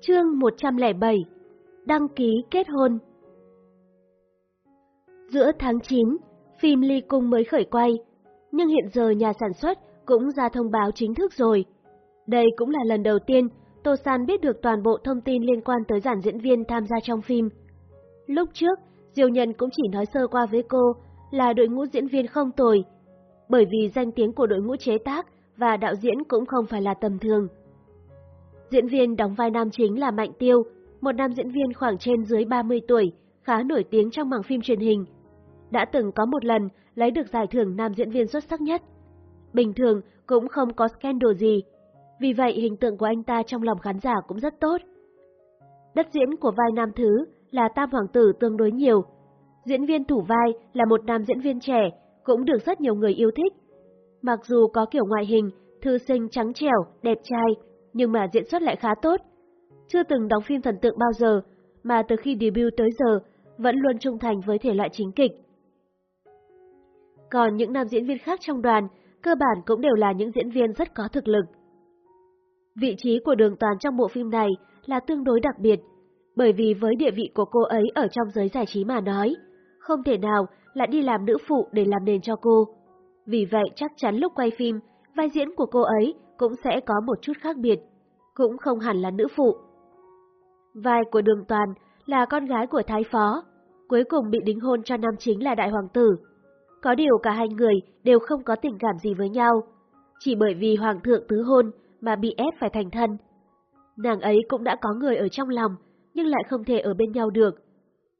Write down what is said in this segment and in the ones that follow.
Chương 107 Đăng ký kết hôn Giữa tháng 9, phim Ly Cung mới khởi quay, nhưng hiện giờ nhà sản xuất cũng ra thông báo chính thức rồi. Đây cũng là lần đầu tiên Tô San biết được toàn bộ thông tin liên quan tới giản diễn viên tham gia trong phim. Lúc trước, Diêu Nhân cũng chỉ nói sơ qua với cô là đội ngũ diễn viên không tồi, bởi vì danh tiếng của đội ngũ chế tác và đạo diễn cũng không phải là tầm thường. Diễn viên đóng vai nam chính là Mạnh Tiêu, một nam diễn viên khoảng trên dưới 30 tuổi, khá nổi tiếng trong mảng phim truyền hình. Đã từng có một lần lấy được giải thưởng nam diễn viên xuất sắc nhất. Bình thường cũng không có scandal gì, vì vậy hình tượng của anh ta trong lòng khán giả cũng rất tốt. Đất diễn của vai nam thứ là Tam Hoàng tử tương đối nhiều. Diễn viên thủ vai là một nam diễn viên trẻ, cũng được rất nhiều người yêu thích. Mặc dù có kiểu ngoại hình, thư sinh trắng trẻo, đẹp trai, nhưng mà diễn xuất lại khá tốt. Chưa từng đóng phim thần tượng bao giờ, mà từ khi debut tới giờ vẫn luôn trung thành với thể loại chính kịch. Còn những nam diễn viên khác trong đoàn, cơ bản cũng đều là những diễn viên rất có thực lực. Vị trí của đường toàn trong bộ phim này là tương đối đặc biệt, bởi vì với địa vị của cô ấy ở trong giới giải trí mà nói, không thể nào lại đi làm nữ phụ để làm nền cho cô. Vì vậy chắc chắn lúc quay phim, vai diễn của cô ấy cũng sẽ có một chút khác biệt, cũng không hẳn là nữ phụ. Vai của đường toàn là con gái của Thái Phó, cuối cùng bị đính hôn cho nam chính là Đại Hoàng tử. Có điều cả hai người đều không có tình cảm gì với nhau, chỉ bởi vì Hoàng thượng tứ hôn mà bị ép phải thành thân. Nàng ấy cũng đã có người ở trong lòng, nhưng lại không thể ở bên nhau được.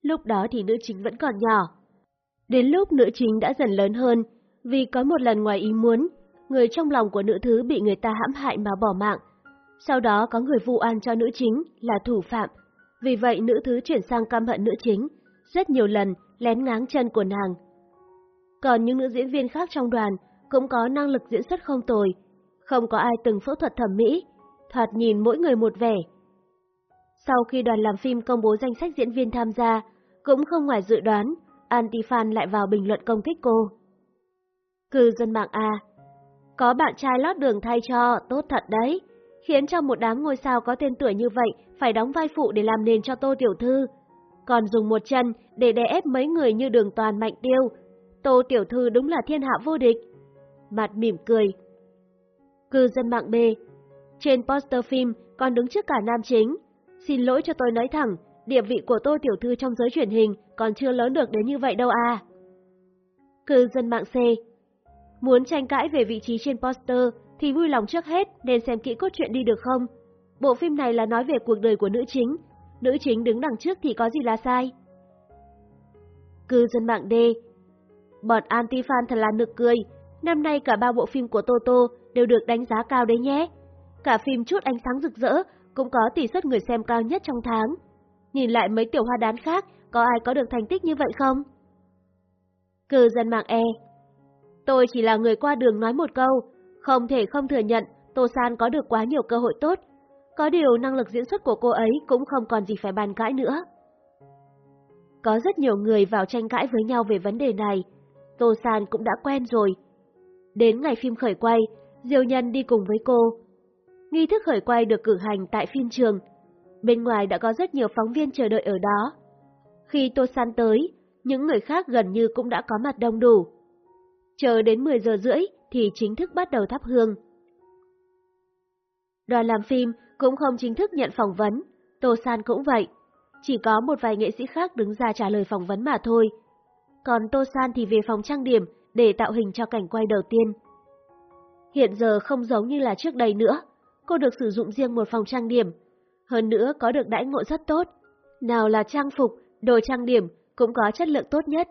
Lúc đó thì nữ chính vẫn còn nhỏ. Đến lúc nữ chính đã dần lớn hơn, vì có một lần ngoài ý muốn, người trong lòng của nữ thứ bị người ta hãm hại mà bỏ mạng. Sau đó có người vu an cho nữ chính là thủ phạm, vì vậy nữ thứ chuyển sang căm hận nữ chính, rất nhiều lần lén ngáng chân của nàng. Còn những nữ diễn viên khác trong đoàn cũng có năng lực diễn xuất không tồi, không có ai từng phẫu thuật thẩm mỹ, thoạt nhìn mỗi người một vẻ. Sau khi đoàn làm phim công bố danh sách diễn viên tham gia, cũng không ngoài dự đoán, anti-fan lại vào bình luận công kích cô. Cư dân mạng A Có bạn trai lót đường thay cho, tốt thật đấy, khiến cho một đám ngôi sao có tên tuổi như vậy phải đóng vai phụ để làm nền cho Tô Tiểu Thư. Còn dùng một chân để đè ép mấy người như đường toàn mạnh tiêu, Tô Tiểu Thư đúng là thiên hạ vô địch. Mặt mỉm cười, Cư dân mạng B Trên poster phim còn đứng trước cả nam chính. Xin lỗi cho tôi nói thẳng, địa vị của Tô Tiểu Thư trong giới truyền hình còn chưa lớn được đến như vậy đâu à. Cư dân mạng C Muốn tranh cãi về vị trí trên poster thì vui lòng trước hết nên xem kỹ cốt truyện đi được không? Bộ phim này là nói về cuộc đời của nữ chính, nữ chính đứng đằng trước thì có gì là sai? Cư dân mạng D Bọn anti-fan thật là nực cười, năm nay cả ba bộ phim của Toto đều được đánh giá cao đấy nhé. Cả phim chút ánh sáng rực rỡ cũng có tỷ suất người xem cao nhất trong tháng. Nhìn lại mấy tiểu hoa đán khác, có ai có được thành tích như vậy không? Cư dân mạng E Tôi chỉ là người qua đường nói một câu, không thể không thừa nhận Tô San có được quá nhiều cơ hội tốt. Có điều năng lực diễn xuất của cô ấy cũng không còn gì phải bàn cãi nữa. Có rất nhiều người vào tranh cãi với nhau về vấn đề này. Tô San cũng đã quen rồi. Đến ngày phim khởi quay, Diêu Nhân đi cùng với cô. Nghi thức khởi quay được cử hành tại phim trường. Bên ngoài đã có rất nhiều phóng viên chờ đợi ở đó. Khi Tô San tới, những người khác gần như cũng đã có mặt đông đủ. Chờ đến 10 giờ rưỡi thì chính thức bắt đầu thắp hương. Đoàn làm phim cũng không chính thức nhận phỏng vấn, Tô San cũng vậy. Chỉ có một vài nghệ sĩ khác đứng ra trả lời phỏng vấn mà thôi. Còn Tô San thì về phòng trang điểm để tạo hình cho cảnh quay đầu tiên. Hiện giờ không giống như là trước đây nữa, cô được sử dụng riêng một phòng trang điểm. Hơn nữa có được đãi ngộ rất tốt. Nào là trang phục, đồ trang điểm cũng có chất lượng tốt nhất.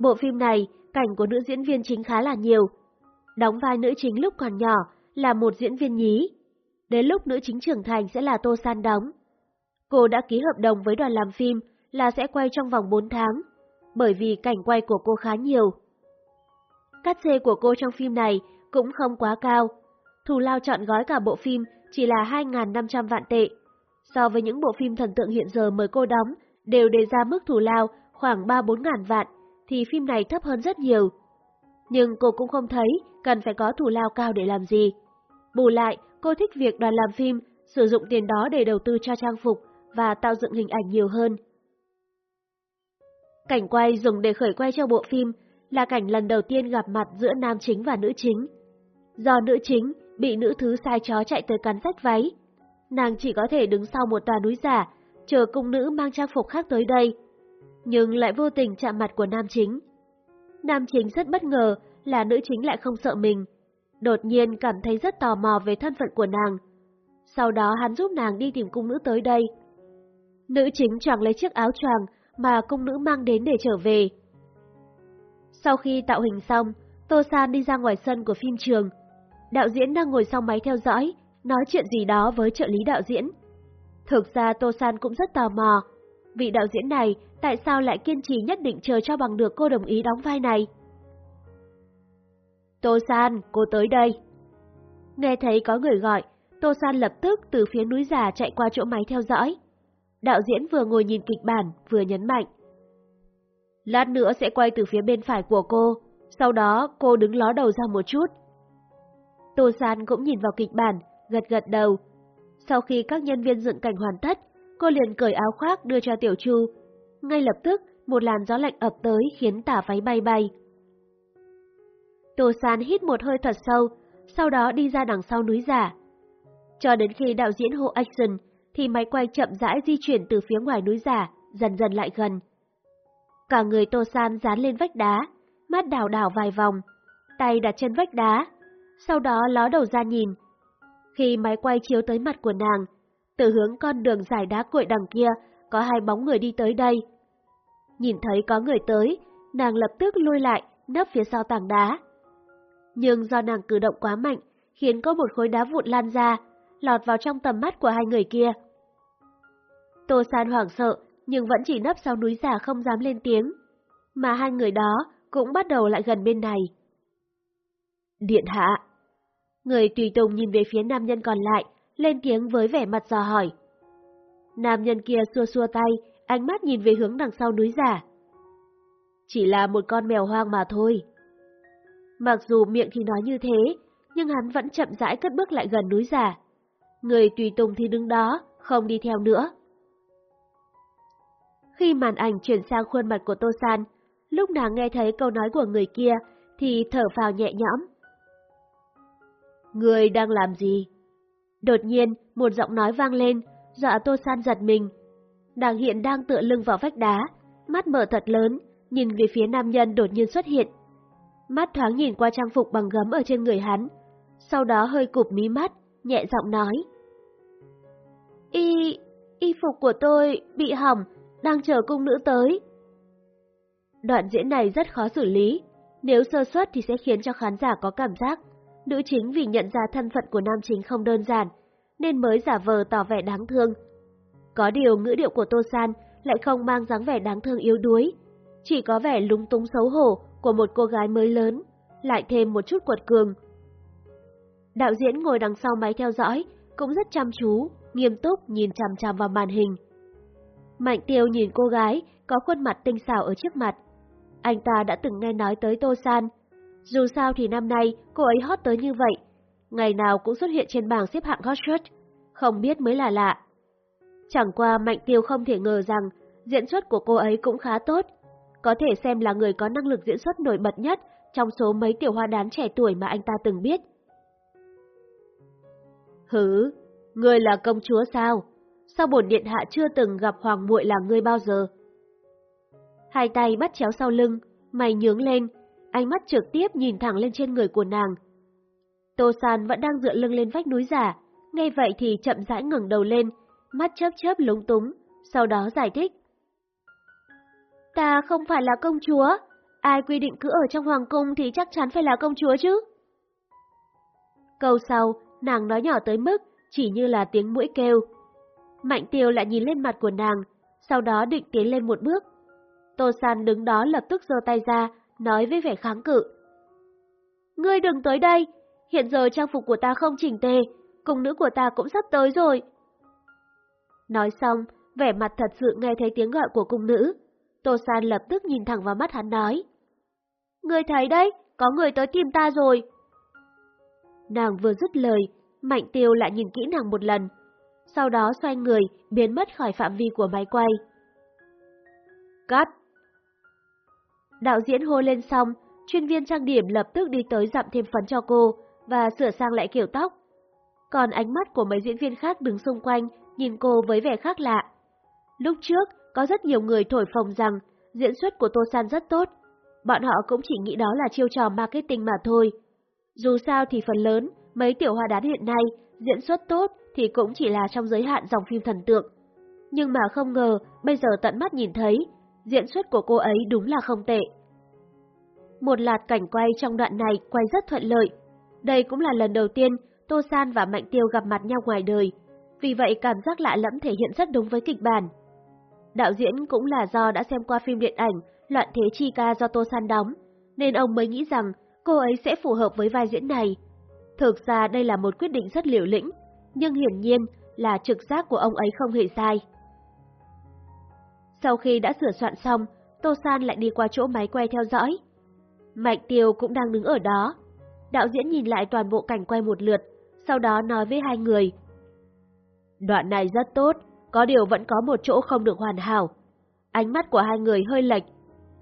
Bộ phim này, cảnh của nữ diễn viên chính khá là nhiều. Đóng vai nữ chính lúc còn nhỏ là một diễn viên nhí. Đến lúc nữ chính trưởng thành sẽ là Tô San đóng. Cô đã ký hợp đồng với đoàn làm phim là sẽ quay trong vòng 4 tháng, bởi vì cảnh quay của cô khá nhiều. Cắt xê của cô trong phim này cũng không quá cao. Thù lao chọn gói cả bộ phim chỉ là 2.500 vạn tệ. So với những bộ phim thần tượng hiện giờ mới cô đóng, đều đề ra mức thù lao khoảng 3-4 ngàn vạn, thì phim này thấp hơn rất nhiều. Nhưng cô cũng không thấy cần phải có thù lao cao để làm gì. Bù lại, cô thích việc đoàn làm phim sử dụng tiền đó để đầu tư cho trang phục và tạo dựng hình ảnh nhiều hơn. Cảnh quay dùng để khởi quay cho bộ phim là cảnh lần đầu tiên gặp mặt giữa nam chính và nữ chính. Do nữ chính bị nữ thứ sai chó chạy tới cắn rách váy, nàng chỉ có thể đứng sau một tòa núi giả, chờ cung nữ mang trang phục khác tới đây, nhưng lại vô tình chạm mặt của nam chính. Nam chính rất bất ngờ là nữ chính lại không sợ mình, đột nhiên cảm thấy rất tò mò về thân phận của nàng. Sau đó hắn giúp nàng đi tìm cung nữ tới đây. Nữ chính choàng lấy chiếc áo choàng mà cung nữ mang đến để trở về. Sau khi tạo hình xong, Tô San đi ra ngoài sân của phim trường. Đạo diễn đang ngồi sau máy theo dõi, nói chuyện gì đó với trợ lý đạo diễn. Thực ra Tô San cũng rất tò mò, vị đạo diễn này tại sao lại kiên trì nhất định chờ cho bằng được cô đồng ý đóng vai này? Tô San, cô tới đây. Nghe thấy có người gọi, Tô San lập tức từ phía núi già chạy qua chỗ máy theo dõi. Đạo diễn vừa ngồi nhìn kịch bản, vừa nhấn mạnh. Lát nữa sẽ quay từ phía bên phải của cô, sau đó cô đứng ló đầu ra một chút. Tô San cũng nhìn vào kịch bản, gật gật đầu. Sau khi các nhân viên dựng cảnh hoàn tất, cô liền cởi áo khoác đưa cho Tiểu Chu. Ngay lập tức, một làn gió lạnh ập tới khiến tả váy bay bay. Tô San hít một hơi thật sâu, sau đó đi ra đằng sau núi giả. Cho đến khi đạo diễn hộ action, thì máy quay chậm rãi di chuyển từ phía ngoài núi giả, dần dần lại gần. Cả người Tô San dán lên vách đá, mắt đảo đảo vài vòng, tay đặt trên vách đá, sau đó ló đầu ra nhìn. Khi máy quay chiếu tới mặt của nàng, từ hướng con đường dài đá cuội đằng kia, có hai bóng người đi tới đây. Nhìn thấy có người tới, nàng lập tức lui lại, nấp phía sau tảng đá. Nhưng do nàng cử động quá mạnh, khiến có một khối đá vụn lan ra, lọt vào trong tầm mắt của hai người kia. Tô San hoảng sợ, nhưng vẫn chỉ nấp sau núi giả không dám lên tiếng, mà hai người đó cũng bắt đầu lại gần bên này. Điện hạ! Người tùy tùng nhìn về phía nam nhân còn lại, lên tiếng với vẻ mặt dò hỏi. Nam nhân kia xua xua tay, ánh mắt nhìn về hướng đằng sau núi giả. Chỉ là một con mèo hoang mà thôi. Mặc dù miệng thì nói như thế, nhưng hắn vẫn chậm rãi cất bước lại gần núi giả. Người tùy tùng thì đứng đó, không đi theo nữa. Khi màn ảnh chuyển sang khuôn mặt của Tô San, lúc nàng nghe thấy câu nói của người kia thì thở phào nhẹ nhõm. Người đang làm gì? Đột nhiên, một giọng nói vang lên, dọa Tô San giật mình. Nàng hiện đang tựa lưng vào vách đá, mắt mở thật lớn, nhìn về phía nam nhân đột nhiên xuất hiện. Mắt thoáng nhìn qua trang phục bằng gấm ở trên người hắn, sau đó hơi cụp mí mắt, nhẹ giọng nói. Y, y phục của tôi bị hỏng, đang chờ cung nữ tới. Đoạn diễn này rất khó xử lý, nếu sơ suất thì sẽ khiến cho khán giả có cảm giác nữ chính vì nhận ra thân phận của nam chính không đơn giản, nên mới giả vờ tỏ vẻ đáng thương. Có điều ngữ điệu của Tô San lại không mang dáng vẻ đáng thương yếu đuối, chỉ có vẻ lúng túng xấu hổ của một cô gái mới lớn, lại thêm một chút quật cường. Đạo diễn ngồi đằng sau máy theo dõi, cũng rất chăm chú, nghiêm túc nhìn chằm chằm vào màn hình. Mạnh tiêu nhìn cô gái, có khuôn mặt tinh xảo ở trước mặt. Anh ta đã từng nghe nói tới Tô San. Dù sao thì năm nay cô ấy hot tới như vậy, ngày nào cũng xuất hiện trên bảng xếp hạng hot không biết mới là lạ. Chẳng qua Mạnh Tiêu không thể ngờ rằng diễn xuất của cô ấy cũng khá tốt, có thể xem là người có năng lực diễn xuất nổi bật nhất trong số mấy tiểu hoa đán trẻ tuổi mà anh ta từng biết. Hứ, ngươi là công chúa sao? Sao bổn điện hạ chưa từng gặp hoàng muội là ngươi bao giờ? Hai tay bắt chéo sau lưng, mày nhướng lên, ánh mắt trực tiếp nhìn thẳng lên trên người của nàng. Tô San vẫn đang dựa lưng lên vách núi giả, nghe vậy thì chậm rãi ngẩng đầu lên, mắt chớp chớp lúng túng, sau đó giải thích. Ta không phải là công chúa, ai quy định cứ ở trong hoàng cung thì chắc chắn phải là công chúa chứ. Câu sau, nàng nói nhỏ tới mức chỉ như là tiếng mũi kêu. Mạnh tiêu lại nhìn lên mặt của nàng, sau đó định tiến lên một bước. Tô San đứng đó lập tức giơ tay ra, nói với vẻ kháng cự. Ngươi đừng tới đây, hiện giờ trang phục của ta không chỉnh tề, cung nữ của ta cũng sắp tới rồi. Nói xong, vẻ mặt thật sự nghe thấy tiếng gọi của cung nữ. Tô San lập tức nhìn thẳng vào mắt hắn nói. Ngươi thấy đấy, có người tới tìm ta rồi. Nàng vừa dứt lời, Mạnh Tiêu lại nhìn kỹ nàng một lần. sau đó xoay người, biến mất khỏi phạm vi của máy quay. Cắt! Đạo diễn hô lên xong, chuyên viên trang điểm lập tức đi tới dặm thêm phấn cho cô và sửa sang lại kiểu tóc. Còn ánh mắt của mấy diễn viên khác đứng xung quanh nhìn cô với vẻ khác lạ. Lúc trước, có rất nhiều người thổi phồng rằng diễn xuất của Tô San rất tốt. Bọn họ cũng chỉ nghĩ đó là chiêu trò marketing mà thôi. Dù sao thì phần lớn, mấy tiểu hoa đán hiện nay diễn xuất tốt thì cũng chỉ là trong giới hạn dòng phim thần tượng. Nhưng mà không ngờ, bây giờ tận mắt nhìn thấy, diễn xuất của cô ấy đúng là không tệ. Một loạt cảnh quay trong đoạn này quay rất thuận lợi. Đây cũng là lần đầu tiên Tô San và Mạnh Tiêu gặp mặt nhau ngoài đời, vì vậy cảm giác lạ lẫm thể hiện rất đúng với kịch bản. Đạo diễn cũng là do đã xem qua phim điện ảnh Loạn Thế Chi Ca do Tô San đóng, nên ông mới nghĩ rằng cô ấy sẽ phù hợp với vai diễn này. Thực ra đây là một quyết định rất liều lĩnh, nhưng hiển nhiên là trực giác của ông ấy không hề sai. Sau khi đã sửa soạn xong, Tô San lại đi qua chỗ máy quay theo dõi. Mạnh Tiêu cũng đang đứng ở đó. Đạo diễn nhìn lại toàn bộ cảnh quay một lượt, sau đó nói với hai người. Đoạn này rất tốt, có điều vẫn có một chỗ không được hoàn hảo. Ánh mắt của hai người hơi lệch.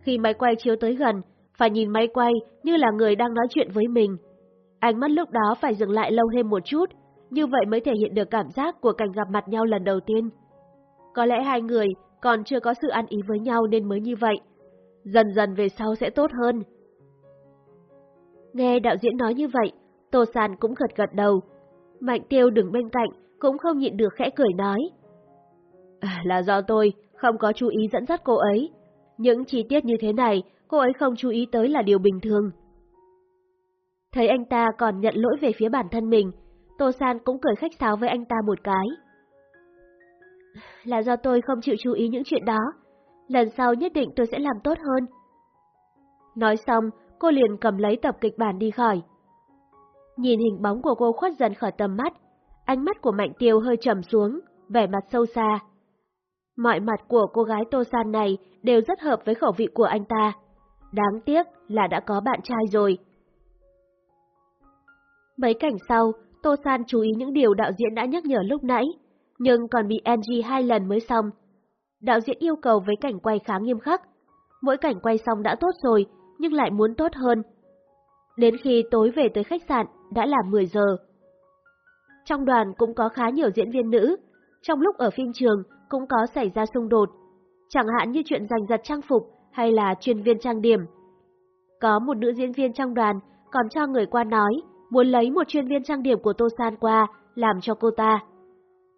Khi máy quay chiếu tới gần, phải nhìn máy quay như là người đang nói chuyện với mình. Ánh mắt lúc đó phải dừng lại lâu thêm một chút, như vậy mới thể hiện được cảm giác của cảnh gặp mặt nhau lần đầu tiên. Có lẽ hai người còn chưa có sự ăn ý với nhau nên mới như vậy. Dần dần về sau sẽ tốt hơn. Nghe đạo diễn nói như vậy, Tô sàn cũng gật gật đầu. Mạnh Tiêu đứng bên cạnh, cũng không nhịn được khẽ cười nói. À, là do tôi không có chú ý dẫn dắt cô ấy. Những chi tiết như thế này, cô ấy không chú ý tới là điều bình thường. Thấy anh ta còn nhận lỗi về phía bản thân mình, Tô San cũng cười khách sáo với anh ta một cái. Là do tôi không chịu chú ý những chuyện đó, lần sau nhất định tôi sẽ làm tốt hơn. Nói xong, cô liền cầm lấy tập kịch bản đi khỏi. Nhìn hình bóng của cô khuất dần khỏi tầm mắt, ánh mắt của Mạnh Tiêu hơi trầm xuống, vẻ mặt sâu xa. Mọi mặt của cô gái Tô San này đều rất hợp với khẩu vị của anh ta. Đáng tiếc là đã có bạn trai rồi. Mấy cảnh sau, Tô San chú ý những điều đạo diễn đã nhắc nhở lúc nãy, nhưng còn bị Angie hai lần mới xong. Đạo diễn yêu cầu với cảnh quay khá nghiêm khắc. Mỗi cảnh quay xong đã tốt rồi, nhưng lại muốn tốt hơn. Đến khi tối về tới khách sạn, đã là 10 giờ. Trong đoàn cũng có khá nhiều diễn viên nữ. Trong lúc ở phim trường cũng có xảy ra xung đột, chẳng hạn như chuyện giành giật trang phục hay là chuyên viên trang điểm. Có một nữ diễn viên trong đoàn còn cho người qua nói muốn lấy một chuyên viên trang điểm của Tô San qua làm cho cô ta.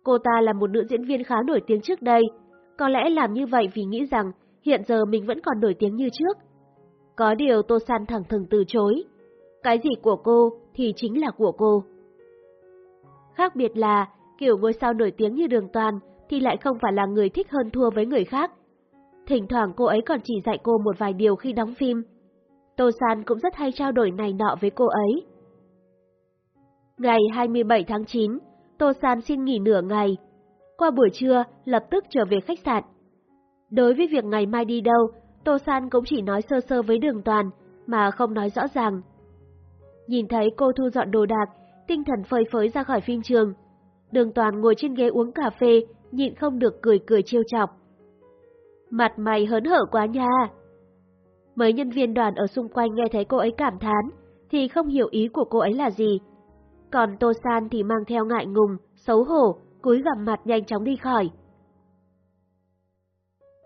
Cô ta là một nữ diễn viên khá nổi tiếng trước đây, có lẽ làm như vậy vì nghĩ rằng hiện giờ mình vẫn còn nổi tiếng như trước. Có điều Tô San thẳng thừng từ chối. Cái gì của cô thì chính là của cô. Khác biệt là, kiểu ngôi sao nổi tiếng như đường toàn thì lại không phải là người thích hơn thua với người khác. Thỉnh thoảng cô ấy còn chỉ dạy cô một vài điều khi đóng phim. Tô San cũng rất hay trao đổi này nọ với cô ấy. Ngày 27 tháng 9, Tô San xin nghỉ nửa ngày. Qua buổi trưa, lập tức trở về khách sạn. Đối với việc ngày mai đi đâu, Tô San cũng chỉ nói sơ sơ với đường toàn, mà không nói rõ ràng. Nhìn thấy cô thu dọn đồ đạc, tinh thần phơi phới ra khỏi phim trường. Đường toàn ngồi trên ghế uống cà phê, nhịn không được cười cười trêu chọc. Mặt mày hớn hở quá nha. Mấy nhân viên đoàn ở xung quanh nghe thấy cô ấy cảm thán, thì không hiểu ý của cô ấy là gì. Còn Tô San thì mang theo ngại ngùng, xấu hổ, cúi gằm mặt nhanh chóng đi khỏi.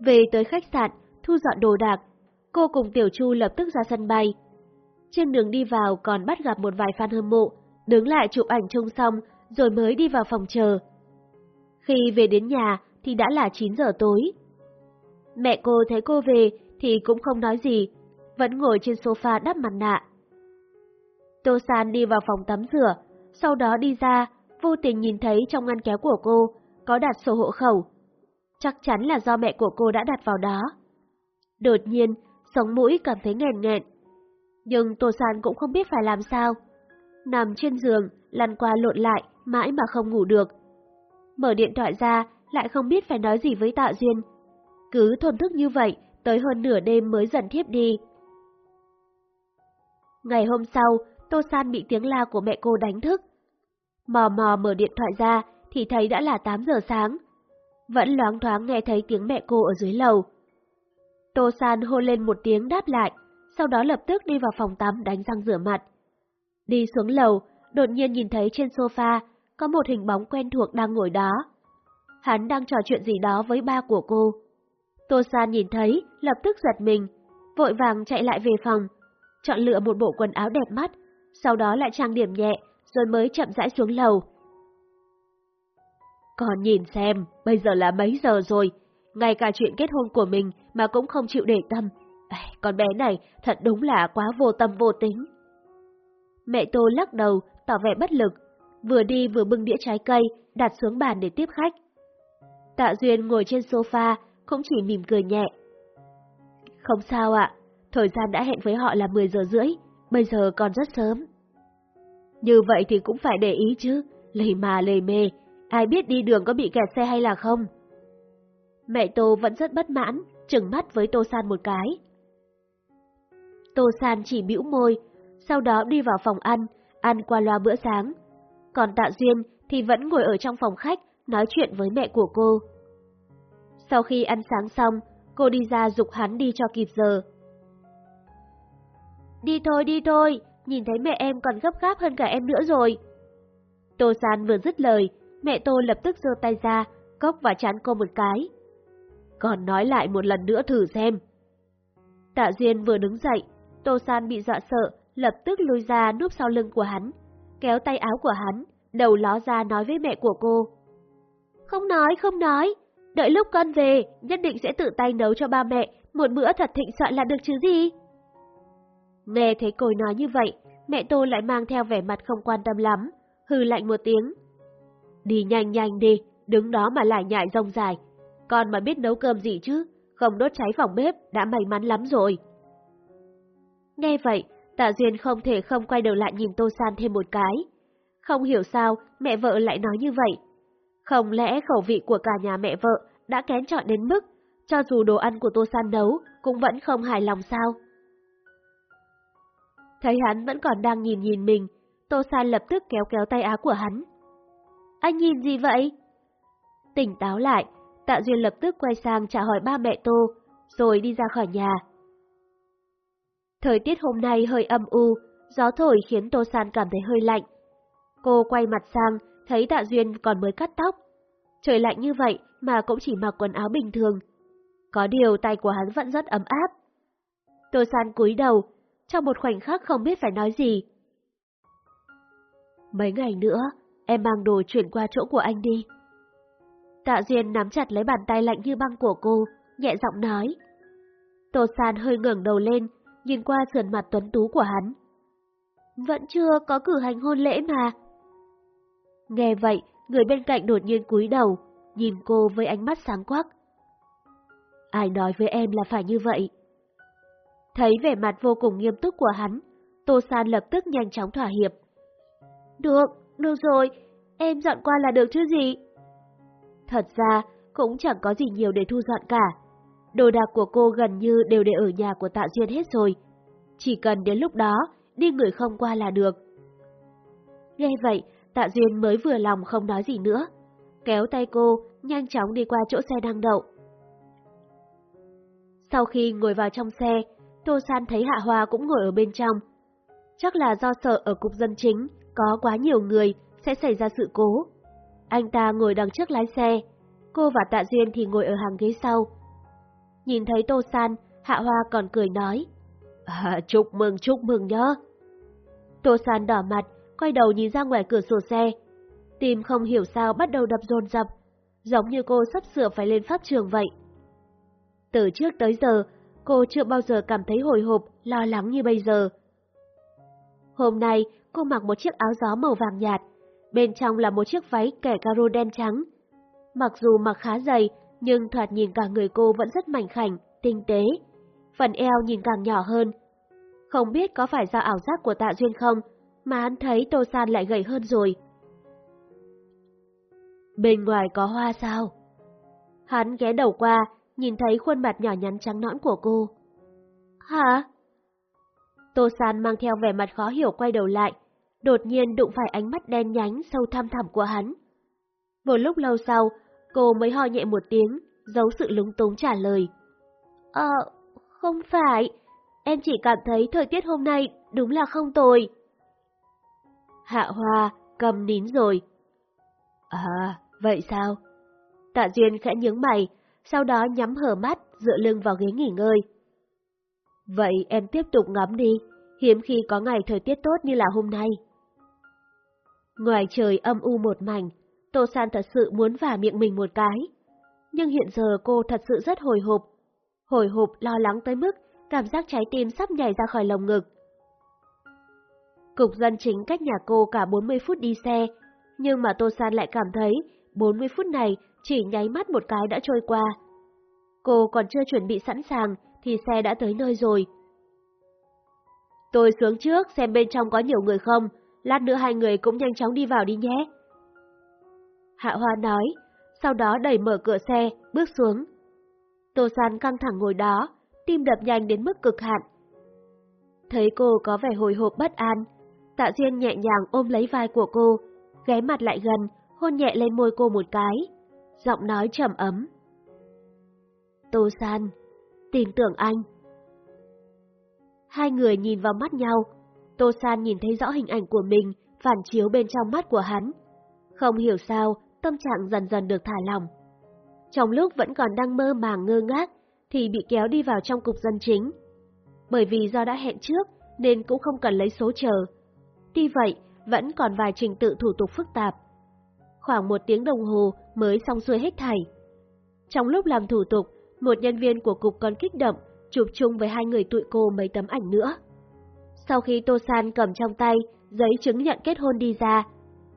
Về tới khách sạn, thu dọn đồ đạc, cô cùng Tiểu Chu lập tức ra sân bay. Trên đường đi vào còn bắt gặp một vài fan hâm mộ, đứng lại chụp ảnh chung xong rồi mới đi vào phòng chờ. Khi về đến nhà thì đã là 9 giờ tối. Mẹ cô thấy cô về thì cũng không nói gì, vẫn ngồi trên sofa đắp mặt nạ. Tô San đi vào phòng tắm rửa, sau đó đi ra, vô tình nhìn thấy trong ngăn kéo của cô có đặt sổ hộ khẩu. Chắc chắn là do mẹ của cô đã đặt vào đó. Đột nhiên, sống mũi cảm thấy nghẹn nghẹn. Nhưng Tô San cũng không biết phải làm sao. Nằm trên giường, lăn qua lộn lại, mãi mà không ngủ được. Mở điện thoại ra, lại không biết phải nói gì với Tạ Duyên. Cứ thôn thức như vậy, tới hơn nửa đêm mới dần thiếp đi. Ngày hôm sau, Tô San bị tiếng la của mẹ cô đánh thức. Mò mò mở điện thoại ra, thì thấy đã là 8 giờ sáng. Vẫn loáng thoáng nghe thấy tiếng mẹ cô ở dưới lầu. Tô San hô lên một tiếng đáp lại, sau đó lập tức đi vào phòng tắm đánh răng rửa mặt. Đi xuống lầu, đột nhiên nhìn thấy trên sofa có một hình bóng quen thuộc đang ngồi đó. Hắn đang trò chuyện gì đó với ba của cô. Tô San nhìn thấy, lập tức giật mình, vội vàng chạy lại về phòng, chọn lựa một bộ quần áo đẹp mắt, sau đó lại trang điểm nhẹ, rồi mới chậm rãi xuống lầu. Còn nhìn xem, bây giờ là mấy giờ rồi, ngay cả chuyện kết hôn của mình mà cũng không chịu để tâm. À, con bé này thật đúng là quá vô tâm vô tính. Mẹ Tô lắc đầu, tỏ vẻ bất lực, vừa đi vừa bưng đĩa trái cây, đặt xuống bàn để tiếp khách. Tạ Duyên ngồi trên sofa, cũng chỉ mỉm cười nhẹ. Không sao ạ, thời gian đã hẹn với họ là 10 giờ rưỡi, bây giờ còn rất sớm. Như vậy thì cũng phải để ý chứ, lầy mà lầy mê, ai biết đi đường có bị kẹt xe hay là không. Mẹ Tô vẫn rất bất mãn, trừng mắt với Tô San một cái. Tô San chỉ bĩu môi, sau đó đi vào phòng ăn, ăn qua loa bữa sáng. Còn Tạ Duyên thì vẫn ngồi ở trong phòng khách nói chuyện với mẹ của cô. Sau khi ăn sáng xong, cô đi ra dục hắn đi cho kịp giờ. Đi thôi, đi thôi, nhìn thấy mẹ em còn gấp gáp hơn cả em nữa rồi. Tô San vừa dứt lời, mẹ Tô lập tức giơ tay ra, cốc và chán cô một cái. Còn nói lại một lần nữa thử xem. Tạ Duyên vừa đứng dậy, Tô San bị dọa sợ, lập tức lùi ra núp sau lưng của hắn, kéo tay áo của hắn, đầu ló ra nói với mẹ của cô. Không nói, không nói, đợi lúc con về, nhất định sẽ tự tay nấu cho ba mẹ một bữa thật thịnh soạn là được chứ gì. Nghe thấy cô nói như vậy, mẹ Tô lại mang theo vẻ mặt không quan tâm lắm, hừ lạnh một tiếng. Đi nhanh nhanh đi, đứng đó mà lại nhại rông dài. Con mà biết nấu cơm gì chứ, không đốt cháy phòng bếp, đã may mắn lắm rồi. Nghe vậy, Tạ Duyên không thể không quay đầu lại nhìn Tô San thêm một cái. Không hiểu sao mẹ vợ lại nói như vậy. Không lẽ khẩu vị của cả nhà mẹ vợ đã kén chọn đến mức, cho dù đồ ăn của Tô San nấu cũng vẫn không hài lòng sao? Thấy hắn vẫn còn đang nhìn nhìn mình, Tô San lập tức kéo kéo tay áo của hắn. Anh nhìn gì vậy? Tỉnh táo lại, Tạ Duyên lập tức quay sang trả hỏi ba mẹ Tô, rồi đi ra khỏi nhà. Thời tiết hôm nay hơi âm u, gió thổi khiến Tô San cảm thấy hơi lạnh. Cô quay mặt sang, thấy Tạ Duyên còn mới cắt tóc. Trời lạnh như vậy mà cũng chỉ mặc quần áo bình thường. Có điều tay của hắn vẫn rất ấm áp. Tô San cúi đầu, trong một khoảnh khắc không biết phải nói gì. Mấy ngày nữa, em mang đồ chuyển qua chỗ của anh đi. Tạ Duyên nắm chặt lấy bàn tay lạnh như băng của cô, nhẹ giọng nói. Tô San hơi ngẩng đầu lên, nhìn qua sườn mặt tuấn tú của hắn. Vẫn chưa có cử hành hôn lễ mà. Nghe vậy, người bên cạnh đột nhiên cúi đầu, nhìn cô với ánh mắt sáng quắc. Ai nói với em là phải như vậy? Thấy vẻ mặt vô cùng nghiêm túc của hắn, Tô San lập tức nhanh chóng thỏa hiệp. Được, được rồi, em dọn qua là được chứ gì? Thật ra, cũng chẳng có gì nhiều để thu dọn cả. Đồ đạc của cô gần như đều để ở nhà của Tạ Duyên hết rồi. Chỉ cần đến lúc đó, đi người không qua là được. Nghe vậy, Tạ Duyên mới vừa lòng không nói gì nữa. Kéo tay cô, nhanh chóng đi qua chỗ xe đang đậu. Sau khi ngồi vào trong xe, Tô San thấy Hạ Hoa cũng ngồi ở bên trong. Chắc là do sợ ở cục dân chính, có quá nhiều người, sẽ xảy ra sự cố. Anh ta ngồi đằng trước lái xe, cô và Tạ Duyên thì ngồi ở hàng ghế sau. Nhìn thấy Tô San, Hạ Hoa còn cười nói. À, chúc mừng, chúc mừng nhá. Tô San đỏ mặt, quay đầu nhìn ra ngoài cửa sổ xe. Tim không hiểu sao bắt đầu đập dồn dập, giống như cô sắp sửa phải lên pháp trường vậy. Từ trước tới giờ, cô chưa bao giờ cảm thấy hồi hộp, lo lắng như bây giờ. Hôm nay, cô mặc một chiếc áo gió màu vàng nhạt, bên trong là một chiếc váy kẻ caro đen trắng. Mặc dù mặc khá dày, nhưng thoạt nhìn cả người cô vẫn rất mảnh khảnh, tinh tế. Phần eo nhìn càng nhỏ hơn. Không biết có phải do ảo giác của tạ duyên không, mà hắn thấy Tô San lại gầy hơn rồi. Bên ngoài có hoa sao? Hắn ghé đầu qua, nhìn thấy khuôn mặt nhỏ nhắn trắng nõn của cô. Hả? Tô San mang theo vẻ mặt khó hiểu quay đầu lại, đột nhiên đụng phải ánh mắt đen nhánh sâu thăm thẳm của hắn. Một lúc lâu sau, cô mới ho nhẹ một tiếng, giấu sự lúng túng trả lời. Ờ, không phải, em chỉ cảm thấy thời tiết hôm nay đúng là không tồi. Hạ Hoa cầm nín rồi. À, vậy sao? Tạ Duyên khẽ nhướng mày, sau đó nhắm hờ mắt, dựa lưng vào ghế nghỉ ngơi. Vậy em tiếp tục ngắm đi, hiếm khi có ngày thời tiết tốt như là hôm nay. Ngoài trời âm u một mảnh, Tô San thật sự muốn vả miệng mình một cái. Nhưng hiện giờ cô thật sự rất hồi hộp. Hồi hộp lo lắng tới mức cảm giác trái tim sắp nhảy ra khỏi lồng ngực. Cục dân chính cách nhà cô cả 40 phút đi xe, nhưng mà Tô San lại cảm thấy 40 phút này chỉ nháy mắt một cái đã trôi qua. Cô còn chưa chuẩn bị sẵn sàng thì xe đã tới nơi rồi. Tôi xuống trước xem bên trong có nhiều người không, lát nữa hai người cũng nhanh chóng đi vào đi nhé. Hạ Hoa nói, sau đó đẩy mở cửa xe, bước xuống. Tô San căng thẳng ngồi đó, tim đập nhanh đến mức cực hạn. Thấy cô có vẻ hồi hộp bất an, Tạ Duyên nhẹ nhàng ôm lấy vai của cô, ghé mặt lại gần, hôn nhẹ lên môi cô một cái, giọng nói trầm ấm. Tô San, tin tưởng anh. Hai người nhìn vào mắt nhau, Tô San nhìn thấy rõ hình ảnh của mình phản chiếu bên trong mắt của hắn. Không hiểu sao, tâm trạng dần dần được thả lỏng. Trong lúc vẫn còn đang mơ màng ngơ ngác, thì bị kéo đi vào trong cục dân chính. Bởi vì do đã hẹn trước, nên cũng không cần lấy số chờ. Tuy vậy, vẫn còn vài trình tự thủ tục phức tạp. Khoảng một tiếng đồng hồ mới xong xuôi hết thảy. Trong lúc làm thủ tục, một nhân viên của cục còn kích động, chụp chung với hai người tụi cô mấy tấm ảnh nữa. Sau khi Tô San cầm trong tay giấy chứng nhận kết hôn đi ra,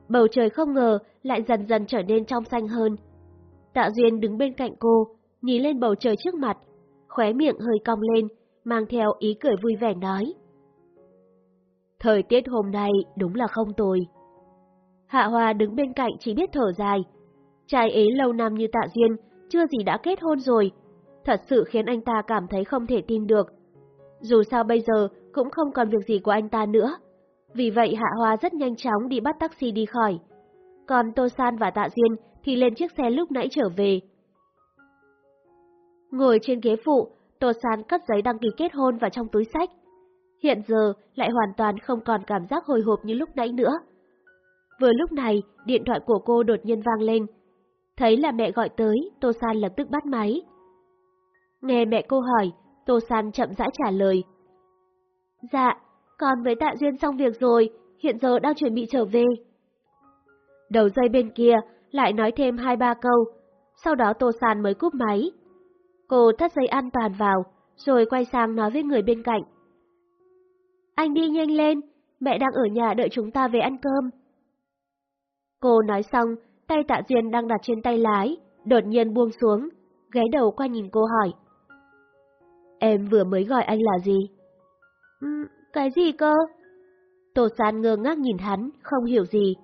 bầu trời không ngờ lại dần dần trở nên trong xanh hơn. Tạ Duyên đứng bên cạnh cô, nhìn lên bầu trời trước mặt, khóe miệng hơi cong lên, mang theo ý cười vui vẻ nói. Thời tiết hôm nay đúng là không tồi. Hạ Hoa đứng bên cạnh chỉ biết thở dài. Trai ấy lâu năm như Tạ Duyên, chưa gì đã kết hôn rồi. Thật sự khiến anh ta cảm thấy không thể tin được. Dù sao bây giờ cũng không còn việc gì của anh ta nữa. Vì vậy Hạ Hoa rất nhanh chóng đi bắt taxi đi khỏi. Còn Tô San và Tạ Duyên thì lên chiếc xe lúc nãy trở về. Ngồi trên ghế phụ, Tô San cất giấy đăng ký kết hôn vào trong túi sách. Hiện giờ lại hoàn toàn không còn cảm giác hồi hộp như lúc nãy nữa. Vừa lúc này, điện thoại của cô đột nhiên vang lên. Thấy là mẹ gọi tới, Tô San lập tức bắt máy. Nghe mẹ cô hỏi, Tô San chậm rãi trả lời. Dạ, con với Tạ Duyên xong việc rồi, hiện giờ đang chuẩn bị trở về. Đầu dây bên kia lại nói thêm hai ba câu, sau đó Tô San mới cúp máy. Cô thắt dây an toàn vào, rồi quay sang nói với người bên cạnh. Anh đi nhanh lên, mẹ đang ở nhà đợi chúng ta về ăn cơm. Cô nói xong, tay tạ duyên đang đặt trên tay lái, đột nhiên buông xuống, ghé đầu qua nhìn cô hỏi. Em vừa mới gọi anh là gì? Ừ, cái gì cơ? Tô San ngơ ngác nhìn hắn, không hiểu gì.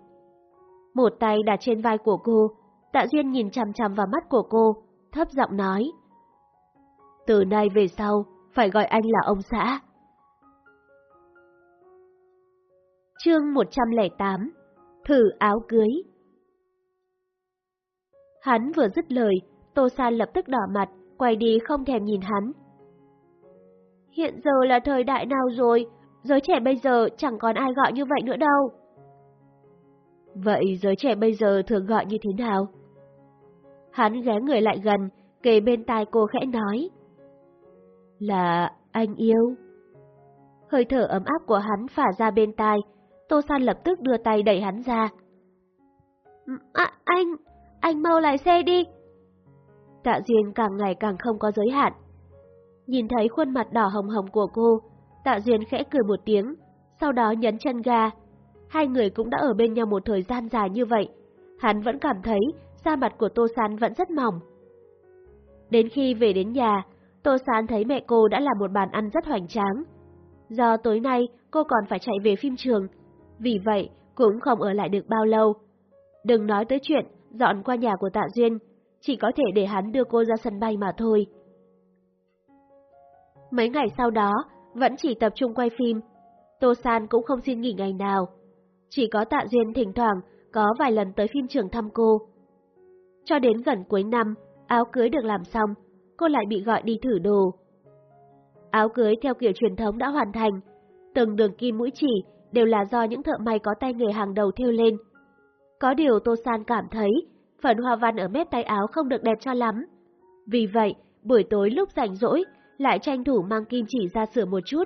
Một tay đặt trên vai của cô, tạ duyên nhìn chằm chằm vào mắt của cô, thấp giọng nói. Từ nay về sau, phải gọi anh là ông xã. Chương 108 Thử áo cưới Hắn vừa dứt lời, Tô San lập tức đỏ mặt, quay đi không thèm nhìn hắn. Hiện giờ là thời đại nào rồi, giới trẻ bây giờ chẳng còn ai gọi như vậy nữa đâu. Vậy giới trẻ bây giờ thường gọi như thế nào? Hắn ghé người lại gần, kề bên tai cô khẽ nói. Là anh yêu. Hơi thở ấm áp của hắn phả ra bên tai, Tô San lập tức đưa tay đẩy hắn ra. À, anh, anh mau lái xe đi. Tạ Duyên càng ngày càng không có giới hạn. Nhìn thấy khuôn mặt đỏ hồng hồng của cô, Tạ Duyên khẽ cười một tiếng, sau đó nhấn chân ga. Hai người cũng đã ở bên nhau một thời gian dài như vậy, hắn vẫn cảm thấy da mặt của Tô San vẫn rất mỏng. Đến khi về đến nhà, Tô San thấy mẹ cô đã làm một bàn ăn rất hoành tráng. Do tối nay cô còn phải chạy về phim trường, vì vậy cũng không ở lại được bao lâu. Đừng nói tới chuyện dọn qua nhà của Tạ Duyên, chỉ có thể để hắn đưa cô ra sân bay mà thôi. Mấy ngày sau đó, vẫn chỉ tập trung quay phim, Tô San cũng không xin nghỉ ngày nào. Chỉ có Tạ Duyên thỉnh thoảng có vài lần tới phim trường thăm cô. Cho đến gần cuối năm, áo cưới được làm xong, cô lại bị gọi đi thử đồ. Áo cưới theo kiểu truyền thống đã hoàn thành, từng đường kim mũi chỉ đều là do những thợ may có tay nghề hàng đầu thêu lên. Có điều Tô San cảm thấy phần hoa văn ở mép tay áo không được đẹp cho lắm. Vì vậy, buổi tối lúc rảnh rỗi, lại tranh thủ mang kim chỉ ra sửa một chút.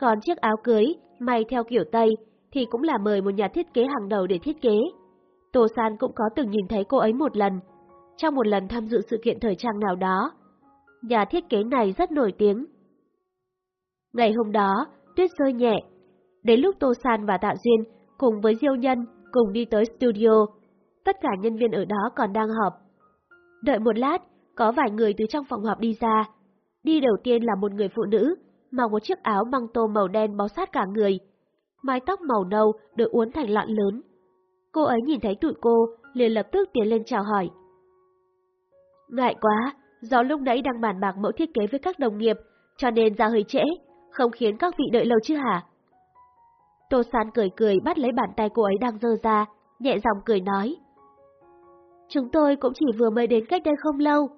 Còn chiếc áo cưới, may theo kiểu Tây, thì cũng là mời một nhà thiết kế hàng đầu để thiết kế. Tô San cũng có từng nhìn thấy cô ấy một lần, trong một lần tham dự sự kiện thời trang nào đó. Nhà thiết kế này rất nổi tiếng. Ngày hôm đó, tuyết rơi nhẹ. Đến lúc Tô San và Tạ Duyên cùng với Diêu Nhân cùng đi tới studio, tất cả nhân viên ở đó còn đang họp. Đợi một lát, có vài người từ trong phòng họp đi ra. Đi đầu tiên là một người phụ nữ, mặc một chiếc áo măng tô màu đen bó sát cả người. Mái tóc màu nâu được uốn thành lọn lớn. Cô ấy nhìn thấy tụi cô, liền lập tức tiến lên chào hỏi. Ngại quá, do lúc nãy đang bàn bạc mẫu thiết kế với các đồng nghiệp, cho nên ra hơi trễ, không khiến các vị đợi lâu chứ hả? Tô San cười cười bắt lấy bàn tay cô ấy đang dơ ra, nhẹ giọng cười nói. Chúng tôi cũng chỉ vừa mới đến cách đây không lâu.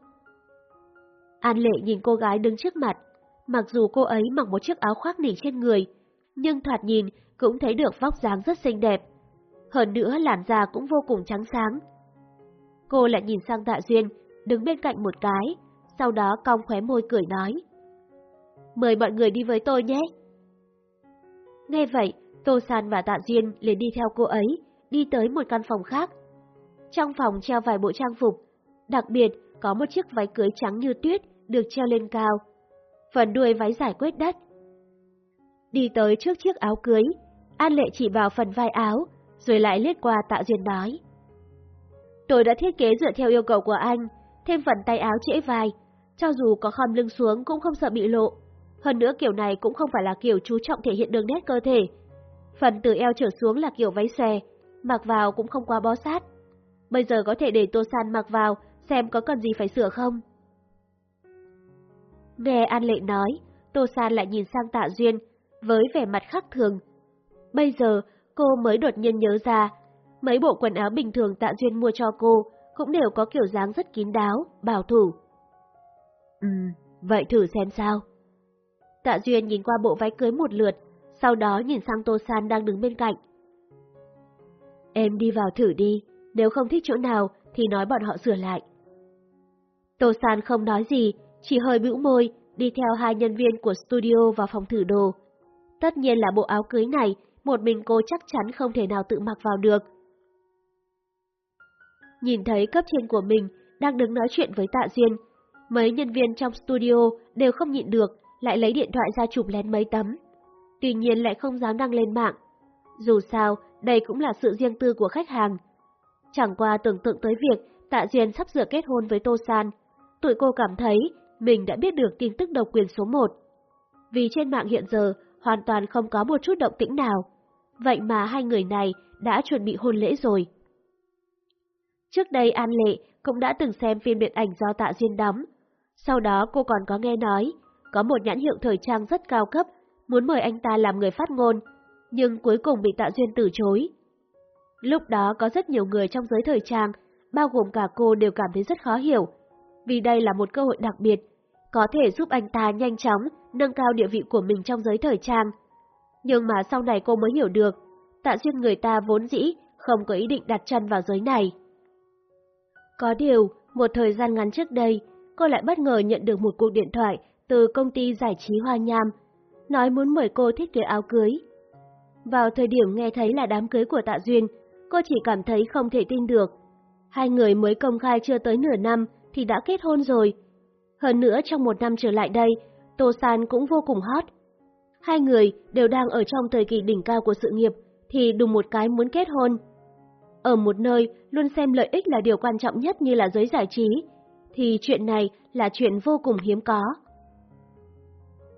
An Lệ nhìn cô gái đứng trước mặt, mặc dù cô ấy mặc một chiếc áo khoác nỉ trên người, nhưng thoạt nhìn cũng thấy được vóc dáng rất xinh đẹp. Hơn nữa làn da cũng vô cùng trắng sáng. Cô lại nhìn sang Tạ Duyên, đứng bên cạnh một cái, sau đó cong khóe môi cười nói. Mời mọi người đi với tôi nhé. Nghe vậy, Tô San và Tạ Duyên liền đi theo cô ấy, đi tới một căn phòng khác. Trong phòng treo vài bộ trang phục, đặc biệt có một chiếc váy cưới trắng như tuyết được treo lên cao. Phần đuôi váy giải quyết đất. Đi tới trước chiếc áo cưới, An Lệ chỉ vào phần vai áo, rồi lại liếc qua Tạ Duyên nói. Tôi đã thiết kế dựa theo yêu cầu của anh, thêm phần tay áo trễ vai, cho dù có khom lưng xuống cũng không sợ bị lộ. Hơn nữa kiểu này cũng không phải là kiểu chú trọng thể hiện đường nét cơ thể. Phần từ eo trở xuống là kiểu váy xòe, mặc vào cũng không quá bó sát. Bây giờ có thể để Tô San mặc vào, xem có cần gì phải sửa không? Nghe An Lệ nói, Tô San lại nhìn sang Tạ Duyên, với vẻ mặt khác thường. Bây giờ, cô mới đột nhiên nhớ ra, mấy bộ quần áo bình thường Tạ Duyên mua cho cô cũng đều có kiểu dáng rất kín đáo, bảo thủ. Ừm, vậy thử xem sao. Tạ Duyên nhìn qua bộ váy cưới một lượt, sau đó nhìn sang Tô San đang đứng bên cạnh. Em đi vào thử đi, nếu không thích chỗ nào thì nói bọn họ sửa lại. Tô San không nói gì, chỉ hơi bĩu môi, đi theo hai nhân viên của studio vào phòng thử đồ. Tất nhiên là bộ áo cưới này, một mình cô chắc chắn không thể nào tự mặc vào được. Nhìn thấy cấp trên của mình đang đứng nói chuyện với Tạ Duyên, mấy nhân viên trong studio đều không nhịn được, lại lấy điện thoại ra chụp lén mấy tấm. Tuy nhiên lại không dám đăng lên mạng. Dù sao, đây cũng là sự riêng tư của khách hàng. Chẳng qua tưởng tượng tới việc Tạ Duyên sắp sửa kết hôn với Tô San, tụi cô cảm thấy mình đã biết được tin tức độc quyền số 1. Vì trên mạng hiện giờ hoàn toàn không có một chút động tĩnh nào, vậy mà hai người này đã chuẩn bị hôn lễ rồi. Trước đây An Lệ cũng đã từng xem phim điện ảnh do Tạ Duyên đóng, sau đó cô còn có nghe nói, có một nhãn hiệu thời trang rất cao cấp, muốn mời anh ta làm người phát ngôn, nhưng cuối cùng bị Tạ Duyên từ chối. Lúc đó có rất nhiều người trong giới thời trang, bao gồm cả cô đều cảm thấy rất khó hiểu, vì đây là một cơ hội đặc biệt, có thể giúp anh ta nhanh chóng nâng cao địa vị của mình trong giới thời trang. Nhưng mà sau này cô mới hiểu được, Tạ Duyên người ta vốn dĩ không có ý định đặt chân vào giới này. Có điều, một thời gian ngắn trước đây, cô lại bất ngờ nhận được một cuộc điện thoại từ công ty giải trí Hoa Nham, nói muốn mời cô thiết kế áo cưới. Vào thời điểm nghe thấy là đám cưới của Tạ Duyên, cô chỉ cảm thấy không thể tin được. Hai người mới công khai chưa tới nửa năm thì đã kết hôn rồi. Hơn nữa trong một năm trở lại đây, Tô San cũng vô cùng hot. Hai người đều đang ở trong thời kỳ đỉnh cao của sự nghiệp, thì đùng một cái muốn kết hôn. Ở một nơi luôn xem lợi ích là điều quan trọng nhất như là giới giải trí, thì chuyện này là chuyện vô cùng hiếm có.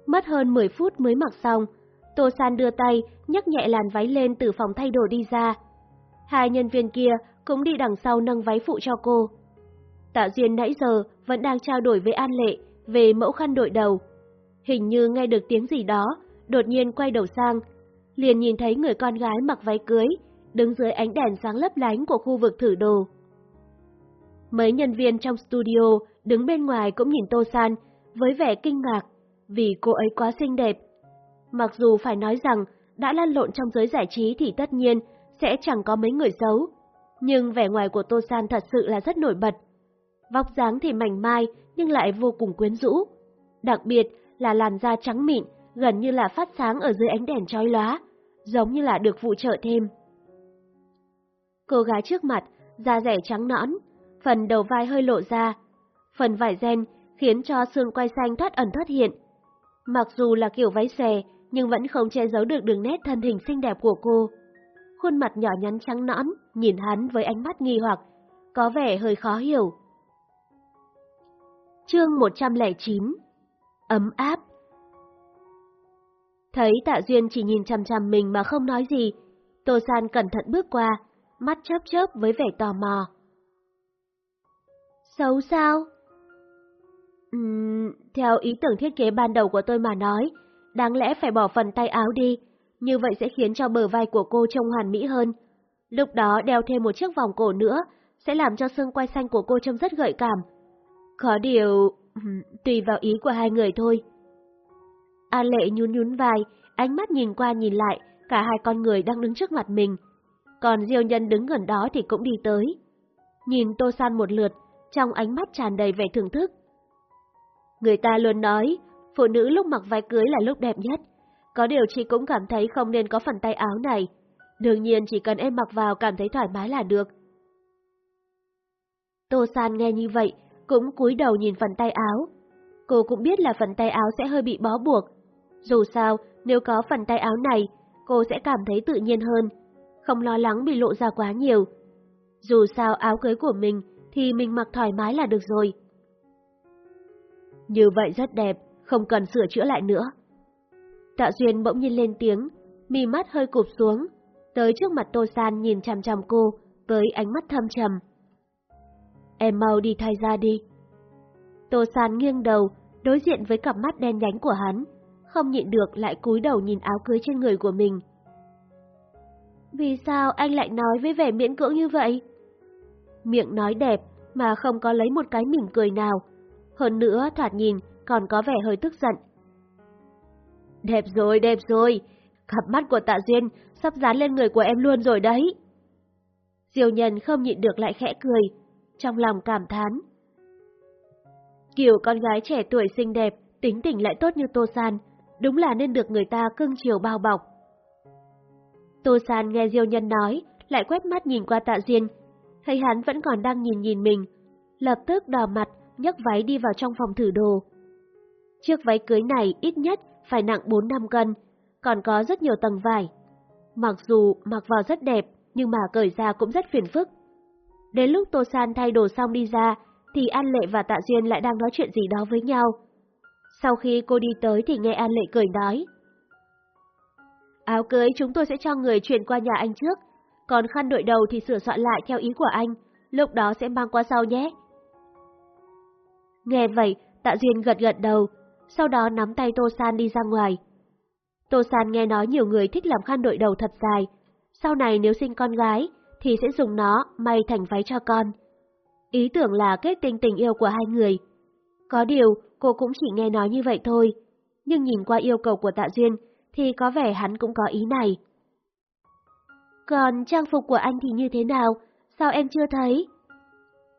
Mất hơn 10 phút mới mặc xong, Tô San đưa tay nhấc nhẹ làn váy lên từ phòng thay đồ đi ra. Hai nhân viên kia cũng đi đằng sau nâng váy phụ cho cô. Tạ Duyên nãy giờ vẫn đang trao đổi với An Lệ về mẫu khăn đội đầu. Hình như nghe được tiếng gì đó, đột nhiên quay đầu sang, liền nhìn thấy người con gái mặc váy cưới, đứng dưới ánh đèn sáng lấp lánh của khu vực thử đồ. Mấy nhân viên trong studio đứng bên ngoài cũng nhìn Tô San với vẻ kinh ngạc vì cô ấy quá xinh đẹp. Mặc dù phải nói rằng đã lăn lộn trong giới giải trí thì tất nhiên sẽ chẳng có mấy người xấu, nhưng vẻ ngoài của Tô San thật sự là rất nổi bật. Vóc dáng thì mảnh mai nhưng lại vô cùng quyến rũ. Đặc biệt là làn da trắng mịn, gần như là phát sáng ở dưới ánh đèn chói lóa, giống như là được phụ trợ thêm. Cô gái trước mặt, da rẻ trắng nõn, phần đầu vai hơi lộ ra, phần vải ren khiến cho xương quai xanh thoát ẩn thoát hiện. Mặc dù là kiểu váy xòe, nhưng vẫn không che giấu được đường nét thân hình xinh đẹp của cô. Khuôn mặt nhỏ nhắn trắng nõn, nhìn hắn với ánh mắt nghi hoặc, có vẻ hơi khó hiểu. Chương 109 Ấm áp Thấy Tạ Duyên chỉ nhìn chằm chằm mình mà không nói gì, Tô San cẩn thận bước qua, mắt chớp chớp với vẻ tò mò. Xấu sao? Uhm, theo ý tưởng thiết kế ban đầu của tôi mà nói, đáng lẽ phải bỏ phần tay áo đi, như vậy sẽ khiến cho bờ vai của cô trông hoàn mỹ hơn. Lúc đó đeo thêm một chiếc vòng cổ nữa, sẽ làm cho xương quai xanh của cô trông rất gợi cảm. Có điều, tùy vào ý của hai người thôi. A Lệ nhún nhún vai, ánh mắt nhìn qua nhìn lại, cả hai con người đang đứng trước mặt mình. Còn Diêu Nhân đứng gần đó thì cũng đi tới. Nhìn Tô San một lượt, trong ánh mắt tràn đầy vẻ thưởng thức. Người ta luôn nói, phụ nữ lúc mặc váy cưới là lúc đẹp nhất. Có điều chị cũng cảm thấy không nên có phần tay áo này. Đương nhiên chỉ cần em mặc vào cảm thấy thoải mái là được. Tô San nghe như vậy, cũng cúi đầu nhìn phần tay áo. Cô cũng biết là phần tay áo sẽ hơi bị bó buộc. Dù sao, nếu có phần tay áo này, cô sẽ cảm thấy tự nhiên hơn, không lo lắng bị lộ ra quá nhiều. Dù sao áo cưới của mình thì mình mặc thoải mái là được rồi. Như vậy rất đẹp, không cần sửa chữa lại nữa. Tạ Duyên bỗng nhiên lên tiếng, mi mắt hơi cụp xuống, tới trước mặt Tô San nhìn chằm chằm cô với ánh mắt thâm trầm. Em mau đi thay ra đi. Tô San nghiêng đầu, đối diện với cặp mắt đen nhánh của hắn, không nhịn được lại cúi đầu nhìn áo cưới trên người của mình. Vì sao anh lại nói với vẻ miễn cưỡng như vậy? Miệng nói đẹp mà không có lấy một cái mỉm cười nào. Hơn nữa thoạt nhìn còn có vẻ hơi tức giận. Đẹp rồi, đẹp rồi. Cặp mắt của tạ duyên sắp dán lên người của em luôn rồi đấy. Diều nhân không nhịn được lại khẽ cười, trong lòng cảm thán. Kiểu con gái trẻ tuổi xinh đẹp, tính tình lại tốt như Tô San, đúng là nên được người ta cưng chiều bao bọc. Tô San nghe Diêu Nhân nói, lại quét mắt nhìn qua tạ duyên thấy hắn vẫn còn đang nhìn nhìn mình, lập tức đỏ mặt, nhấc váy đi vào trong phòng thử đồ. Chiếc váy cưới này ít nhất phải nặng 4 năm cân, còn có rất nhiều tầng vải. Mặc dù mặc vào rất đẹp, nhưng mà cởi ra cũng rất phiền phức. Đến lúc Tô San thay đồ xong đi ra, thì An Lệ và Tạ Duyên lại đang nói chuyện gì đó với nhau. Sau khi cô đi tới thì nghe An Lệ cười nói. Áo cưới chúng tôi sẽ cho người chuyển qua nhà anh trước, còn khăn đội đầu thì sửa soạn lại theo ý của anh, lúc đó sẽ mang qua sau nhé. Nghe vậy, Tạ Duyên gật gật đầu, sau đó nắm tay Tô San đi ra ngoài. Tô San nghe nói nhiều người thích làm khăn đội đầu thật dài, sau này nếu sinh con gái thì sẽ dùng nó may thành váy cho con. Ý tưởng là kết tinh tình yêu của hai người. Có điều, cô cũng chỉ nghe nói như vậy thôi, nhưng nhìn qua yêu cầu của Tạ Duyên thì có vẻ hắn cũng có ý này. Còn trang phục của anh thì như thế nào? Sao em chưa thấy?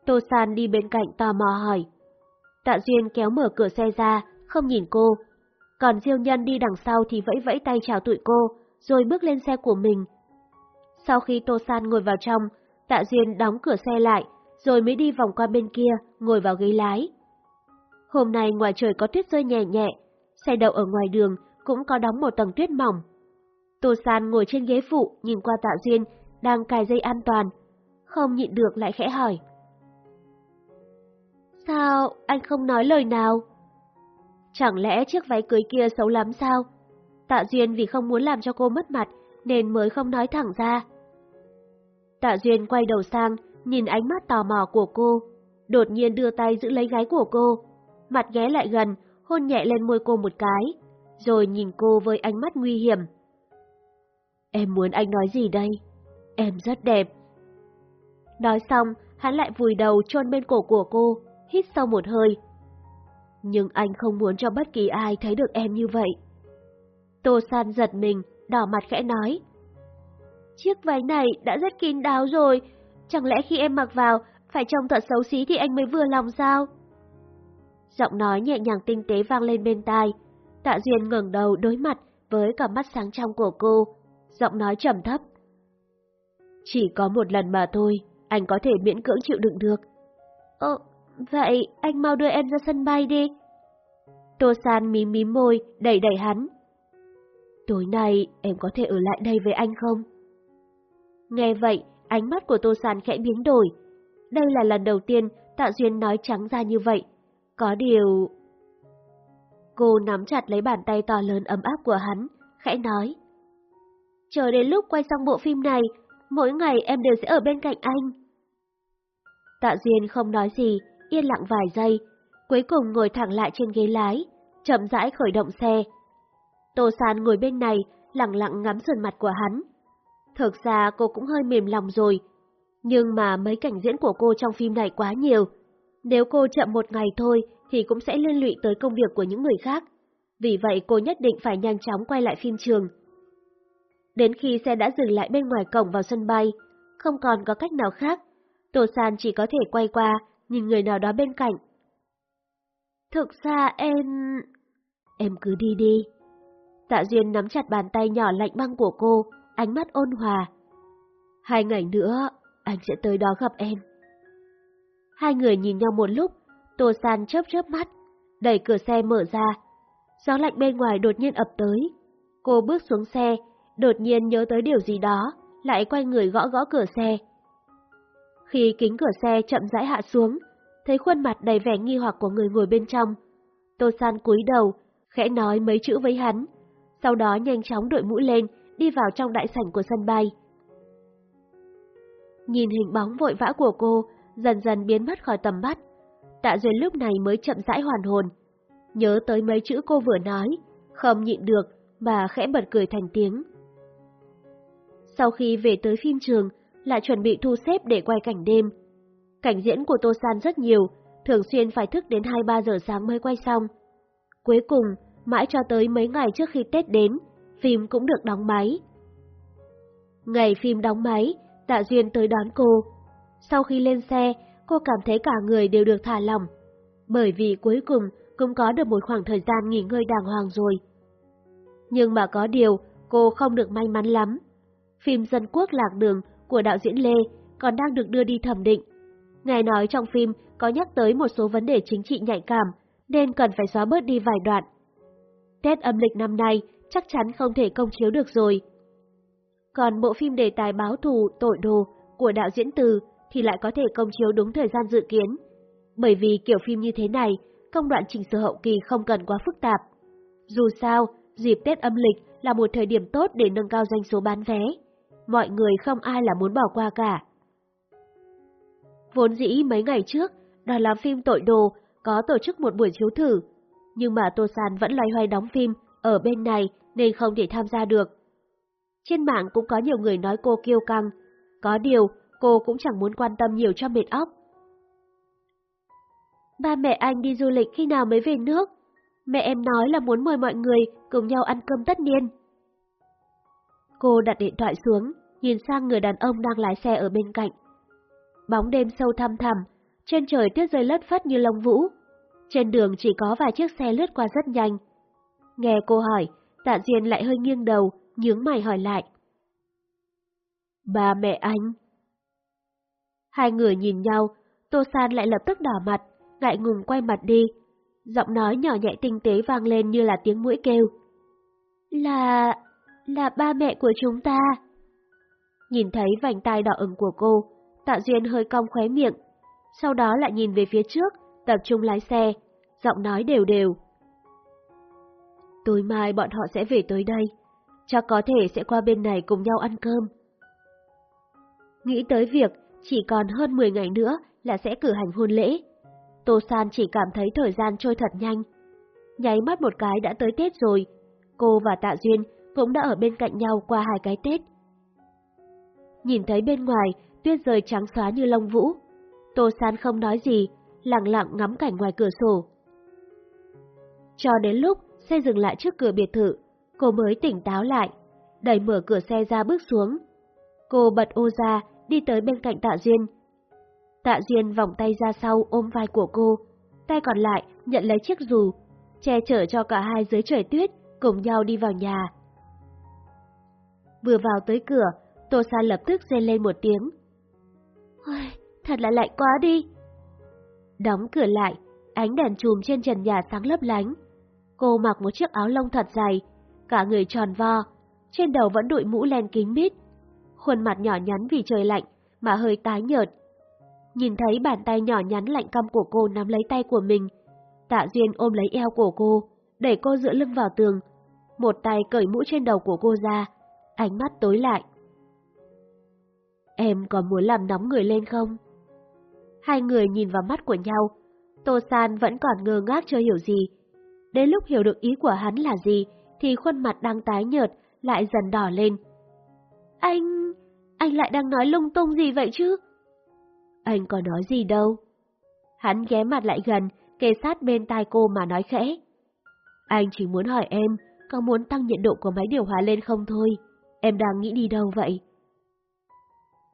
Tô San đi bên cạnh tò mò hỏi. Tạ Duyên kéo mở cửa xe ra, không nhìn cô. Còn Diêu Nhân đi đằng sau thì vẫy vẫy tay chào tụi cô, rồi bước lên xe của mình. Sau khi Tô San ngồi vào trong, Tạ Duyên đóng cửa xe lại, rồi mới đi vòng qua bên kia, ngồi vào ghế lái. Hôm nay ngoài trời có tuyết rơi nhẹ nhẹ, xe đậu ở ngoài đường cũng có đóng một tầng tuyết mỏng. Tô San ngồi trên ghế phụ nhìn qua Tạ Duyên đang cài dây an toàn, không nhịn được lại khẽ hỏi. Sao anh không nói lời nào? Chẳng lẽ chiếc váy cưới kia xấu lắm sao? Tạ Duyên vì không muốn làm cho cô mất mặt nên mới không nói thẳng ra. Tạ Duyên quay đầu sang, nhìn ánh mắt tò mò của cô, đột nhiên đưa tay giữ lấy gái của cô, mặt ghé lại gần, hôn nhẹ lên môi cô một cái, rồi nhìn cô với ánh mắt nguy hiểm. Em muốn anh nói gì đây? Em rất đẹp. Nói xong, hắn lại vùi đầu chôn bên cổ của cô, hít sâu một hơi. Nhưng anh không muốn cho bất kỳ ai thấy được em như vậy. Tô San giật mình, đỏ mặt khẽ nói. Chiếc váy này đã rất kín đáo rồi, chẳng lẽ khi em mặc vào, phải trông thật xấu xí thì anh mới vừa lòng sao? Giọng nói nhẹ nhàng tinh tế vang lên bên tai. Tạ Duyên ngẩng đầu đối mặt với cả mắt sáng trong của cô, giọng nói trầm thấp. Chỉ có một lần mà thôi, anh có thể miễn cưỡng chịu đựng được. Ồ, vậy anh mau đưa em ra sân bay đi. Tô San mím mím môi, đẩy đẩy hắn. Tối nay em có thể ở lại đây với anh không? Nghe vậy, ánh mắt của Tô San khẽ biến đổi. Đây là lần đầu tiên Tạ Duyên nói trắng ra như vậy. Có điều... Cô nắm chặt lấy bàn tay to lớn ấm áp của hắn, khẽ nói. Chờ đến lúc quay xong bộ phim này, mỗi ngày em đều sẽ ở bên cạnh anh. Tạ Duyên không nói gì, yên lặng vài giây, cuối cùng ngồi thẳng lại trên ghế lái, chậm rãi khởi động xe. Tô San ngồi bên này, lặng lặng ngắm sườn mặt của hắn. Thực ra cô cũng hơi mềm lòng rồi, nhưng mà mấy cảnh diễn của cô trong phim này quá nhiều. Nếu cô chậm một ngày thôi thì cũng sẽ liên lụy tới công việc của những người khác. Vì vậy cô nhất định phải nhanh chóng quay lại phim trường. Đến khi xe đã dừng lại bên ngoài cổng vào sân bay, không còn có cách nào khác, Tô San chỉ có thể quay qua, nhìn người nào đó bên cạnh. Thực ra em... Em cứ đi đi. Tạ Duyên nắm chặt bàn tay nhỏ lạnh băng của cô, ánh mắt ôn hòa. Hai ngày nữa, anh sẽ tới đó gặp em. Hai người nhìn nhau một lúc, Tô San chớp chớp mắt, đẩy cửa xe mở ra. Gió lạnh bên ngoài đột nhiên ập tới. Cô bước xuống xe, đột nhiên nhớ tới điều gì đó, lại quay người gõ gõ cửa xe. Khi kính cửa xe chậm rãi hạ xuống, thấy khuôn mặt đầy vẻ nghi hoặc của người ngồi bên trong. Tô San cúi đầu, khẽ nói mấy chữ với hắn, sau đó nhanh chóng đội mũ lên, đi vào trong đại sảnh của sân bay. Nhìn hình bóng vội vã của cô, dần dần biến mất khỏi tầm mắt. Tạ Duyên lúc này mới chậm rãi hoàn hồn. Nhớ tới mấy chữ cô vừa nói, không nhịn được, mà khẽ bật cười thành tiếng. Sau khi về tới phim trường, là chuẩn bị thu xếp để quay cảnh đêm. Cảnh diễn của Tô San rất nhiều, thường xuyên phải thức đến 2-3 giờ sáng mới quay xong. Cuối cùng, mãi cho tới mấy ngày trước khi Tết đến, phim cũng được đóng máy. Ngày phim đóng máy, Tạ Duyên tới đón cô. Sau khi lên xe, cô cảm thấy cả người đều được thả lỏng, bởi vì cuối cùng cũng có được một khoảng thời gian nghỉ ngơi đàng hoàng rồi. Nhưng mà có điều, cô không được may mắn lắm. Phim Dân Quốc Lạc Đường của đạo diễn Lê còn đang được đưa đi thẩm định. Ngài nói trong phim có nhắc tới một số vấn đề chính trị nhạy cảm, nên cần phải xóa bớt đi vài đoạn. Tết âm lịch năm nay chắc chắn không thể công chiếu được rồi. Còn bộ phim đề tài báo thù tội đồ của đạo diễn Từ thì lại có thể công chiếu đúng thời gian dự kiến. Bởi vì kiểu phim như thế này, công đoạn chỉnh sửa hậu kỳ không cần quá phức tạp. Dù sao, dịp Tết âm lịch là một thời điểm tốt để nâng cao doanh số bán vé. Mọi người không ai là muốn bỏ qua cả. Vốn dĩ mấy ngày trước, đoàn làm phim tội đồ có tổ chức một buổi chiếu thử, nhưng mà Tô San vẫn loay hoay đóng phim ở bên này nên không thể tham gia được. Trên mạng cũng có nhiều người nói cô kiêu căng, có điều cô cũng chẳng muốn quan tâm nhiều cho mệt óc. Ba mẹ anh đi du lịch khi nào mới về nước? Mẹ em nói là muốn mời mọi người cùng nhau ăn cơm tất niên. Cô đặt điện thoại xuống, nhìn sang người đàn ông đang lái xe ở bên cạnh. Bóng đêm sâu thăm thẳm, trên trời tuyết rơi lất phất như lông vũ. Trên đường chỉ có vài chiếc xe lướt qua rất nhanh. Nghe cô hỏi, Tạ Duyên lại hơi nghiêng đầu, nhướng mày hỏi lại. Ba mẹ anh. Hai người nhìn nhau, Tô San lại lập tức đỏ mặt, ngại ngùng quay mặt đi. Giọng nói nhỏ nhẹ tinh tế vang lên như là tiếng mũi kêu. Là... là ba mẹ của chúng ta. Nhìn thấy vành tai đỏ ửng của cô, Tạ Duyên hơi cong khóe miệng, sau đó lại nhìn về phía trước, tập trung lái xe, giọng nói đều đều. Tối mai bọn họ sẽ về tới đây, chắc có thể sẽ qua bên này cùng nhau ăn cơm. Nghĩ tới việc chỉ còn hơn 10 ngày nữa là sẽ cử hành hôn lễ. Tô San chỉ cảm thấy thời gian trôi thật nhanh. Nháy mắt một cái đã tới Tết rồi, cô và Tạ Duyên cũng đã ở bên cạnh nhau qua hai cái Tết. Nhìn thấy bên ngoài, tuyết rơi trắng xóa như lông vũ. Tô San không nói gì, lặng lặng ngắm cảnh ngoài cửa sổ. Cho đến lúc xe dừng lại trước cửa biệt thự, cô mới tỉnh táo lại, đẩy mở cửa xe ra bước xuống. Cô bật ô ra, đi tới bên cạnh Tạ Duyên. Tạ Duyên vòng tay ra sau ôm vai của cô, tay còn lại nhận lấy chiếc dù, che chở cho cả hai dưới trời tuyết, cùng nhau đi vào nhà. Vừa vào tới cửa, Tô Sa lập tức rên lên một tiếng. Ôi, thật là lạnh quá đi. Đóng cửa lại, ánh đèn chùm trên trần nhà sáng lấp lánh. Cô mặc một chiếc áo lông thật dày, cả người tròn vo, trên đầu vẫn đội mũ len kính mít. Khuôn mặt nhỏ nhắn vì trời lạnh mà hơi tái nhợt. Nhìn thấy bàn tay nhỏ nhắn lạnh căm của cô nắm lấy tay của mình, Tạ Duyên ôm lấy eo của cô, đẩy cô dựa lưng vào tường, một tay cởi mũ trên đầu của cô ra, ánh mắt tối lại. Em có muốn làm nóng người lên không? Hai người nhìn vào mắt của nhau, Tô San vẫn còn ngơ ngác chưa hiểu gì. Đến lúc hiểu được ý của hắn là gì, thì khuôn mặt đang tái nhợt, lại dần đỏ lên. Anh... anh lại đang nói lung tung gì vậy chứ? Anh có nói gì đâu. Hắn ghé mặt lại gần, kề sát bên tai cô mà nói khẽ. Anh chỉ muốn hỏi em, có muốn tăng nhiệt độ của máy điều hòa lên không thôi? Em đang nghĩ đi đâu vậy?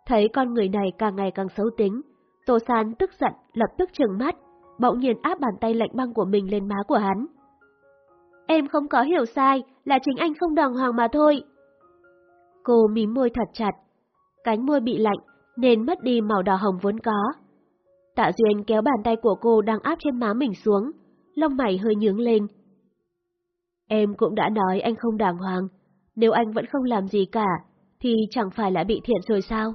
Thấy con người này càng ngày càng xấu tính, Tô San tức giận lập tức trừng mắt, bỗng nhiên áp bàn tay lạnh băng của mình lên má của hắn. Em không có hiểu sai, là chính anh không đàng hoàng mà thôi. Cô mím môi thật chặt, cánh môi bị lạnh nên mất đi màu đỏ hồng vốn có. Tạ Duyên kéo bàn tay của cô đang áp trên má mình xuống, lông mày hơi nhướng lên. Em cũng đã nói anh không đàng hoàng, nếu anh vẫn không làm gì cả, thì chẳng phải là bị thiện rồi sao?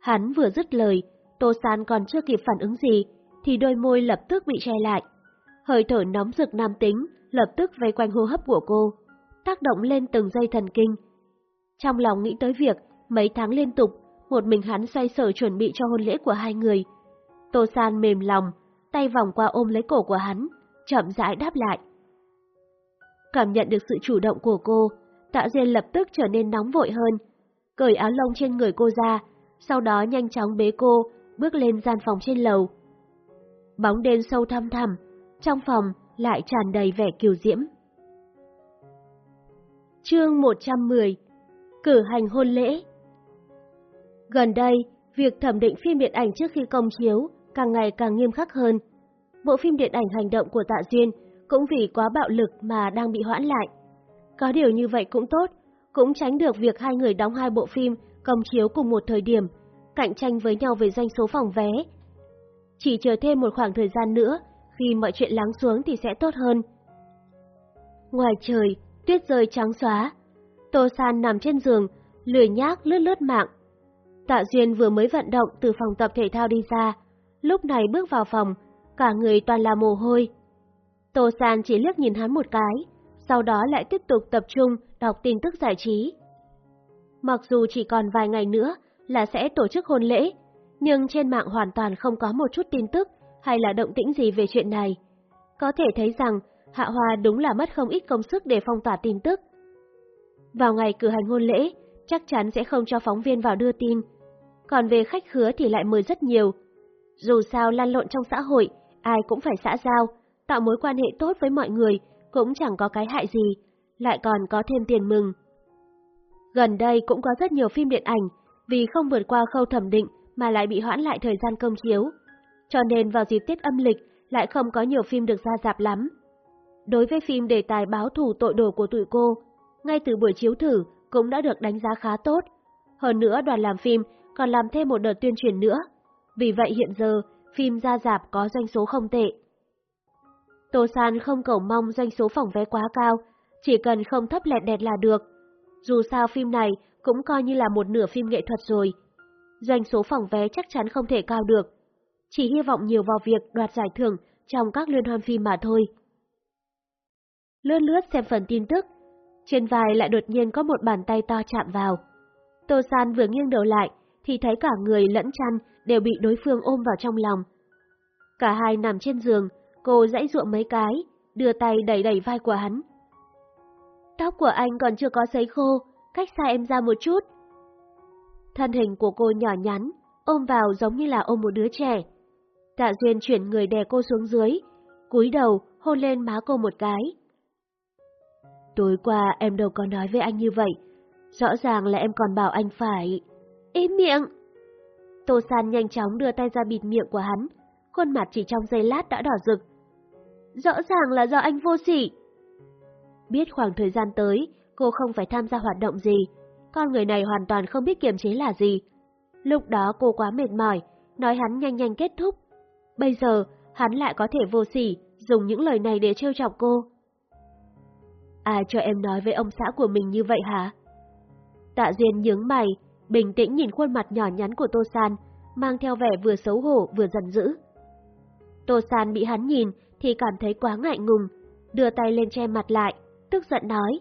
Hắn vừa dứt lời, Tô San còn chưa kịp phản ứng gì, thì đôi môi lập tức bị che lại. Hơi thở nóng rực nam tính lập tức vây quanh hô hấp của cô, tác động lên từng dây thần kinh. Trong lòng nghĩ tới việc mấy tháng liên tục, một mình hắn xoay sở chuẩn bị cho hôn lễ của hai người. Tô San mềm lòng, tay vòng qua ôm lấy cổ của hắn, chậm rãi đáp lại. Cảm nhận được sự chủ động của cô, Tạ Duyên lập tức trở nên nóng vội hơn, cởi áo lông trên người cô ra, sau đó nhanh chóng bế cô, bước lên gian phòng trên lầu. Bóng đêm sâu thăm thẳm, trong phòng lại tràn đầy vẻ kiều diễm. Chương 110 Cử hành hôn lễ Gần đây, việc thẩm định phim điện ảnh trước khi công chiếu càng ngày càng nghiêm khắc hơn. Bộ phim điện ảnh hành động của Tạ Duyên cũng vì quá bạo lực mà đang bị hoãn lại. Có điều như vậy cũng tốt, cũng tránh được việc hai người đóng hai bộ phim công chiếu cùng một thời điểm, cạnh tranh với nhau về doanh số phòng vé. Chỉ chờ thêm một khoảng thời gian nữa, khi mọi chuyện lắng xuống thì sẽ tốt hơn. Ngoài trời, tuyết rơi trắng xóa. Tô San nằm trên giường, lười nhác lướt lướt mạng. Tạ Duyên vừa mới vận động từ phòng tập thể thao đi ra, lúc này bước vào phòng, cả người toàn là mồ hôi. Tô San chỉ liếc nhìn hắn một cái, sau đó lại tiếp tục tập trung đọc tin tức giải trí. Mặc dù chỉ còn vài ngày nữa là sẽ tổ chức hôn lễ, nhưng trên mạng hoàn toàn không có một chút tin tức hay là động tĩnh gì về chuyện này. Có thể thấy rằng Hạ Hoa đúng là mất không ít công sức để phong tỏa tin tức. Vào ngày cử hành hôn lễ, chắc chắn sẽ không cho phóng viên vào đưa tin. Còn về khách khứa thì lại mời rất nhiều. Dù sao lan lộn trong xã hội, ai cũng phải xã giao, tạo mối quan hệ tốt với mọi người cũng chẳng có cái hại gì, lại còn có thêm tiền mừng. Gần đây cũng có rất nhiều phim điện ảnh vì không vượt qua khâu thẩm định mà lại bị hoãn lại thời gian công chiếu. Cho nên vào dịp Tết âm lịch lại không có nhiều phim được ra dạp lắm. Đối với phim đề tài báo thủ tội đồ của tụi cô, ngay từ buổi chiếu thử cũng đã được đánh giá khá tốt. Hơn nữa đoàn làm phim còn làm thêm một đợt tuyên truyền nữa. Vì vậy hiện giờ, phim ra dạp có doanh số không tệ. Tô San không cầu mong doanh số phòng vé quá cao, chỉ cần không thấp lẹt đẹt là được. Dù sao phim này cũng coi như là một nửa phim nghệ thuật rồi. Doanh số phòng vé chắc chắn không thể cao được. Chỉ hy vọng nhiều vào việc đoạt giải thưởng trong các liên hoan phim mà thôi. Lướt lướt xem phần tin tức, trên vai lại đột nhiên có một bàn tay to chạm vào. Tô San vừa nghiêng đầu lại, thì thấy cả người lẫn chăn đều bị đối phương ôm vào trong lòng. Cả hai nằm trên giường, cô dãy ruộng mấy cái, đưa tay đẩy đẩy vai của hắn. Tóc của anh còn chưa có sấy khô, cách xa em ra một chút. Thân hình của cô nhỏ nhắn, ôm vào giống như là ôm một đứa trẻ. Tạ Duyên chuyển người đè cô xuống dưới, cúi đầu hôn lên má cô một cái. Tối qua em đâu có nói với anh như vậy, rõ ràng là em còn bảo anh phải... Im miệng! Tô San nhanh chóng đưa tay ra bịt miệng của hắn, khuôn mặt chỉ trong giây lát đã đỏ rực. Rõ ràng là do anh vô sỉ. Biết khoảng thời gian tới, cô không phải tham gia hoạt động gì, con người này hoàn toàn không biết kiềm chế là gì. Lúc đó cô quá mệt mỏi, nói hắn nhanh nhanh kết thúc. Bây giờ, hắn lại có thể vô sỉ, dùng những lời này để trêu chọc cô. Ai cho em nói với ông xã của mình như vậy hả? Tạ Duyên nhướng mày, bình tĩnh nhìn khuôn mặt nhỏ nhắn của Tô San, mang theo vẻ vừa xấu hổ vừa giận dữ. Tô San bị hắn nhìn thì cảm thấy quá ngại ngùng, đưa tay lên che mặt lại, tức giận nói.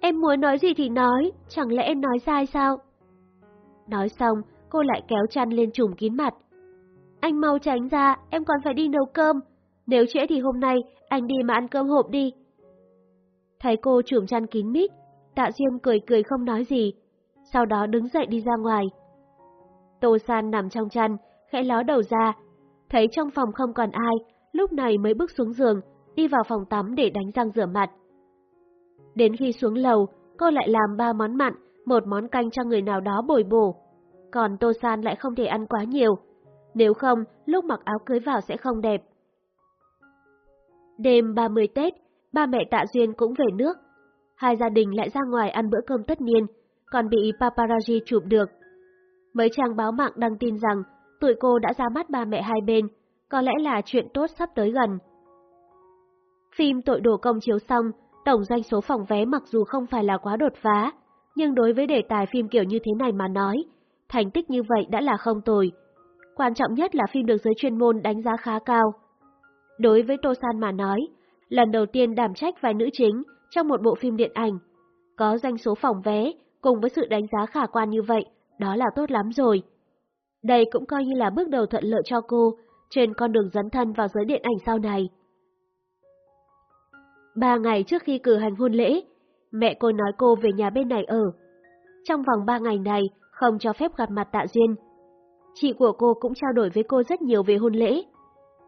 Em muốn nói gì thì nói, chẳng lẽ em nói sai sao? Nói xong, cô lại kéo chăn lên trùm kín mặt. Anh mau tránh ra, em còn phải đi nấu cơm. Nếu trễ thì hôm nay, anh đi mà ăn cơm hộp đi. Thấy cô trùm chăn kín mít, tạ diêm cười cười không nói gì, sau đó đứng dậy đi ra ngoài. Tô San nằm trong chăn, khẽ ló đầu ra, thấy trong phòng không còn ai, lúc này mới bước xuống giường, đi vào phòng tắm để đánh răng rửa mặt. Đến khi xuống lầu, cô lại làm ba món mặn, một món canh cho người nào đó bồi bổ. Còn Tô San lại không thể ăn quá nhiều, nếu không lúc mặc áo cưới vào sẽ không đẹp. Đêm 30 Tết, ba mẹ Tạ Duyên cũng về nước. Hai gia đình lại ra ngoài ăn bữa cơm tất niên, còn bị paparazzi chụp được. Mấy trang báo mạng đăng tin rằng tụi cô đã ra mắt ba mẹ hai bên, có lẽ là chuyện tốt sắp tới gần. Phim Tội đồ công chiếu xong, tổng doanh số phòng vé mặc dù không phải là quá đột phá, nhưng đối với đề tài phim kiểu như thế này mà nói, thành tích như vậy đã là không tồi. Quan trọng nhất là phim được giới chuyên môn đánh giá khá cao. Đối với Tô San mà nói, lần đầu tiên đảm trách vai nữ chính trong một bộ phim điện ảnh, có doanh số phòng vé cùng với sự đánh giá khả quan như vậy, đó là tốt lắm rồi. Đây cũng coi như là bước đầu thuận lợi cho cô trên con đường dấn thân vào giới điện ảnh sau này. Ba ngày trước khi cử hành hôn lễ, mẹ cô nói cô về nhà bên này ở. Trong vòng ba ngày này, không cho phép gặp mặt Tạ Duyên. Chị của cô cũng trao đổi với cô rất nhiều về hôn lễ.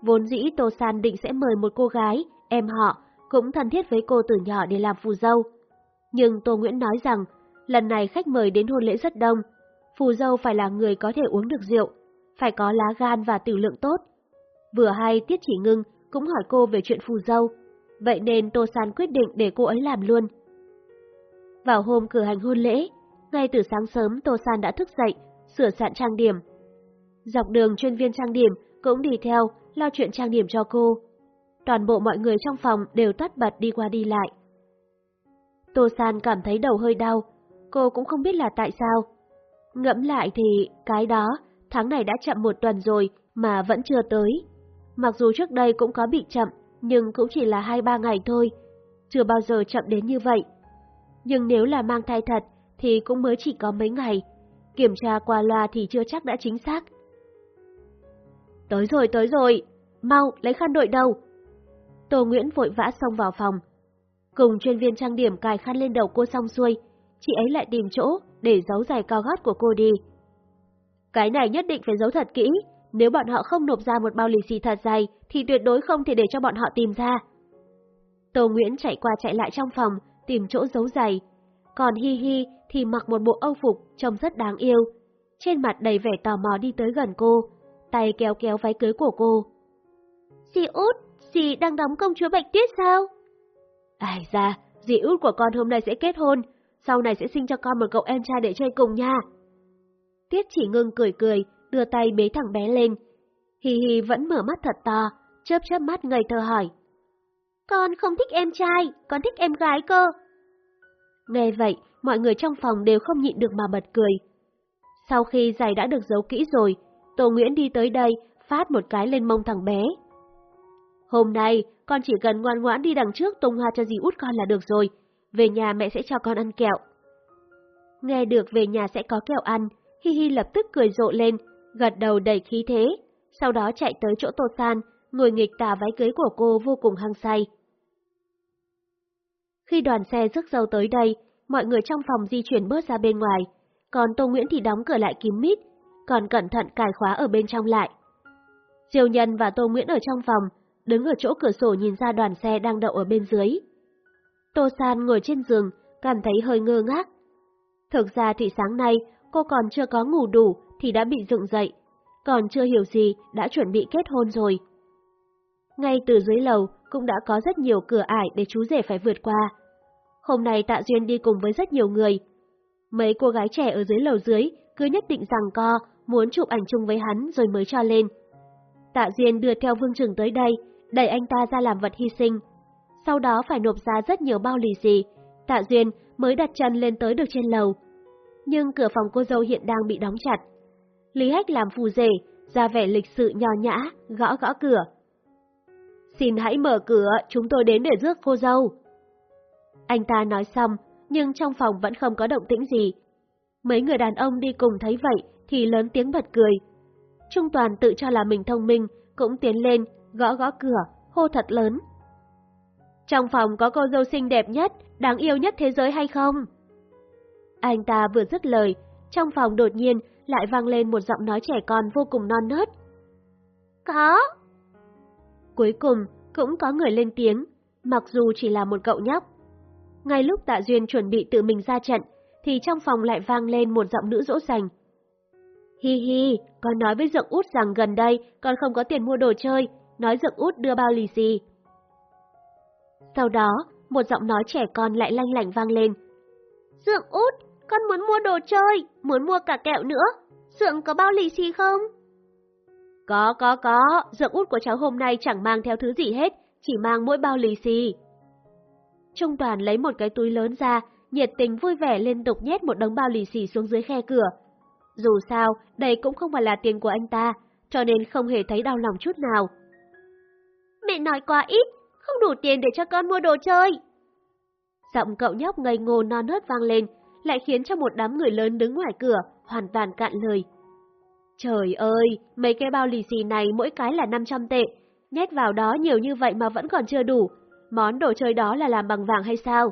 Vốn dĩ Tô San định sẽ mời một cô gái, em họ, cũng thân thiết với cô từ nhỏ để làm phù dâu. Nhưng Tô Nguyễn nói rằng, lần này khách mời đến hôn lễ rất đông, phù dâu phải là người có thể uống được rượu, phải có lá gan và tiểu lượng tốt. Vừa hay Tiết Chỉ Ngưng cũng hỏi cô về chuyện phù dâu, vậy nên Tô San quyết định để cô ấy làm luôn. Vào hôm cử hành hôn lễ, ngay từ sáng sớm Tô San đã thức dậy, sửa soạn trang điểm. Dọc đường chuyên viên trang điểm cũng đi theo, lo chuyện trang điểm cho cô. Toàn bộ mọi người trong phòng đều tắt bật đi qua đi lại. Tô San cảm thấy đầu hơi đau, cô cũng không biết là tại sao. Ngẫm lại thì cái đó, tháng này đã chậm một tuần rồi mà vẫn chưa tới. Mặc dù trước đây cũng có bị chậm, nhưng cũng chỉ là hai ba ngày thôi, chưa bao giờ chậm đến như vậy. Nhưng nếu là mang thai thật thì cũng mới chỉ có mấy ngày, kiểm tra qua loa thì chưa chắc đã chính xác. Tới rồi, tới rồi, mau lấy khăn đội đầu. Tô Nguyễn vội vã xông vào phòng. Cùng chuyên viên trang điểm cài khăn lên đầu cô xong xuôi, chị ấy lại tìm chỗ để giấu giày cao gót của cô đi. Cái này nhất định phải giấu thật kỹ, nếu bọn họ không nộp ra một bao lì xì thật dày thì tuyệt đối không thể để cho bọn họ tìm ra. Tô Nguyễn chạy qua chạy lại trong phòng, tìm chỗ giấu giày. Còn Hi Hi thì mặc một bộ âu phục trông rất đáng yêu. Trên mặt đầy vẻ tò mò đi tới gần cô, tay kéo kéo váy cưới của cô. Dì út, dì đang đóng công chúa Bạch Tuyết sao? Ai ra, dì út của con hôm nay sẽ kết hôn, sau này sẽ sinh cho con một cậu em trai để chơi cùng nha. Tiết chỉ ngưng cười cười, đưa tay bế thằng bé lên. Hi Hi vẫn mở mắt thật to, chớp chớp mắt ngây thơ hỏi. Con không thích em trai, con thích em gái cơ. Nghe vậy, mọi người trong phòng đều không nhịn được mà bật cười. Sau khi giày đã được giấu kỹ rồi, Tô Nguyễn đi tới đây, phát một cái lên mông thằng bé. Hôm nay, con chỉ cần ngoan ngoãn đi đằng trước tung hoa cho dì út con là được rồi, về nhà mẹ sẽ cho con ăn kẹo. Nghe được về nhà sẽ có kẹo ăn, Hi Hi lập tức cười rộ lên, gật đầu đầy khí thế, sau đó chạy tới chỗ Tô San, ngồi nghịch tà váy cưới của cô vô cùng hăng say. Khi đoàn xe rước dâu tới đây, mọi người trong phòng di chuyển bớt ra bên ngoài, còn Tô Nguyễn thì đóng cửa lại kín mít, còn cẩn thận cài khóa ở bên trong lại. Diêu Nhân và Tô Nguyễn ở trong phòng, đứng ở chỗ cửa sổ nhìn ra đoàn xe đang đậu ở bên dưới. Tô San ngồi trên giường, cảm thấy hơi ngơ ngác. Thực ra thì sáng nay cô còn chưa có ngủ đủ thì đã bị dựng dậy, còn chưa hiểu gì đã chuẩn bị kết hôn rồi. Ngay từ dưới lầu cũng đã có rất nhiều cửa ải để chú rể phải vượt qua. Hôm nay Tạ Duyên đi cùng với rất nhiều người. Mấy cô gái trẻ ở dưới lầu dưới cứ nhất định rằng co, muốn chụp ảnh chung với hắn rồi mới cho lên. Tạ Duyên đưa theo Vương Trừng tới đây, đẩy anh ta ra làm vật hy sinh. Sau đó phải nộp ra rất nhiều bao lì xì, Tạ Duyên mới đặt chân lên tới được trên lầu. Nhưng cửa phòng cô dâu hiện đang bị đóng chặt. Lý Hách làm phù rể, ra vẻ lịch sự nho nhã, gõ gõ cửa. Xin hãy mở cửa, chúng tôi đến để rước cô dâu. Anh ta nói xong, nhưng trong phòng vẫn không có động tĩnh gì. Mấy người đàn ông đi cùng thấy vậy thì lớn tiếng bật cười. Trung Toàn tự cho là mình thông minh, cũng tiến lên, gõ gõ cửa, hô thật lớn. Trong phòng có cô dâu xinh đẹp nhất, đáng yêu nhất thế giới hay không? Anh ta vừa dứt lời, trong phòng đột nhiên lại vang lên một giọng nói trẻ con vô cùng non nớt. Có! Cuối cùng, cũng có người lên tiếng, mặc dù chỉ là một cậu nhóc. Ngay lúc Tạ Duyên chuẩn bị tự mình ra trận, thì trong phòng lại vang lên một giọng nữ dỗ dành. Hi hi, con nói với Dượng Út rằng gần đây con không có tiền mua đồ chơi, nói Dượng Út đưa bao lì xì. Sau đó, một giọng nói trẻ con lại lanh lảnh vang lên. Dượng Út, con muốn mua đồ chơi, muốn mua cả kẹo nữa. Dượng có bao lì xì không? Có, có, có, Dượng Út của cháu hôm nay chẳng mang theo thứ gì hết, chỉ mang mỗi bao lì xì. Trung Toàn lấy một cái túi lớn ra, nhiệt tình vui vẻ liên tục nhét một đống bao lì xì xuống dưới khe cửa. Dù sao, đây cũng không phải là tiền của anh ta, cho nên không hề thấy đau lòng chút nào. Mẹ nói quá ít, không đủ tiền để cho con mua đồ chơi. Giọng cậu nhóc ngây ngô non nớt vang lên, lại khiến cho một đám người lớn đứng ngoài cửa, hoàn toàn cạn lời. Trời ơi, mấy cái bao lì xì này mỗi cái là 500 tệ, nhét vào đó nhiều như vậy mà vẫn còn chưa đủ, món đồ chơi đó là làm bằng vàng hay sao?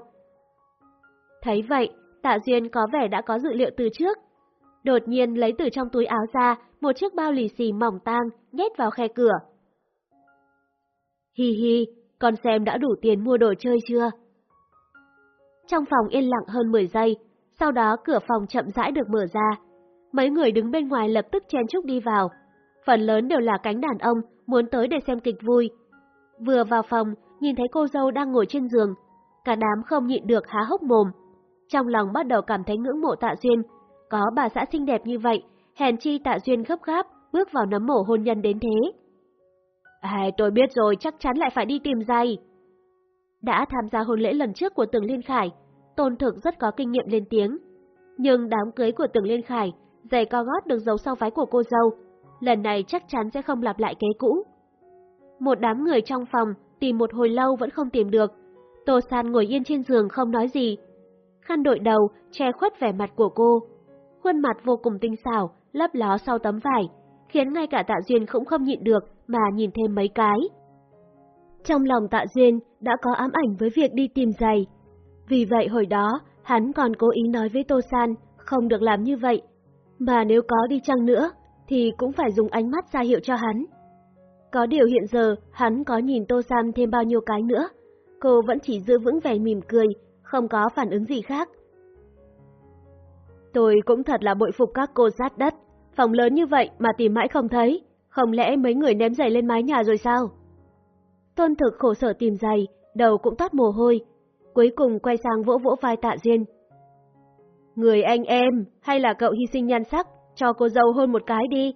Thấy vậy, Tạ Duyên có vẻ đã có dự liệu từ trước. Đột nhiên lấy từ trong túi áo ra một chiếc bao lì xì mỏng tang nhét vào khe cửa. Hi hi, con xem đã đủ tiền mua đồ chơi chưa? Trong phòng yên lặng hơn 10 giây, sau đó cửa phòng chậm rãi được mở ra. Mấy người đứng bên ngoài lập tức chen chúc đi vào. Phần lớn đều là cánh đàn ông muốn tới để xem kịch vui. Vừa vào phòng, nhìn thấy cô dâu đang ngồi trên giường. Cả đám không nhịn được há hốc mồm. Trong lòng bắt đầu cảm thấy ngưỡng mộ tạ duyên. Có bà xã xinh đẹp như vậy, hèn chi tạ duyên gấp gáp, bước vào nấm mổ hôn nhân đến thế. À, tôi biết rồi, chắc chắn lại phải đi tìm giày. Đã tham gia hôn lễ lần trước của Tường Liên Khải, Tôn Thực rất có kinh nghiệm lên tiếng. Nhưng đám cưới của Tường Liên Khải, giày co gót được giấu sau váy của cô dâu, lần này chắc chắn sẽ không lặp lại kế cũ. Một đám người trong phòng tìm một hồi lâu vẫn không tìm được. Tô San ngồi yên trên giường không nói gì. Khăn đội đầu che khuất vẻ mặt của cô. Khuôn mặt vô cùng tinh xảo, lấp ló sau tấm vải, khiến ngay cả Tạ Duyên cũng không nhịn được mà nhìn thêm mấy cái. Trong lòng Tạ Duyên đã có ám ảnh với việc đi tìm giày. Vì vậy hồi đó, hắn còn cố ý nói với Tô San không được làm như vậy. Mà nếu có đi chăng nữa, thì cũng phải dùng ánh mắt ra hiệu cho hắn. Có điều hiện giờ, hắn có nhìn Tô San thêm bao nhiêu cái nữa. Cô vẫn chỉ giữ vững vẻ mỉm cười, không có phản ứng gì khác. Tôi cũng thật là bội phục các cô sát đất. Phòng lớn như vậy mà tìm mãi không thấy. Không lẽ mấy người ném giày lên mái nhà rồi sao? Tôn thực khổ sở tìm giày, đầu cũng toát mồ hôi. Cuối cùng quay sang vỗ vỗ vai tạ duyên. Người anh em, hay là cậu hy sinh nhan sắc, cho cô dâu hôn một cái đi.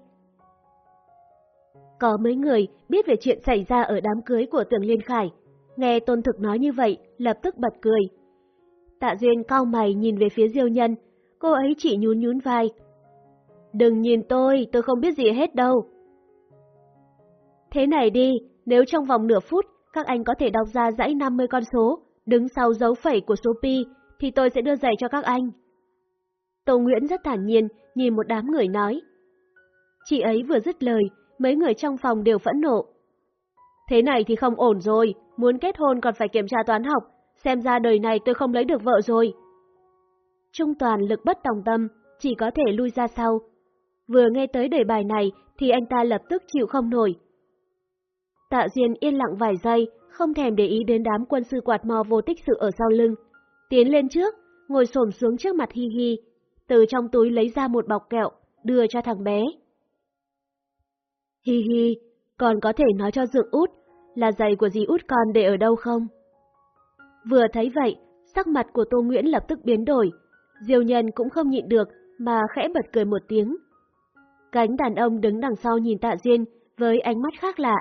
Có mấy người biết về chuyện xảy ra ở đám cưới của Tưởng Liên Khải. Nghe Tôn Thực nói như vậy, lập tức bật cười. Tạ Duyên cau mày nhìn về phía Diêu Nhân, cô ấy chỉ nhún nhún vai. Đừng nhìn tôi, tôi không biết gì hết đâu. Thế này đi, nếu trong vòng nửa phút các anh có thể đọc ra dãy 50 con số, đứng sau dấu phẩy của số pi, thì tôi sẽ đưa giày cho các anh. Tô Nguyễn rất thản nhiên, nhìn một đám người nói. Chị ấy vừa dứt lời, mấy người trong phòng đều phẫn nộ. Thế này thì không ổn rồi, muốn kết hôn còn phải kiểm tra toán học, xem ra đời này tôi không lấy được vợ rồi. Trung toàn lực bất tòng tâm, chỉ có thể lui ra sau. Vừa nghe tới đề bài này thì anh ta lập tức chịu không nổi. Tạ Duyên yên lặng vài giây, không thèm để ý đến đám quân sư quạt mò vô tích sự ở sau lưng. Tiến lên trước, ngồi xổm xuống trước mặt Hi Hi, từ trong túi lấy ra một bọc kẹo, đưa cho thằng bé. Hi Hi, con có thể nói cho Dượng út là giày của dì út con để ở đâu không? Vừa thấy vậy, sắc mặt của Tô Nguyễn lập tức biến đổi. Diêu nhân cũng không nhịn được mà khẽ bật cười một tiếng. Cánh đàn ông đứng đằng sau nhìn Tạ Duyên với ánh mắt khác lạ.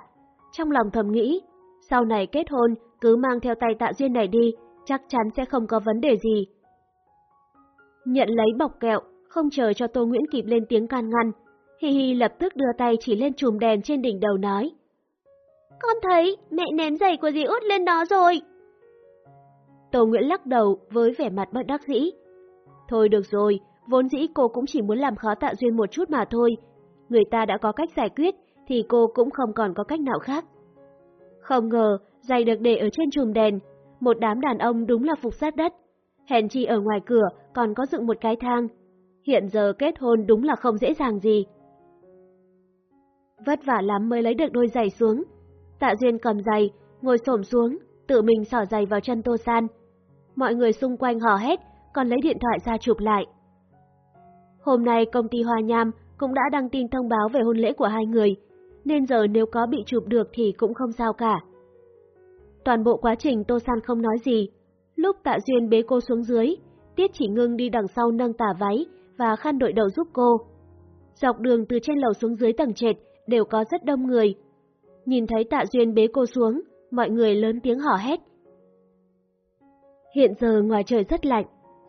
Trong lòng thầm nghĩ, sau này kết hôn cứ mang theo tay Tạ Duyên này đi, chắc chắn sẽ không có vấn đề gì. Nhận lấy bọc kẹo, không chờ cho Tô Nguyễn kịp lên tiếng can ngăn, Hi Hi lập tức đưa tay chỉ lên chùm đèn trên đỉnh đầu nói. Con thấy mẹ ném giày của dì út lên đó rồi. Tô Nguyễn lắc đầu với vẻ mặt bất đắc dĩ. Thôi được rồi, vốn dĩ cô cũng chỉ muốn làm khó tạ duyên một chút mà thôi. Người ta đã có cách giải quyết thì cô cũng không còn có cách nào khác. Không ngờ, giày được để ở trên chùm đèn, một đám đàn ông đúng là phục sát đất. Hèn chi ở ngoài cửa còn có dựng một cái thang. Hiện giờ kết hôn đúng là không dễ dàng gì. Vất vả lắm mới lấy được đôi giày xuống. Tạ Duyên cầm giày, ngồi xổm xuống, tự mình xỏ giày vào chân Tô San. Mọi người xung quanh hò hét, còn lấy điện thoại ra chụp lại. Hôm nay công ty Hoa Nham cũng đã đăng tin thông báo về hôn lễ của hai người, nên giờ nếu có bị chụp được thì cũng không sao cả. Toàn bộ quá trình Tô San không nói gì. Lúc Tạ Duyên bế cô xuống dưới, Tiết chỉ ngưng đi đằng sau nâng tả váy và khăn đội đầu giúp cô. Dọc đường từ trên lầu xuống dưới tầng trệt đều có rất đông người. Nhìn thấy Tạ Duyên bế cô xuống, mọi người lớn tiếng hò hét. Hiện giờ ngoài trời rất lạnh,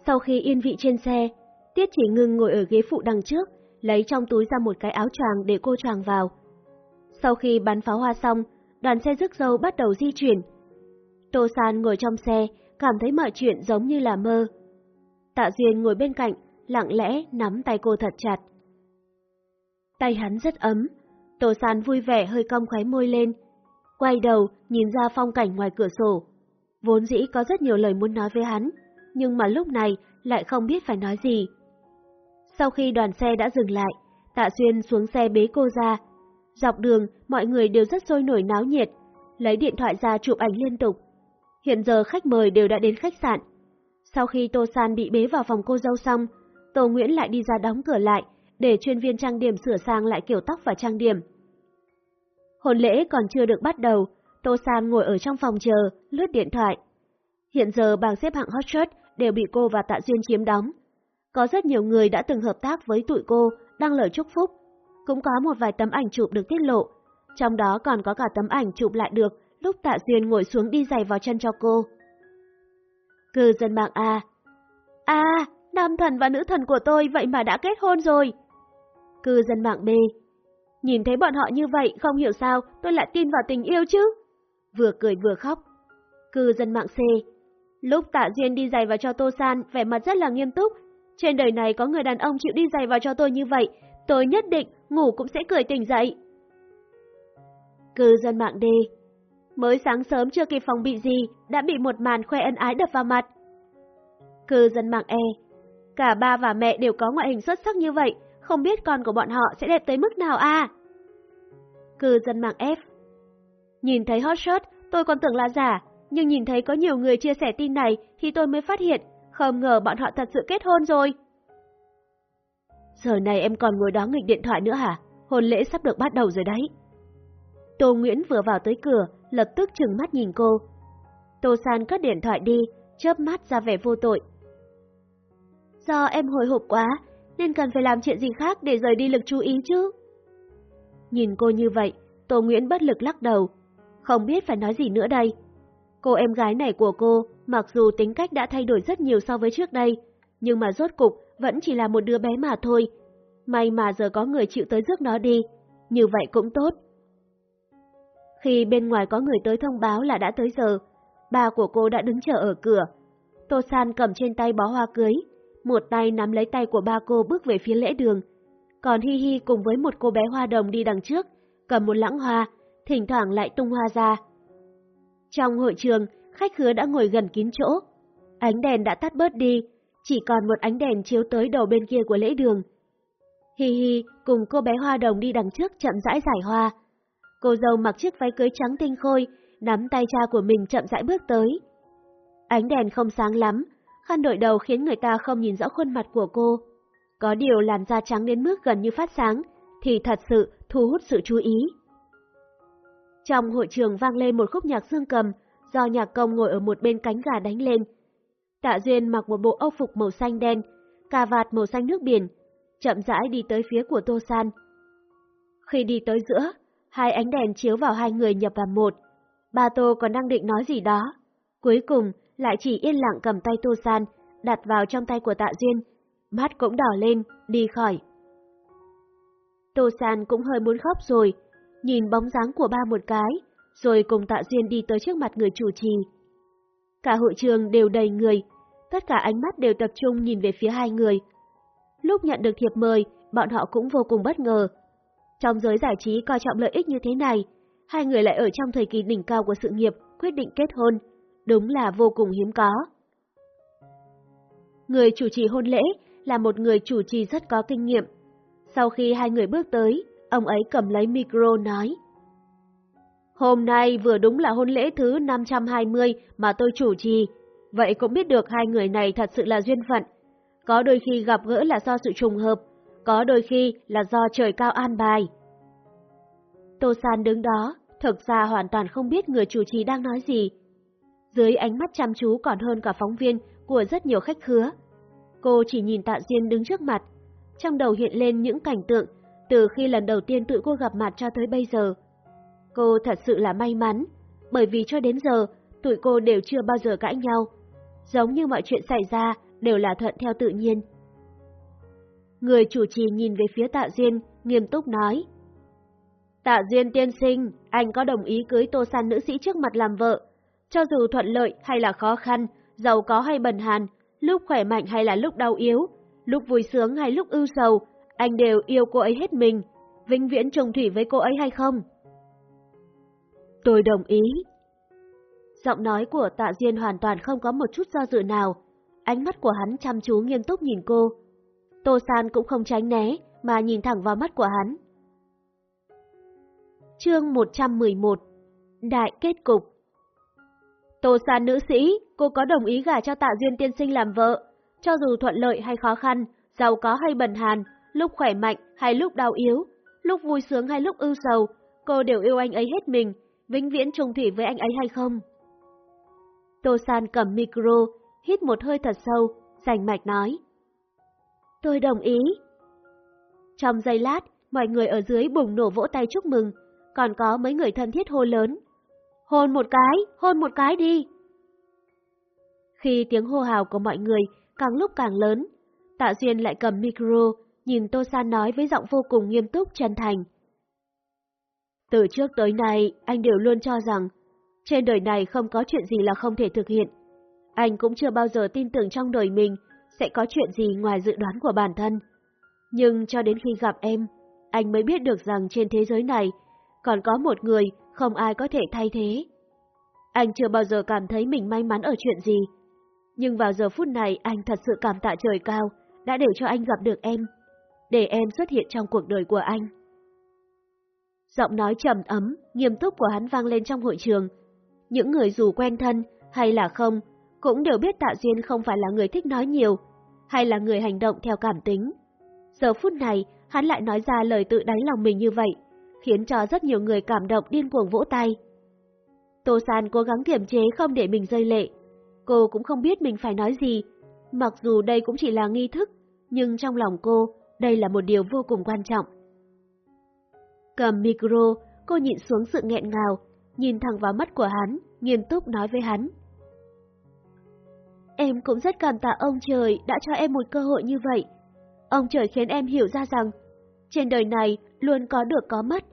sau khi yên vị trên xe, Tiết chỉ ngưng ngồi ở ghế phụ đằng trước, lấy trong túi ra một cái áo choàng để cô choàng vào. Sau khi bắn pháo hoa xong, đoàn xe rước dâu bắt đầu di chuyển. Tô San ngồi trong xe, cảm thấy mọi chuyện giống như là mơ. Tạ Duyên ngồi bên cạnh, lặng lẽ nắm tay cô thật chặt. Tay hắn rất ấm, Tô San vui vẻ hơi cong khóe môi lên, quay đầu nhìn ra phong cảnh ngoài cửa sổ. Vốn dĩ có rất nhiều lời muốn nói với hắn, nhưng mà lúc này lại không biết phải nói gì. Sau khi đoàn xe đã dừng lại, Tạ Duyên xuống xe bế cô ra. Dọc đường, mọi người đều rất sôi nổi náo nhiệt, lấy điện thoại ra chụp ảnh liên tục. Hiện giờ khách mời đều đã đến khách sạn. Sau khi Tô San bị bế vào phòng cô dâu xong, Tô Nguyễn lại đi ra đóng cửa lại, để chuyên viên trang điểm sửa sang lại kiểu tóc và trang điểm. Hôn lễ còn chưa được bắt đầu, Tô San ngồi ở trong phòng chờ, lướt điện thoại. Hiện giờ bảng xếp hạng hot shot đều bị cô và Tạ Duyên chiếm đóng. Có rất nhiều người đã từng hợp tác với tụi cô, đăng lời chúc phúc. Cũng có một vài tấm ảnh chụp được tiết lộ, trong đó còn có cả tấm ảnh chụp lại được lúc Tạ Duyên ngồi xuống đi giày vào chân cho cô. Cư dân mạng A A, nam thần và nữ thần của tôi vậy mà đã kết hôn rồi. Cư dân mạng B Nhìn thấy bọn họ như vậy, không hiểu sao tôi lại tin vào tình yêu chứ. Vừa cười vừa khóc. Cư dân mạng C Lúc tạ Duyên đi giày vào cho Tô San, vẻ mặt rất là nghiêm túc. Trên đời này có người đàn ông chịu đi giày vào cho tôi như vậy, tôi nhất định ngủ cũng sẽ cười tỉnh dậy. Cư dân mạng D Mới sáng sớm chưa kịp phòng bị gì, đã bị một màn khoe ân ái đập vào mặt. Cư dân mạng E Cả ba và mẹ đều có ngoại hình xuất sắc như vậy, không biết con của bọn họ sẽ đẹp tới mức nào à? Cư dân mạng F Nhìn thấy hot shot, tôi còn tưởng là giả, nhưng nhìn thấy có nhiều người chia sẻ tin này thì tôi mới phát hiện, không ngờ bọn họ thật sự kết hôn rồi. Giờ này em còn ngồi đó nghịch điện thoại nữa hả? Hôn lễ sắp được bắt đầu rồi đấy. Tô Nguyễn vừa vào tới cửa, lập tức trừng mắt nhìn cô. Tô San cất điện thoại đi, chớp mắt ra vẻ vô tội. Do em hồi hộp quá, nên cần phải làm chuyện gì khác để rời đi lực chú ý chứ. Nhìn cô như vậy, Tô Nguyễn bất lực lắc đầu, không biết phải nói gì nữa đây. Cô em gái này của cô, mặc dù tính cách đã thay đổi rất nhiều so với trước đây, nhưng mà rốt cục vẫn chỉ là một đứa bé mà thôi. May mà giờ có người chịu tới rước nó đi, như vậy cũng tốt. Khi bên ngoài có người tới thông báo là đã tới giờ, ba của cô đã đứng chờ ở cửa. Tô San cầm trên tay bó hoa cưới, một tay nắm lấy tay của ba cô bước về phía lễ đường. Còn Hi Hi cùng với một cô bé hoa đồng đi đằng trước, cầm một lãng hoa, thỉnh thoảng lại tung hoa ra. Trong hội trường, khách khứa đã ngồi gần kín chỗ. Ánh đèn đã tắt bớt đi, chỉ còn một ánh đèn chiếu tới đầu bên kia của lễ đường. Hi Hi cùng cô bé hoa đồng đi đằng trước chậm rãi giải hoa. Cô dâu mặc chiếc váy cưới trắng tinh khôi, nắm tay cha của mình chậm rãi bước tới. Ánh đèn không sáng lắm, khăn đội đầu khiến người ta không nhìn rõ khuôn mặt của cô. Có điều làn da trắng đến mức gần như phát sáng, thì thật sự thu hút sự chú ý. Trong hội trường vang lên một khúc nhạc dương cầm, do nhạc công ngồi ở một bên cánh gà đánh lên. Tạ Duyên mặc một bộ âu phục màu xanh đen, cà vạt màu xanh nước biển, chậm rãi đi tới phía của Tô San. Khi đi tới giữa, hai ánh đèn chiếu vào hai người nhập vào một. Ba Tô còn đang định nói gì đó. Cuối cùng, lại chỉ yên lặng cầm tay Tô San, đặt vào trong tay của Tạ Duyên. Mắt cũng đỏ lên, đi khỏi. Tô San cũng hơi muốn khóc rồi, nhìn bóng dáng của ba một cái, rồi cùng Tạ Duyên đi tới trước mặt người chủ trì. Cả hội trường đều đầy người, tất cả ánh mắt đều tập trung nhìn về phía hai người. Lúc nhận được thiệp mời, bọn họ cũng vô cùng bất ngờ. Trong giới giải trí coi trọng lợi ích như thế này, hai người lại ở trong thời kỳ đỉnh cao của sự nghiệp, quyết định kết hôn, đúng là vô cùng hiếm có. Người chủ trì hôn lễ là một người chủ trì rất có kinh nghiệm. Sau khi hai người bước tới, ông ấy cầm lấy micro nói. Hôm nay vừa đúng là hôn lễ thứ 520 mà tôi chủ trì, vậy cũng biết được hai người này thật sự là duyên phận. Có đôi khi gặp gỡ là do sự trùng hợp, có đôi khi là do trời cao an bài. Tô San đứng đó, thực ra hoàn toàn không biết người chủ trì đang nói gì. Dưới ánh mắt chăm chú còn hơn cả phóng viên của rất nhiều khách khứa. Cô chỉ nhìn Tạ Diên đứng trước mặt, trong đầu hiện lên những cảnh tượng từ khi lần đầu tiên tụi cô gặp mặt cho tới bây giờ. Cô thật sự là may mắn, bởi vì cho đến giờ, tụi cô đều chưa bao giờ cãi nhau. Giống như mọi chuyện xảy ra, đều là thuận theo tự nhiên. Người chủ trì nhìn về phía Tạ Duyên, nghiêm túc nói. Tạ Duyên tiên sinh, anh có đồng ý cưới Tô San nữ sĩ trước mặt làm vợ. Cho dù thuận lợi hay là khó khăn, giàu có hay bần hàn, lúc khỏe mạnh hay là lúc đau yếu, lúc vui sướng hay lúc ưu sầu, anh đều yêu cô ấy hết mình, vĩnh viễn trùng thủy với cô ấy hay không? Tôi đồng ý. Giọng nói của tạ Diên hoàn toàn không có một chút do dự nào, ánh mắt của hắn chăm chú nghiêm túc nhìn cô. Tô San cũng không tránh né, mà nhìn thẳng vào mắt của hắn. Chương 111 Đại kết cục Tô San nữ sĩ, cô có đồng ý gả cho tạ Duyên tiên sinh làm vợ. Cho dù thuận lợi hay khó khăn, giàu có hay bần hàn, lúc khỏe mạnh hay lúc đau yếu, lúc vui sướng hay lúc ưu sầu, cô đều yêu anh ấy hết mình, vĩnh viễn chung thủy với anh ấy hay không? Tô San cầm micro, hít một hơi thật sâu, rành mạch nói. Tôi đồng ý. Trong giây lát, mọi người ở dưới bùng nổ vỗ tay chúc mừng, còn có mấy người thân thiết hô lớn. Hôn một cái, hôn một cái đi. Khi tiếng hô hào của mọi người càng lúc càng lớn, Tạ Duyên lại cầm micro, nhìn Tô San nói với giọng vô cùng nghiêm túc chân thành. Từ trước tới nay, anh đều luôn cho rằng, trên đời này không có chuyện gì là không thể thực hiện. Anh cũng chưa bao giờ tin tưởng trong đời mình sẽ có chuyện gì ngoài dự đoán của bản thân. Nhưng cho đến khi gặp em, anh mới biết được rằng trên thế giới này còn có một người không ai có thể thay thế. Anh chưa bao giờ cảm thấy mình may mắn ở chuyện gì, nhưng vào giờ phút này anh thật sự cảm tạ trời cao đã để cho anh gặp được em, để em xuất hiện trong cuộc đời của anh. Giọng nói trầm ấm, nghiêm túc của hắn vang lên trong hội trường. Những người dù quen thân hay là không, cũng đều biết Tạ Duyên không phải là người thích nói nhiều, hay là người hành động theo cảm tính. Giờ phút này, hắn lại nói ra lời tự đáy lòng mình như vậy, khiến cho rất nhiều người cảm động điên cuồng vỗ tay. Tô San cố gắng kiềm chế không để mình rơi lệ. Cô cũng không biết mình phải nói gì, mặc dù đây cũng chỉ là nghi thức, nhưng trong lòng cô, đây là một điều vô cùng quan trọng. Cầm micro, cô nhịn xuống sự nghẹn ngào, nhìn thẳng vào mắt của hắn, nghiêm túc nói với hắn. Em cũng rất cảm tạ ông trời đã cho em một cơ hội như vậy. Ông trời khiến em hiểu ra rằng, trên đời này luôn có được có mất.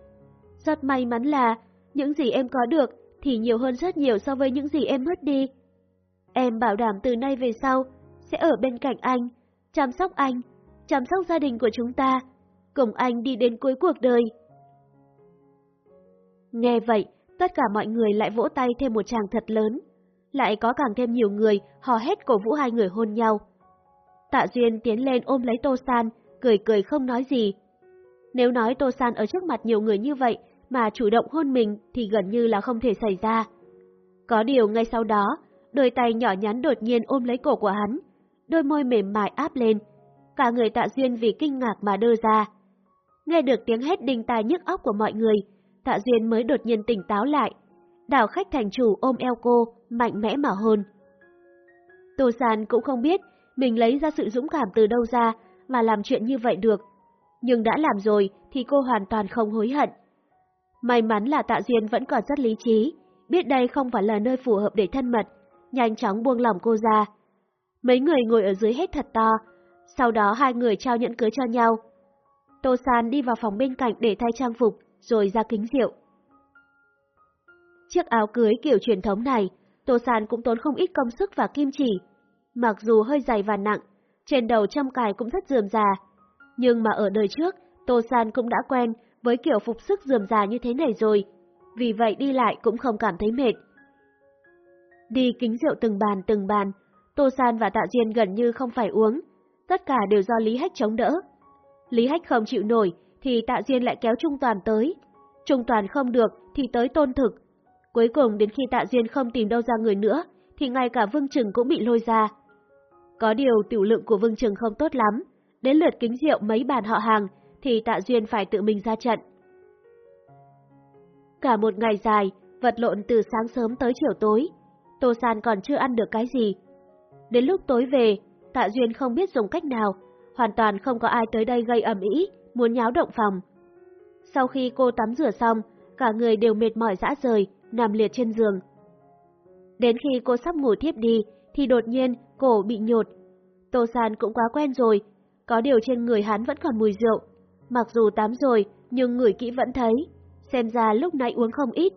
Rất may mắn là, những gì em có được thì nhiều hơn rất nhiều so với những gì em mất đi. Em bảo đảm từ nay về sau, sẽ ở bên cạnh anh, chăm sóc anh, chăm sóc gia đình của chúng ta, cùng anh đi đến cuối cuộc đời. Nghe vậy, tất cả mọi người lại vỗ tay thêm một tràng thật lớn. Lại có càng thêm nhiều người hò hét cổ vũ hai người hôn nhau. Tạ Duyên tiến lên ôm lấy Tô San, cười cười không nói gì. Nếu nói Tô San ở trước mặt nhiều người như vậy mà chủ động hôn mình thì gần như là không thể xảy ra. Có điều ngay sau đó, đôi tay nhỏ nhắn đột nhiên ôm lấy cổ của hắn, đôi môi mềm mại áp lên. Cả người tạ duyên vì kinh ngạc mà đơ ra. Nghe được tiếng hét đình tai nhức óc của mọi người, tạ duyên mới đột nhiên tỉnh táo lại. Đảo khách thành chủ ôm eo cô, mạnh mẽ mà hôn. Tô San cũng không biết mình lấy ra sự dũng cảm từ đâu ra mà làm chuyện như vậy được. Nhưng đã làm rồi thì cô hoàn toàn không hối hận. May mắn là Tạ Duyên vẫn còn rất lý trí, biết đây không phải là nơi phù hợp để thân mật, nhanh chóng buông lòng cô ra. Mấy người ngồi ở dưới hết thật to, sau đó hai người trao nhẫn cưới cho nhau. Tô San đi vào phòng bên cạnh để thay trang phục, rồi ra kính rượu. Chiếc áo cưới kiểu truyền thống này, Tô San cũng tốn không ít công sức và kim chỉ. Mặc dù hơi dày và nặng, trên đầu trăm cài cũng rất dườm già. Nhưng mà ở đời trước, Tô San cũng đã quen với kiểu phục sức dườm già như thế này rồi, vì vậy đi lại cũng không cảm thấy mệt. Đi kính rượu từng bàn từng bàn, Tô San và Tạ Duyên gần như không phải uống, tất cả đều do Lý Hách chống đỡ. Lý Hách không chịu nổi thì Tạ Duyên lại kéo Trung Toàn tới. Trung Toàn không được thì tới tôn thực. Cuối cùng đến khi Tạ Duyên không tìm đâu ra người nữa thì ngay cả Vương Trừng cũng bị lôi ra. Có điều tiểu lượng của Vương Trừng không tốt lắm, đến lượt kính rượu mấy bàn họ hàng thì Tạ Duyên phải tự mình ra trận. Cả một ngày dài, vật lộn từ sáng sớm tới chiều tối, Tô San còn chưa ăn được cái gì. Đến lúc tối về, Tạ Duyên không biết dùng cách nào, hoàn toàn không có ai tới đây gây ẩm ý, muốn nháo động phòng. Sau khi cô tắm rửa xong, cả người đều mệt mỏi dã rời, nằm liệt trên giường. Đến khi cô sắp ngủ thiếp đi, thì đột nhiên cổ bị nhột. Tô San cũng quá quen rồi, có điều trên người hắn vẫn còn mùi rượu. Mặc dù tắm rồi, nhưng người kỹ vẫn thấy, xem ra lúc nãy uống không ít.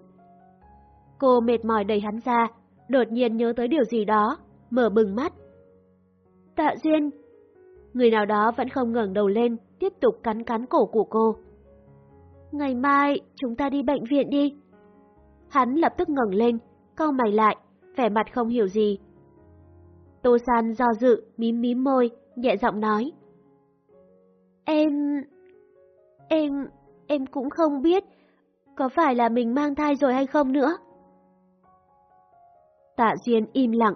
Cô mệt mỏi đẩy hắn ra, đột nhiên nhớ tới điều gì đó, mở bừng mắt. Tạ Duyên! Người nào đó vẫn không ngẩng đầu lên, tiếp tục cắn cắn cổ của cô. Ngày mai, chúng ta đi bệnh viện đi. Hắn lập tức ngẩng lên, cau mày lại, vẻ mặt không hiểu gì. Tô San do dự, mím mím môi, nhẹ giọng nói. Em... em... em cũng không biết có phải là mình mang thai rồi hay không nữa. Tạ Duyên im lặng,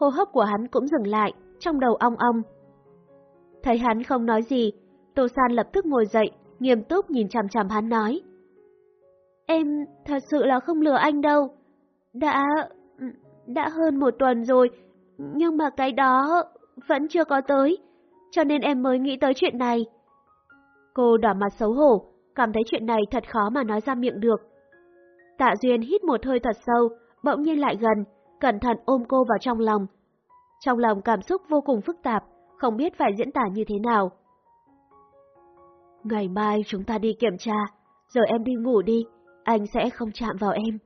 hô hấp của hắn cũng dừng lại, trong đầu ong ong. Thấy hắn không nói gì, Tô San lập tức ngồi dậy, nghiêm túc nhìn chằm chằm hắn nói. Em thật sự là không lừa anh đâu. Đã... đã hơn một tuần rồi, nhưng mà cái đó vẫn chưa có tới, cho nên em mới nghĩ tới chuyện này. Cô đỏ mặt xấu hổ, cảm thấy chuyện này thật khó mà nói ra miệng được. Tạ Duyên hít một hơi thật sâu, bỗng nhiên lại gần, cẩn thận ôm cô vào trong lòng. Trong lòng cảm xúc vô cùng phức tạp, không biết phải diễn tả như thế nào. Ngày mai chúng ta đi kiểm tra, giờ em đi ngủ đi, anh sẽ không chạm vào em.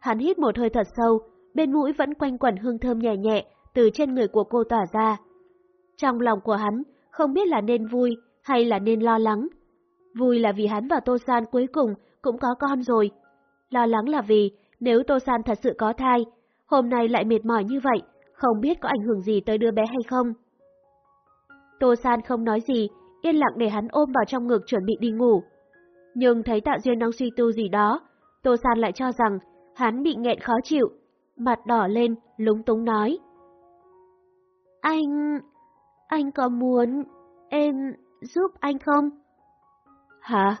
Hắn hít một hơi thật sâu, bên mũi vẫn quanh quẩn hương thơm nhẹ nhẹ từ trên người của cô tỏa ra. Trong lòng của hắn không biết là nên vui hay là nên lo lắng. Vui là vì hắn và Tô San cuối cùng cũng có con rồi. Lo lắng là vì nếu Tô San thật sự có thai, hôm nay lại mệt mỏi như vậy, không biết có ảnh hưởng gì tới đứa bé hay không. Tô San không nói gì, yên lặng để hắn ôm vào trong ngực chuẩn bị đi ngủ. Nhưng thấy Tạ Duyên đang suy tư gì đó, Tô San lại cho rằng hắn bị nghẹn khó chịu, mặt đỏ lên, lúng túng nói. Anh... anh có muốn em giúp anh không? Hả?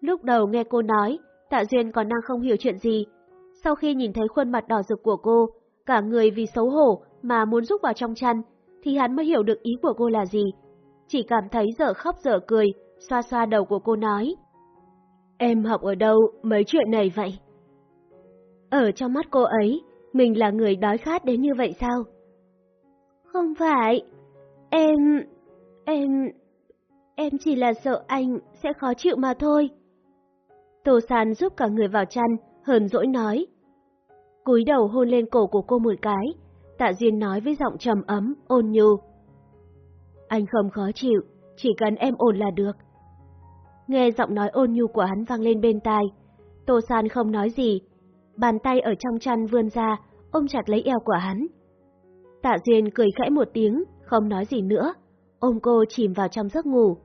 Lúc đầu nghe cô nói, Tạ Duyên còn đang không hiểu chuyện gì. Sau khi nhìn thấy khuôn mặt đỏ rực của cô, cả người vì xấu hổ mà muốn rúc vào trong chăn, thì hắn mới hiểu được ý của cô là gì. Chỉ cảm thấy dở khóc dở cười, xoa xoa đầu của cô nói. Em học ở đâu mấy chuyện này vậy? Ở trong mắt cô ấy, mình là người đói khát đến như vậy sao? Không phải, em... em... em chỉ là sợ anh sẽ khó chịu mà thôi. Tô San giúp cả người vào chăn, hờn dỗi nói cúi đầu hôn lên cổ của cô một cái, Tạ Duyên nói với giọng trầm ấm, ôn nhu. Anh không khó chịu, chỉ cần em ổn là được. Nghe giọng nói ôn nhu của hắn vang lên bên tai, Tô San không nói gì, bàn tay ở trong chăn vươn ra, ôm chặt lấy eo của hắn. Tạ Duyên cười khẽ một tiếng, không nói gì nữa, ôm cô chìm vào trong giấc ngủ.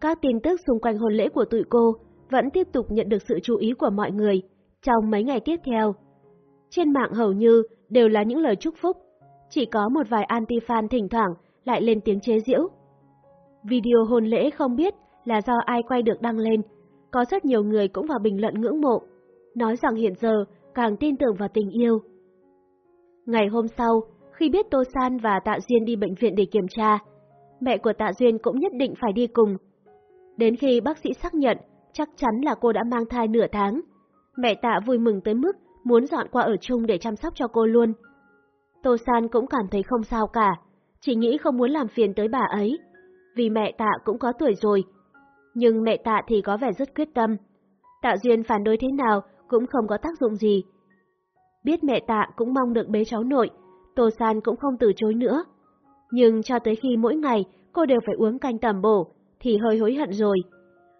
Các tin tức xung quanh hôn lễ của tụi cô vẫn tiếp tục nhận được sự chú ý của mọi người trong mấy ngày tiếp theo. Trên mạng hầu như đều là những lời chúc phúc, chỉ có một vài anti-fan thỉnh thoảng lại lên tiếng chế giễu. Video hôn lễ không biết là do ai quay được đăng lên, có rất nhiều người cũng vào bình luận ngưỡng mộ, nói rằng hiện giờ càng tin tưởng vào tình yêu. Ngày hôm sau, khi biết Tô San và Tạ Duyên đi bệnh viện để kiểm tra, mẹ của Tạ Duyên cũng nhất định phải đi cùng. Đến khi bác sĩ xác nhận chắc chắn là cô đã mang thai nửa tháng, mẹ Tạ vui mừng tới mức muốn dọn qua ở chung để chăm sóc cho cô luôn. Tô San cũng cảm thấy không sao cả, chỉ nghĩ không muốn làm phiền tới bà ấy, vì mẹ Tạ cũng có tuổi rồi. Nhưng mẹ Tạ thì có vẻ rất quyết tâm. Tạ Duyên phản đối thế nào cũng không có tác dụng gì. Biết mẹ Tạ cũng mong được bế cháu nội, Tô San cũng không từ chối nữa. Nhưng cho tới khi mỗi ngày cô đều phải uống canh tẩm bổ, thì hơi hối hận rồi.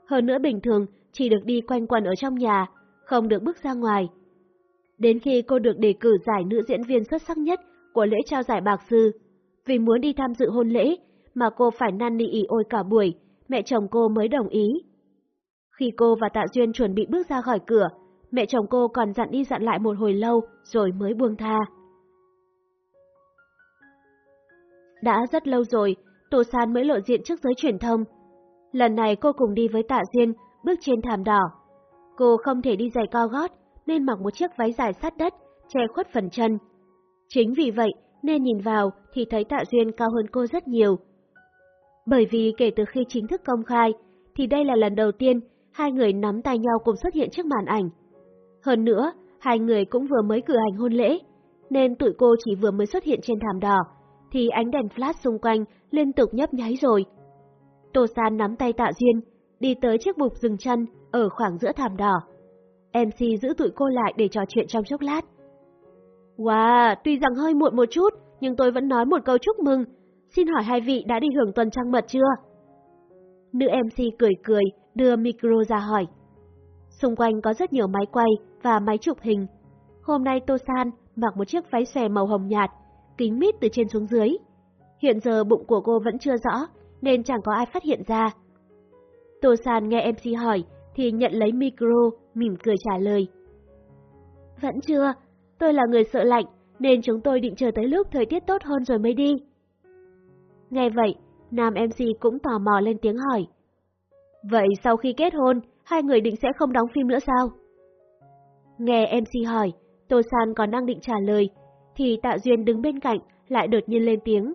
Hơn nữa bình thường chỉ được đi quanh quần ở trong nhà, không được bước ra ngoài. Đến khi cô được đề cử giải nữ diễn viên xuất sắc nhất của lễ trao giải bạc sư, vì muốn đi tham dự hôn lễ mà cô phải năn nỉ ỉ ôi cả buổi, mẹ chồng cô mới đồng ý. Khi cô và Tạ Duyên chuẩn bị bước ra khỏi cửa, mẹ chồng cô còn dặn đi dặn lại một hồi lâu rồi mới buông tha. Đã rất lâu rồi, Tô San mới lộ diện trước giới truyền thông. Lần này cô cùng đi với Tạ Duyên bước trên thảm đỏ. Cô không thể đi giày cao gót nên mặc một chiếc váy dài sát đất, che khuất phần chân. Chính vì vậy nên nhìn vào thì thấy Tạ Duyên cao hơn cô rất nhiều. Bởi vì kể từ khi chính thức công khai thì đây là lần đầu tiên hai người nắm tay nhau cùng xuất hiện trước màn ảnh. Hơn nữa, hai người cũng vừa mới cử hành hôn lễ, nên tụi cô chỉ vừa mới xuất hiện trên thảm đỏ, thì ánh đèn flash xung quanh liên tục nhấp nháy rồi. Tô San nắm tay Tạ Duyên, đi tới chiếc bục dừng chân ở khoảng giữa thảm đỏ. MC giữ tụi cô lại để trò chuyện trong chốc lát. Wow, tuy rằng hơi muộn một chút, nhưng tôi vẫn nói một câu chúc mừng. Xin hỏi hai vị đã đi hưởng tuần trăng mật chưa? Nữ MC cười cười, đưa micro ra hỏi. Xung quanh có rất nhiều máy quay và máy chụp hình. Hôm nay Tô San mặc một chiếc váy xòe màu hồng nhạt, kính mít từ trên xuống dưới. Hiện giờ bụng của cô vẫn chưa rõ, nên chẳng có ai phát hiện ra. Tô San nghe MC hỏi, thì nhận lấy micro, mỉm cười trả lời. Vẫn chưa, tôi là người sợ lạnh, nên chúng tôi định chờ tới lúc thời tiết tốt hơn rồi mới đi. Nghe vậy, nam MC cũng tò mò lên tiếng hỏi. Vậy sau khi kết hôn, hai người định sẽ không đóng phim nữa sao? Nghe MC hỏi, Tô San còn đang định trả lời, thì Tạ Duyên đứng bên cạnh lại đột nhiên lên tiếng.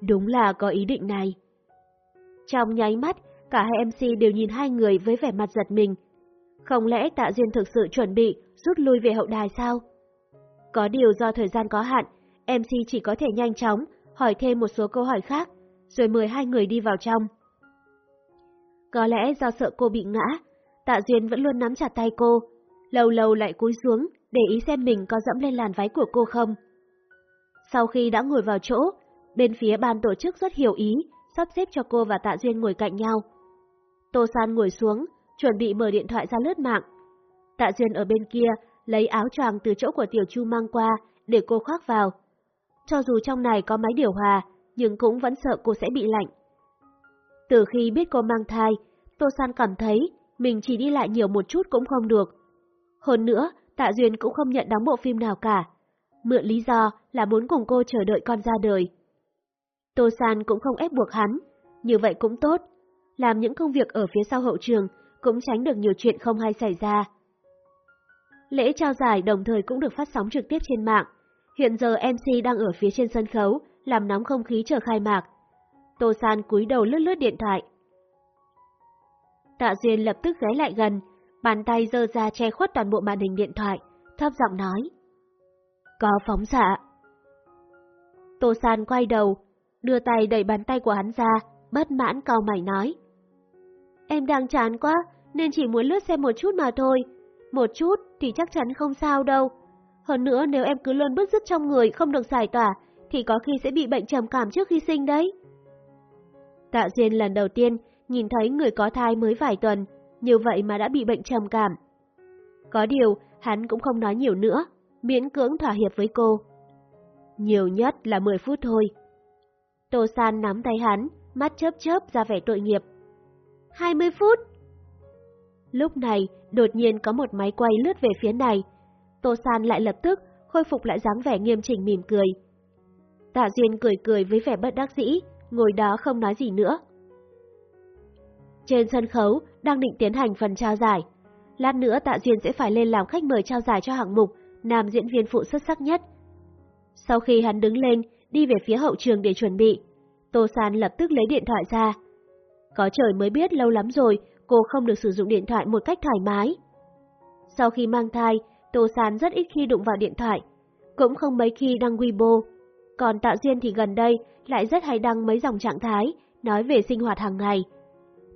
Đúng là có ý định này. Trong nháy mắt, cả hai MC đều nhìn hai người với vẻ mặt giật mình. Không lẽ Tạ Duyên thực sự chuẩn bị rút lui về hậu đài sao? Có điều do thời gian có hạn, MC chỉ có thể nhanh chóng hỏi thêm một số câu hỏi khác, rồi mời hai người đi vào trong. Có lẽ do sợ cô bị ngã, Tạ Duyên vẫn luôn nắm chặt tay cô, lâu lâu lại cúi xuống để ý xem mình có dẫm lên làn váy của cô không. Sau khi đã ngồi vào chỗ, bên phía ban tổ chức rất hiểu ý, sắp xếp cho cô và Tạ Duyên ngồi cạnh nhau. Tô San ngồi xuống, chuẩn bị mở điện thoại ra lướt mạng. Tạ Duyên ở bên kia lấy áo choàng từ chỗ của Tiểu Chu mang qua để cô khoác vào. Cho dù trong này có máy điều hòa, nhưng cũng vẫn sợ cô sẽ bị lạnh. Từ khi biết cô mang thai, Tô San cảm thấy mình chỉ đi lại nhiều một chút cũng không được. Hơn nữa, Tạ Duyên cũng không nhận đóng bộ phim nào cả. Mượn lý do là muốn cùng cô chờ đợi con ra đời. Tô San cũng không ép buộc hắn, như vậy cũng tốt. Làm những công việc ở phía sau hậu trường cũng tránh được nhiều chuyện không hay xảy ra. Lễ trao giải đồng thời cũng được phát sóng trực tiếp trên mạng. Hiện giờ MC đang ở phía trên sân khấu, làm nóng không khí chờ khai mạc. Tô San cúi đầu lướt lướt điện thoại. Tạ Duyên lập tức ghé lại gần, bàn tay dơ ra che khuất toàn bộ màn hình điện thoại, thấp giọng nói. Có phóng xạ. Tô San quay đầu, đưa tay đẩy bàn tay của hắn ra, bất mãn cau mày nói. Em đang chán quá, nên chỉ muốn lướt xem một chút mà thôi. Một chút thì chắc chắn không sao đâu. Hơn nữa nếu em cứ luôn bứt rứt trong người không được giải tỏa, thì có khi sẽ bị bệnh trầm cảm trước khi sinh đấy. Tạ Duyên lần đầu tiên nhìn thấy người có thai mới vài tuần, như vậy mà đã bị bệnh trầm cảm. Có điều, hắn cũng không nói nhiều nữa, miễn cưỡng thỏa hiệp với cô. Nhiều nhất là 10 phút thôi. Tô San nắm tay hắn, mắt chớp chớp ra vẻ tội nghiệp. 20 phút. Lúc này, đột nhiên có một máy quay lướt về phía này. Tô San lại lập tức khôi phục lại dáng vẻ nghiêm chỉnh mỉm cười. Tạ Duyên cười cười với vẻ bất đắc dĩ, ngồi đó không nói gì nữa. Trên sân khấu đang định tiến hành phần trao giải. Lát nữa Tạ Duyên sẽ phải lên làm khách mời trao giải cho hạng mục nam diễn viên phụ xuất sắc nhất. Sau khi hắn đứng lên, đi về phía hậu trường để chuẩn bị, Tô San lập tức lấy điện thoại ra. Có trời mới biết lâu lắm rồi, cô không được sử dụng điện thoại một cách thoải mái. Sau khi mang thai, Tô Sán rất ít khi đụng vào điện thoại, cũng không mấy khi đăng Weibo. Còn Tạ Duyên thì gần đây lại rất hay đăng mấy dòng trạng thái, nói về sinh hoạt hàng ngày.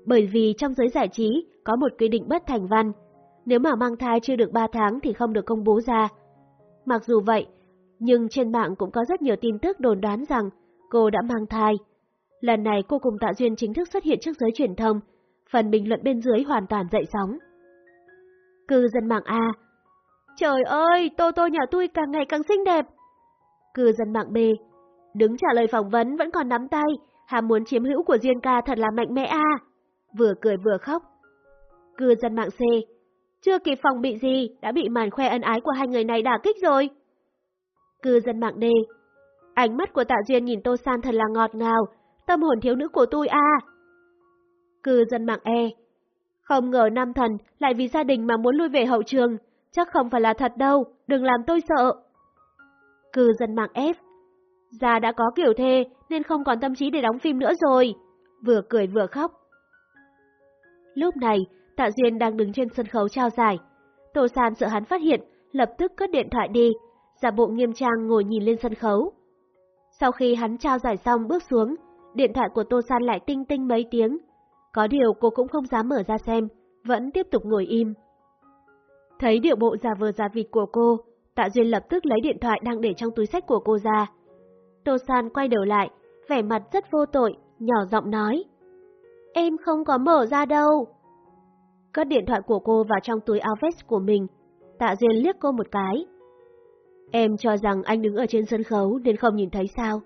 Bởi vì trong giới giải trí có một quy định bất thành văn, nếu mà mang thai chưa được 3 tháng thì không được công bố ra. Mặc dù vậy, nhưng trên mạng cũng có rất nhiều tin tức đồn đoán rằng cô đã mang thai. Lần này cô cùng Tạ Duyên chính thức xuất hiện trước giới truyền thông, phần bình luận bên dưới hoàn toàn dậy sóng. Cư dân mạng A Trời ơi, Tô Tô nhà tôi càng ngày càng xinh đẹp. Cư dân mạng B Đứng trả lời phỏng vấn vẫn còn nắm tay, ham muốn chiếm hữu của Duyên ca thật là mạnh mẽ A. Vừa cười vừa khóc. Cư dân mạng C Chưa kịp phòng bị gì, đã bị màn khoe ân ái của hai người này đả kích rồi. Cư dân mạng D Ánh mắt của Tạ Duyên nhìn Tô San thật là ngọt ngào, tâm hồn thiếu nữ của tôi a. À. Cư dân mạng E. Không ngờ Nam Thần lại vì gia đình mà muốn lui về hậu trường, chắc không phải là thật đâu, đừng làm tôi sợ. Cư dân mạng F. Già đã có kiểu thê nên không còn tâm trí để đóng phim nữa rồi. Vừa cười vừa khóc. Lúc này, Tạ Duyên đang đứng trên sân khấu trao giải. Tô San sợ hắn phát hiện, lập tức cất điện thoại đi, giả bộ nghiêm trang ngồi nhìn lên sân khấu. Sau khi hắn trao giải xong bước xuống, điện thoại của Tô San lại tinh tinh mấy tiếng. Có điều cô cũng không dám mở ra xem, vẫn tiếp tục ngồi im. Thấy điệu bộ giả vờ giả vịt của cô, Tạ Duyên lập tức lấy điện thoại đang để trong túi sách của cô ra. Tô San quay đầu lại, vẻ mặt rất vô tội, nhỏ giọng nói. Em không có mở ra đâu. Cất điện thoại của cô vào trong túi áo vest của mình, Tạ Duyên liếc cô một cái. Em cho rằng anh đứng ở trên sân khấu nên không nhìn thấy sao?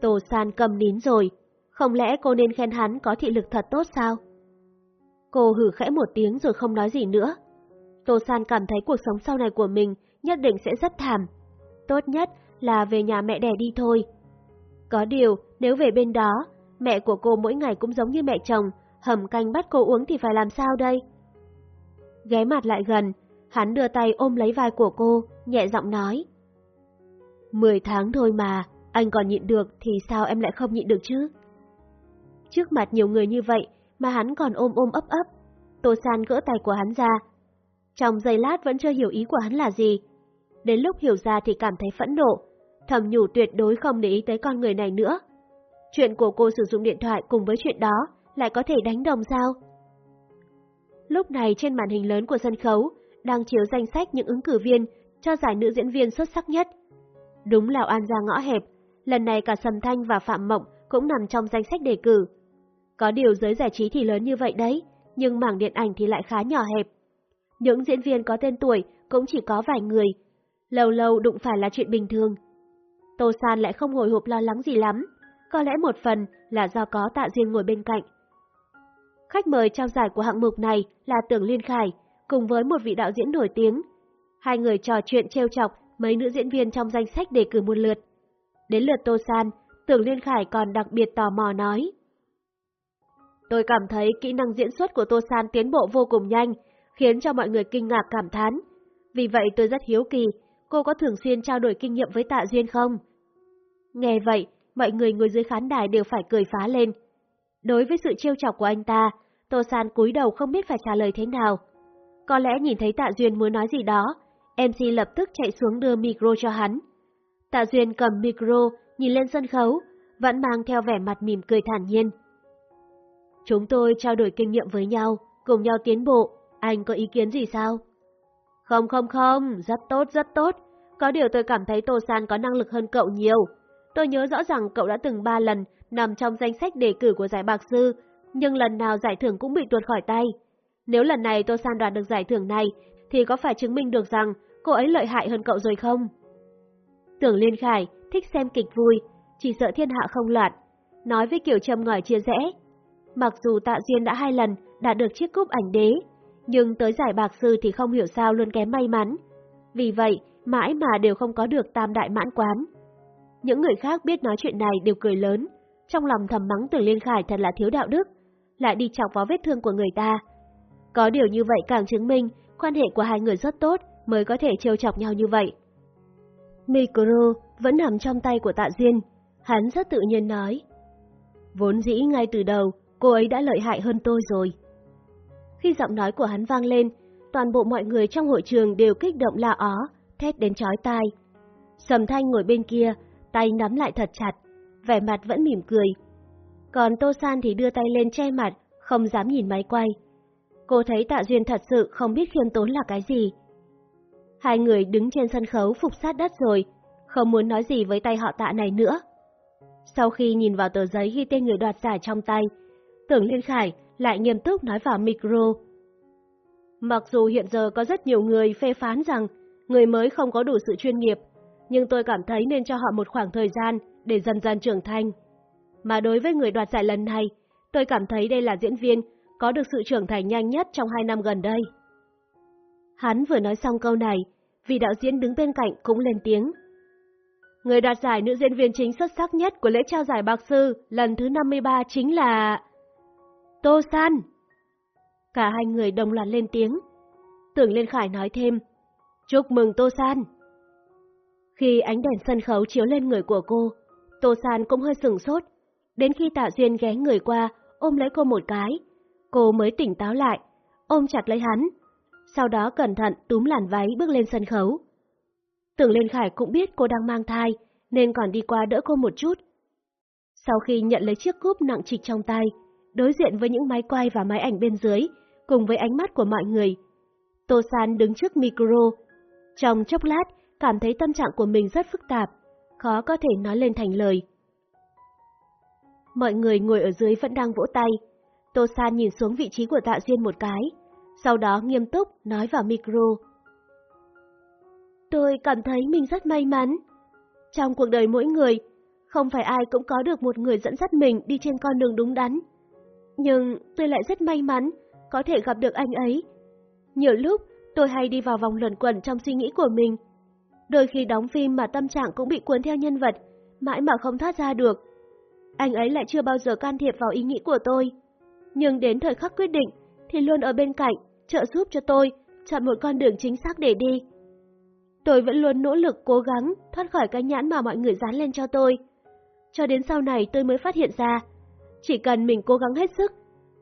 Tô San cầm nín rồi, không lẽ cô nên khen hắn có thị lực thật tốt sao? Cô hử khẽ một tiếng rồi không nói gì nữa. Tô San cảm thấy cuộc sống sau này của mình nhất định sẽ rất thảm. Tốt nhất là về nhà mẹ đẻ đi thôi. Có điều, nếu về bên đó, mẹ của cô mỗi ngày cũng giống như mẹ chồng, hầm canh bắt cô uống thì phải làm sao đây? Ghé mặt lại gần, hắn đưa tay ôm lấy vai của cô, nhẹ giọng nói. Mười tháng thôi mà, anh còn nhịn được thì sao em lại không nhịn được chứ? Trước mặt nhiều người như vậy mà hắn còn ôm ôm ấp ấp, Tô San gỡ tay của hắn ra. Trong giây lát vẫn chưa hiểu ý của hắn là gì. Đến lúc hiểu ra thì cảm thấy phẫn nộ, thầm nhủ tuyệt đối không để ý tới con người này nữa. Chuyện của cô sử dụng điện thoại cùng với chuyện đó lại có thể đánh đồng sao? Lúc này trên màn hình lớn của sân khấu đang chiếu danh sách những ứng cử viên cho giải nữ diễn viên xuất sắc nhất. Đúng là oan ra ngõ hẹp, lần này cả Sầm Thanh và Phạm Mộng cũng nằm trong danh sách đề cử. Có điều giới giải trí thì lớn như vậy đấy, nhưng mảng điện ảnh thì lại khá nhỏ hẹp. Những diễn viên có tên tuổi cũng chỉ có vài người, lâu lâu đụng phải là chuyện bình thường. Tô San lại không hồi hộp lo lắng gì lắm, có lẽ một phần là do có tạ duyên ngồi bên cạnh. Khách mời trao giải của hạng mục này là Tưởng Liên Khải, cùng với một vị đạo diễn nổi tiếng. Hai người trò chuyện trêu chọc mấy nữ diễn viên trong danh sách đề cử một lượt. Đến lượt Tô San, Tưởng Liên Khải còn đặc biệt tò mò nói. Tôi cảm thấy kỹ năng diễn xuất của Tô San tiến bộ vô cùng nhanh, khiến cho mọi người kinh ngạc cảm thán. Vì vậy tôi rất hiếu kỳ, cô có thường xuyên trao đổi kinh nghiệm với Tạ Duyên không? Nghe vậy, mọi người ngồi dưới khán đài đều phải cười phá lên. Đối với sự trêu chọc của anh ta, Tô San cúi đầu không biết phải trả lời thế nào. Có lẽ nhìn thấy Tạ Duyên muốn nói gì đó, MC lập tức chạy xuống đưa micro cho hắn. Tạ Duyên cầm micro, nhìn lên sân khấu, vẫn mang theo vẻ mặt mỉm cười thản nhiên. Chúng tôi trao đổi kinh nghiệm với nhau, cùng nhau tiến bộ, anh có ý kiến gì sao? Không không không, rất tốt rất tốt, có điều tôi cảm thấy Tô San có năng lực hơn cậu nhiều. Tôi nhớ rõ rằng cậu đã từng ba lần nằm trong danh sách đề cử của giải bạc sư, nhưng lần nào giải thưởng cũng bị tuột khỏi tay. Nếu lần này Tô San đoạt được giải thưởng này, thì có phải chứng minh được rằng cô ấy lợi hại hơn cậu rồi không? Tưởng Liên Khải thích xem kịch vui, chỉ sợ thiên hạ không loạn, nói với kiểu châm ngòi chia rẽ. Mặc dù Tạ Duyên đã hai lần đạt được chiếc cúp ảnh đế, nhưng tới giải bạc sư thì không hiểu sao luôn kém may mắn. Vì vậy, mãi mà đều không có được tam đại mãn quán. Những người khác biết nói chuyện này đều cười lớn, trong lòng thầm mắng Tưởng Liên Khải thật là thiếu đạo đức, lại đi chọc vào vết thương của người ta. Có điều như vậy càng chứng minh quan hệ của hai người rất tốt mới có thể trêu chọc nhau như vậy. Micro vẫn nằm trong tay của Tạ Diên, hắn rất tự nhiên nói. Vốn dĩ ngay từ đầu, cô ấy đã lợi hại hơn tôi rồi. Khi giọng nói của hắn vang lên, toàn bộ mọi người trong hội trường đều kích động la ó, thét đến chói tai. Sầm Thanh ngồi bên kia, tay nắm lại thật chặt, vẻ mặt vẫn mỉm cười. Còn Tô San thì đưa tay lên che mặt, không dám nhìn máy quay. Cô thấy Tạ Duyên thật sự không biết khiêm tốn là cái gì. Hai người đứng trên sân khấu phục sát đất rồi, không muốn nói gì với tay họ tạ này nữa. Sau khi nhìn vào tờ giấy ghi tên người đoạt giải trong tay, Tưởng Liên Khải lại nghiêm túc nói vào micro. Mặc dù hiện giờ có rất nhiều người phê phán rằng người mới không có đủ sự chuyên nghiệp, nhưng tôi cảm thấy nên cho họ một khoảng thời gian để dần dần trưởng thành. Mà đối với người đoạt giải lần này, tôi cảm thấy đây là diễn viên có được sự trưởng thành nhanh nhất trong hai năm gần đây. Hắn vừa nói xong câu này, vì đạo diễn đứng bên cạnh cũng lên tiếng. Người đoạt giải nữ diễn viên chính xuất sắc nhất của lễ trao giải bạc sư lần thứ 53 chính là... Tô San! Cả hai người đồng loạt lên tiếng. Tưởng Liên Khải nói thêm, chúc mừng Tô San! Khi ánh đèn sân khấu chiếu lên người của cô, Tô San cũng hơi sừng sốt. Đến khi Tạ Duyên ghé người qua, ôm lấy cô một cái, cô mới tỉnh táo lại, ôm chặt lấy hắn. Sau đó cẩn thận túm làn váy bước lên sân khấu. Tưởng Liên Khải cũng biết cô đang mang thai, nên còn đi qua đỡ cô một chút. Sau khi nhận lấy chiếc cúp nặng trịch trong tay, đối diện với những máy quay và máy ảnh bên dưới, cùng với ánh mắt của mọi người, Tô San đứng trước micro. Trong chốc lát, cảm thấy tâm trạng của mình rất phức tạp, khó có thể nói lên thành lời. Mọi người ngồi ở dưới vẫn đang vỗ tay. Tô San nhìn xuống vị trí của Tạ Duyên một cái, sau đó nghiêm túc nói vào micro. Tôi cảm thấy mình rất may mắn. Trong cuộc đời mỗi người, không phải ai cũng có được một người dẫn dắt mình đi trên con đường đúng đắn. Nhưng tôi lại rất may mắn có thể gặp được anh ấy. Nhiều lúc tôi hay đi vào vòng luẩn quẩn trong suy nghĩ của mình. Đôi khi đóng phim mà tâm trạng cũng bị cuốn theo nhân vật, mãi mà không thoát ra được. Anh ấy lại chưa bao giờ can thiệp vào ý nghĩ của tôi. Nhưng đến thời khắc quyết định thì luôn ở bên cạnh, trợ giúp cho tôi chọn một con đường chính xác để đi. Tôi vẫn luôn nỗ lực cố gắng thoát khỏi cái nhãn mà mọi người dán lên cho tôi. Cho đến sau này tôi mới phát hiện ra, chỉ cần mình cố gắng hết sức,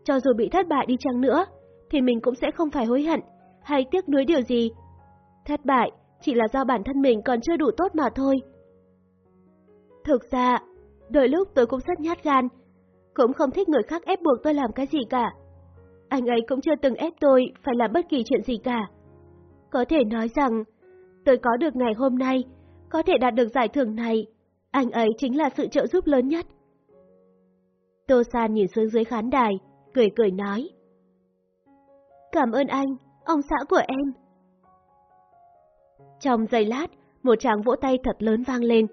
cho dù bị thất bại đi chăng nữa, thì mình cũng sẽ không phải hối hận hay tiếc nuối điều gì. Thất bại chỉ là do bản thân mình còn chưa đủ tốt mà thôi. Thực ra, đôi lúc tôi cũng rất nhát gan, cũng không thích người khác ép buộc tôi làm cái gì cả. Anh ấy cũng chưa từng ép tôi phải làm bất kỳ chuyện gì cả. Có thể nói rằng, tôi có được ngày hôm nay, có thể đạt được giải thưởng này, anh ấy chính là sự trợ giúp lớn nhất. Tô San nhìn xuống dưới khán đài, cười cười nói. Cảm ơn anh, ông xã của em. Trong giây lát, một tràng vỗ tay thật lớn vang lên.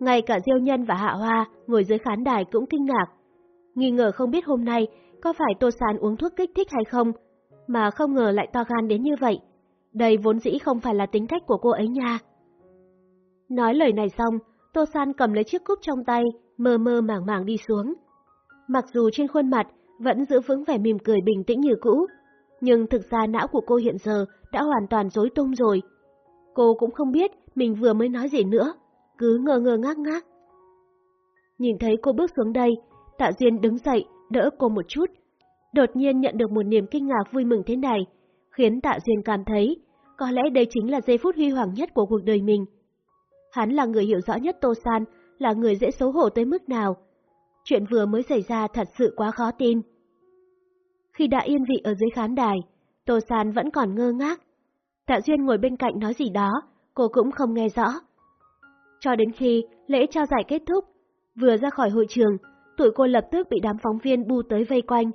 Ngay cả Diêu Nhân và Hạ Hoa ngồi dưới khán đài cũng kinh ngạc. Nghi ngờ không biết hôm nay có phải Tô San uống thuốc kích thích hay không, mà không ngờ lại to gan đến như vậy. Đây vốn dĩ không phải là tính cách của cô ấy nha. Nói lời này xong, Tô San cầm lấy chiếc cúp trong tay, mơ mơ màng màng đi xuống. Mặc dù trên khuôn mặt vẫn giữ vững vẻ mỉm cười bình tĩnh như cũ, nhưng thực ra não của cô hiện giờ đã hoàn toàn rối tung rồi. Cô cũng không biết mình vừa mới nói gì nữa, cứ ngơ ngơ ngác ngác. Nhìn thấy cô bước xuống đây, Tạ Duyên đứng dậy, đỡ cô một chút. Đột nhiên nhận được một niềm kinh ngạc vui mừng thế này, khiến Tạ Duyên cảm thấy có lẽ đây chính là giây phút huy hoàng nhất của cuộc đời mình. Hắn là người hiểu rõ nhất Tô San, là người dễ xấu hổ tới mức nào. Chuyện vừa mới xảy ra thật sự quá khó tin. Khi đã yên vị ở dưới khán đài, Tô San vẫn còn ngơ ngác. Tạ Duyên ngồi bên cạnh nói gì đó, cô cũng không nghe rõ. Cho đến khi lễ trao giải kết thúc, vừa ra khỏi hội trường, tụi cô lập tức bị đám phóng viên bu tới vây quanh.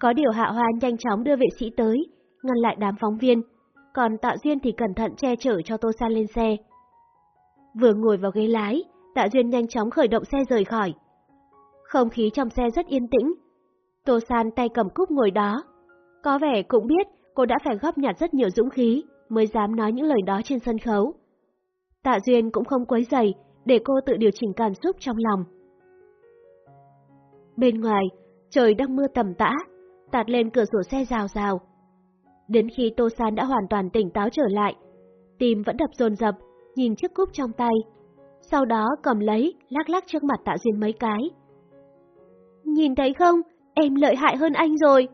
Có điều Hạ Hoa nhanh chóng đưa vệ sĩ tới, ngăn lại đám phóng viên, còn Tạ Duyên thì cẩn thận che chở cho Tô San lên xe. Vừa ngồi vào ghế lái, Tạ Duyên nhanh chóng khởi động xe rời khỏi. Không khí trong xe rất yên tĩnh. Tô San tay cầm cúp ngồi đó. Có vẻ cũng biết cô đã phải góp nhặt rất nhiều dũng khí mới dám nói những lời đó trên sân khấu. Tạ Duyên cũng không quấy dày để cô tự điều chỉnh cảm xúc trong lòng. Bên ngoài, trời đang mưa tầm tã, tạt lên cửa sổ xe rào rào. Đến khi Tô San đã hoàn toàn tỉnh táo trở lại, tim vẫn đập dồn dập, nhìn chiếc cúp trong tay. Sau đó cầm lấy, lắc lắc trước mặt Tạ Duyên mấy cái. Nhìn thấy không, em lợi hại hơn anh rồi.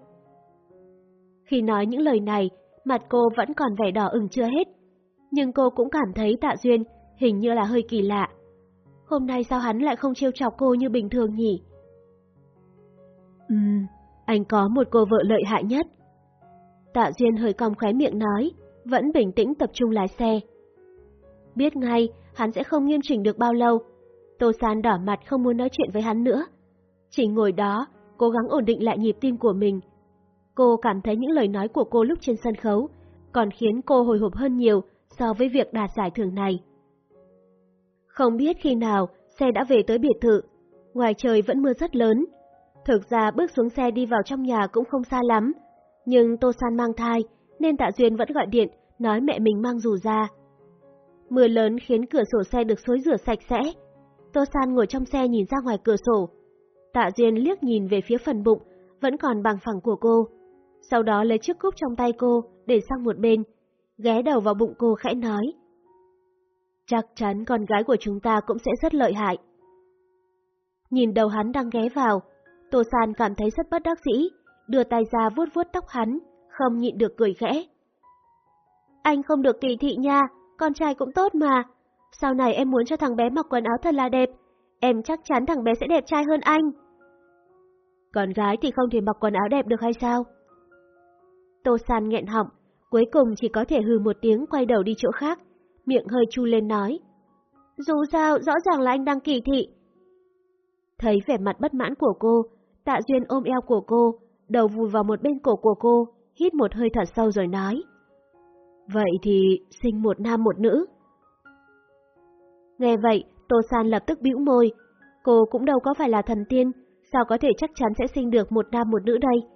Khi nói những lời này, mặt cô vẫn còn vẻ đỏ ửng chưa hết. Nhưng cô cũng cảm thấy Tạ Duyên hình như là hơi kỳ lạ. Hôm nay sao hắn lại không trêu chọc cô như bình thường nhỉ? Ừm, anh có một cô vợ lợi hại nhất. Tạ Duyên hơi cong khóe miệng nói, vẫn bình tĩnh tập trung lái xe. Biết ngay, hắn sẽ không nghiêm chỉnh được bao lâu. Tô San đỏ mặt không muốn nói chuyện với hắn nữa. Chỉ ngồi đó, cố gắng ổn định lại nhịp tim của mình. Cô cảm thấy những lời nói của cô lúc trên sân khấu còn khiến cô hồi hộp hơn nhiều so với việc đạt giải thưởng này. Không biết khi nào xe đã về tới biệt thự, ngoài trời vẫn mưa rất lớn. Thực ra bước xuống xe đi vào trong nhà cũng không xa lắm, nhưng Tô San mang thai nên Tạ Duyên vẫn gọi điện nói mẹ mình mang dù ra. Mưa lớn khiến cửa sổ xe được xối rửa sạch sẽ. Tô San ngồi trong xe nhìn ra ngoài cửa sổ. Tạ Duyên liếc nhìn về phía phần bụng, vẫn còn bằng phẳng của cô. Sau đó lấy chiếc cúp trong tay cô, để sang một bên, ghé đầu vào bụng cô khẽ nói. Chắc chắn con gái của chúng ta cũng sẽ rất lợi hại. Nhìn đầu hắn đang ghé vào, Tô San cảm thấy rất bất đắc dĩ, đưa tay ra vuốt vuốt tóc hắn, không nhịn được cười khẽ. Anh không được kỳ thị nha, con trai cũng tốt mà. Sau này em muốn cho thằng bé mặc quần áo thật là đẹp, em chắc chắn thằng bé sẽ đẹp trai hơn anh. Con gái thì không thể mặc quần áo đẹp được hay sao? Tô San nghẹn họng, cuối cùng chỉ có thể hừ một tiếng quay đầu đi chỗ khác, miệng hơi chu lên nói. Dù sao, rõ ràng là anh đang kỳ thị. Thấy vẻ mặt bất mãn của cô, Tạ Duyên ôm eo của cô, đầu vùi vào một bên cổ của cô, hít một hơi thật sâu rồi nói. Vậy thì sinh một nam một nữ. Nghe vậy, Tô San lập tức bĩu môi. Cô cũng đâu có phải là thần tiên, sao có thể chắc chắn sẽ sinh được một nam một nữ đây?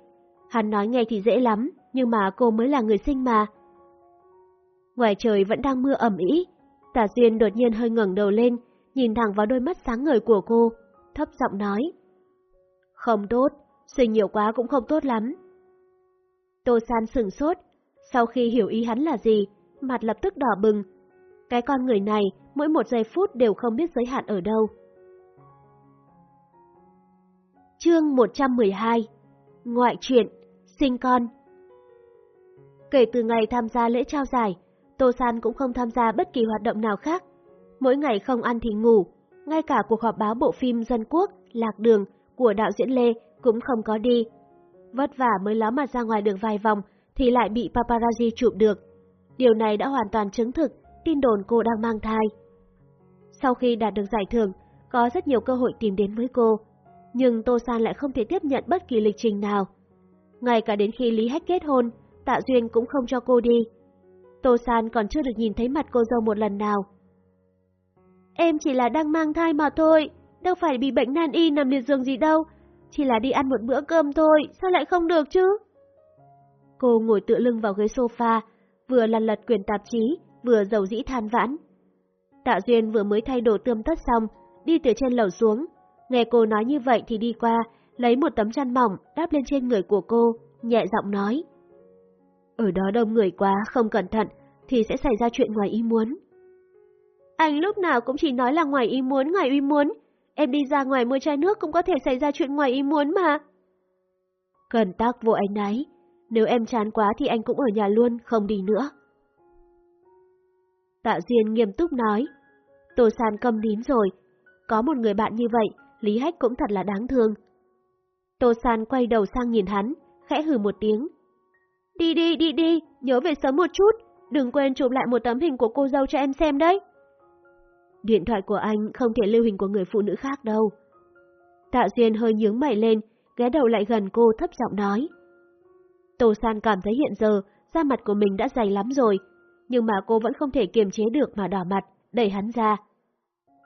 Hắn nói nghe thì dễ lắm, nhưng mà cô mới là người sinh mà. Ngoài trời vẫn đang mưa ẩm ý. Tả Duyên đột nhiên hơi ngẩng đầu lên, nhìn thẳng vào đôi mắt sáng ngời của cô, thấp giọng nói. Không tốt, suy nhiều quá cũng không tốt lắm. Tô San sừng sốt, sau khi hiểu ý hắn là gì, mặt lập tức đỏ bừng. Cái con người này mỗi một giây phút đều không biết giới hạn ở đâu. Chương 112 Ngoại truyện Sinh con Kể từ ngày tham gia lễ trao giải, Tô San cũng không tham gia bất kỳ hoạt động nào khác. Mỗi ngày không ăn thì ngủ, ngay cả cuộc họp báo bộ phim Dân Quốc, Lạc Đường của đạo diễn Lê cũng không có đi. Vất vả mới ló mặt ra ngoài được vài vòng thì lại bị paparazzi chụp được. Điều này đã hoàn toàn chứng thực tin đồn cô đang mang thai. Sau khi đạt được giải thưởng, có rất nhiều cơ hội tìm đến với cô, nhưng Tô San lại không thể tiếp nhận bất kỳ lịch trình nào. Ngay cả đến khi Lý Hách kết hôn, Tạ Duyên cũng không cho cô đi. Tô San còn chưa được nhìn thấy mặt cô dâu một lần nào. Em chỉ là đang mang thai mà thôi, đâu phải bị bệnh nan y nằm liệt giường gì đâu, chỉ là đi ăn một bữa cơm thôi, sao lại không được chứ? Cô ngồi tựa lưng vào ghế sofa, vừa lăn lật quyển tạp chí, vừa dầu dĩ than vãn. Tạ Duyên vừa mới thay đồ tươm tất xong, đi từ trên lầu xuống. Nghe cô nói như vậy thì đi qua, lấy một tấm chăn mỏng đáp lên trên người của cô, nhẹ giọng nói. Ở đó đông người quá, không cẩn thận, thì sẽ xảy ra chuyện ngoài ý muốn. Anh lúc nào cũng chỉ nói là ngoài ý muốn, ngoài ý muốn. Em đi ra ngoài mua chai nước cũng có thể xảy ra chuyện ngoài ý muốn mà. Cần tác vô anh náy, Nếu em chán quá thì anh cũng ở nhà luôn, không đi nữa. Tạ Duyên nghiêm túc nói. Tô San câm nín rồi. Có một người bạn như vậy, Lý Hách cũng thật là đáng thương. Tô San quay đầu sang nhìn hắn, khẽ hừ một tiếng. Đi đi, đi đi, nhớ về sớm một chút, đừng quên chụp lại một tấm hình của cô dâu cho em xem đấy. Điện thoại của anh không thể lưu hình của người phụ nữ khác đâu. Tạ Duyên hơi nhướng mày lên, ghé đầu lại gần cô thấp giọng nói. Tô San cảm thấy hiện giờ da mặt của mình đã dày lắm rồi, nhưng mà cô vẫn không thể kiềm chế được mà đỏ mặt, đẩy hắn ra.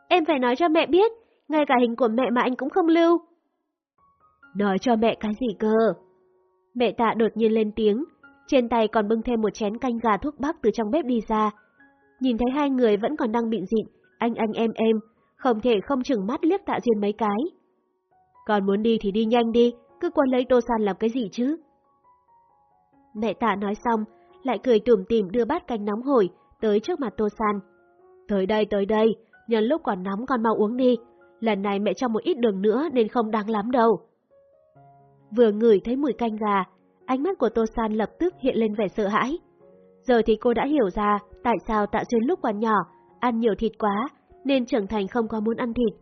em phải nói cho mẹ biết, ngay cả hình của mẹ mà anh cũng không lưu. Nói cho mẹ cái gì cơ? Mẹ tạ đột nhiên lên tiếng, trên tay còn bưng thêm một chén canh gà thuốc bắc từ trong bếp đi ra. Nhìn thấy hai người vẫn còn đang bịn dịn, anh anh em em, không thể không chừng mắt liếc tạ duyên mấy cái. Còn muốn đi thì đi nhanh đi, cứ quan lấy tô san làm cái gì chứ? Mẹ tạ nói xong, lại cười tủm tỉm đưa bát canh nóng hổi tới trước mặt tô san. Tới đây, tới đây, nhân lúc còn nóng con mau uống đi, lần này mẹ cho một ít đường nữa nên không đáng lắm đâu. Vừa ngửi thấy mùi canh gà, ánh mắt của Tô San lập tức hiện lên vẻ sợ hãi. Giờ thì cô đã hiểu ra tại sao Tạ Duyên lúc còn nhỏ ăn nhiều thịt quá nên trưởng thành không có muốn ăn thịt.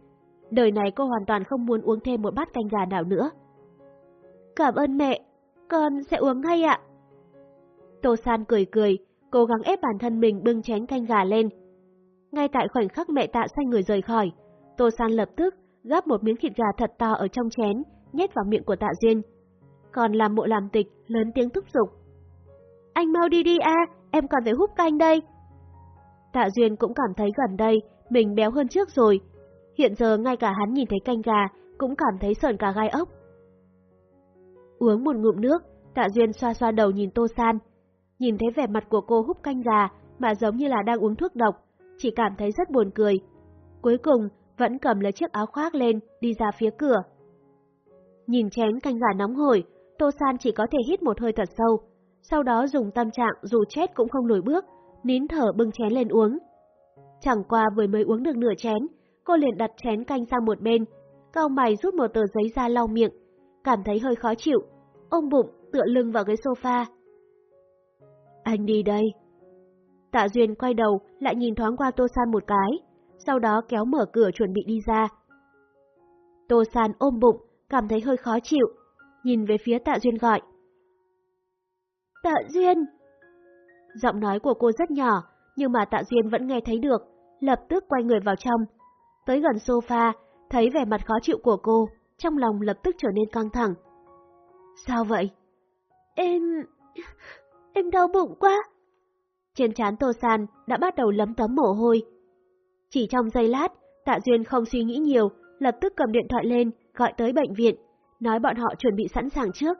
Đời này cô hoàn toàn không muốn uống thêm một bát canh gà nào nữa. Cảm ơn mẹ, con sẽ uống ngay ạ. Tô San cười cười, cố gắng ép bản thân mình bưng chén canh gà lên. Ngay tại khoảnh khắc mẹ tạ xoay người rời khỏi, Tô San lập tức gắp một miếng thịt gà thật to ở trong chén, nhét vào miệng của Tạ Duyên. Còn làm mộ làm tịch, lớn tiếng thúc giục. Anh mau đi đi a, em còn phải hút canh đây. Tạ Duyên cũng cảm thấy gần đây mình béo hơn trước rồi. Hiện giờ ngay cả hắn nhìn thấy canh gà cũng cảm thấy sờn cả gai ốc. Uống một ngụm nước, Tạ Duyên xoa xoa đầu nhìn Tô San. Nhìn thấy vẻ mặt của cô hút canh gà mà giống như là đang uống thuốc độc, chỉ cảm thấy rất buồn cười. Cuối cùng, vẫn cầm lấy chiếc áo khoác lên, đi ra phía cửa. Nhìn chén canh gà nóng hổi, Tô San chỉ có thể hít một hơi thật sâu, sau đó dùng tâm trạng dù chết cũng không lùi bước, nín thở bưng chén lên uống. Chẳng qua vừa mới uống được nửa chén, cô liền đặt chén canh sang một bên, cao mày rút một tờ giấy ra lau miệng, cảm thấy hơi khó chịu, ôm bụng tựa lưng vào cái sofa. Anh đi đây. Tạ Duyên quay đầu lại nhìn thoáng qua Tô San một cái, sau đó kéo mở cửa chuẩn bị đi ra. Tô San ôm bụng, cảm thấy hơi khó chịu, nhìn về phía Tạ Duyên gọi. Tạ Duyên! Giọng nói của cô rất nhỏ, nhưng mà Tạ Duyên vẫn nghe thấy được, lập tức quay người vào trong. Tới gần sofa, thấy vẻ mặt khó chịu của cô, trong lòng lập tức trở nên căng thẳng. Sao vậy? Em... em đau bụng quá. Trên trán Tô San đã bắt đầu lấm tấm mồ hôi. Chỉ trong giây lát, Tạ Duyên không suy nghĩ nhiều, lập tức cầm điện thoại lên, gọi tới bệnh viện, nói bọn họ chuẩn bị sẵn sàng trước.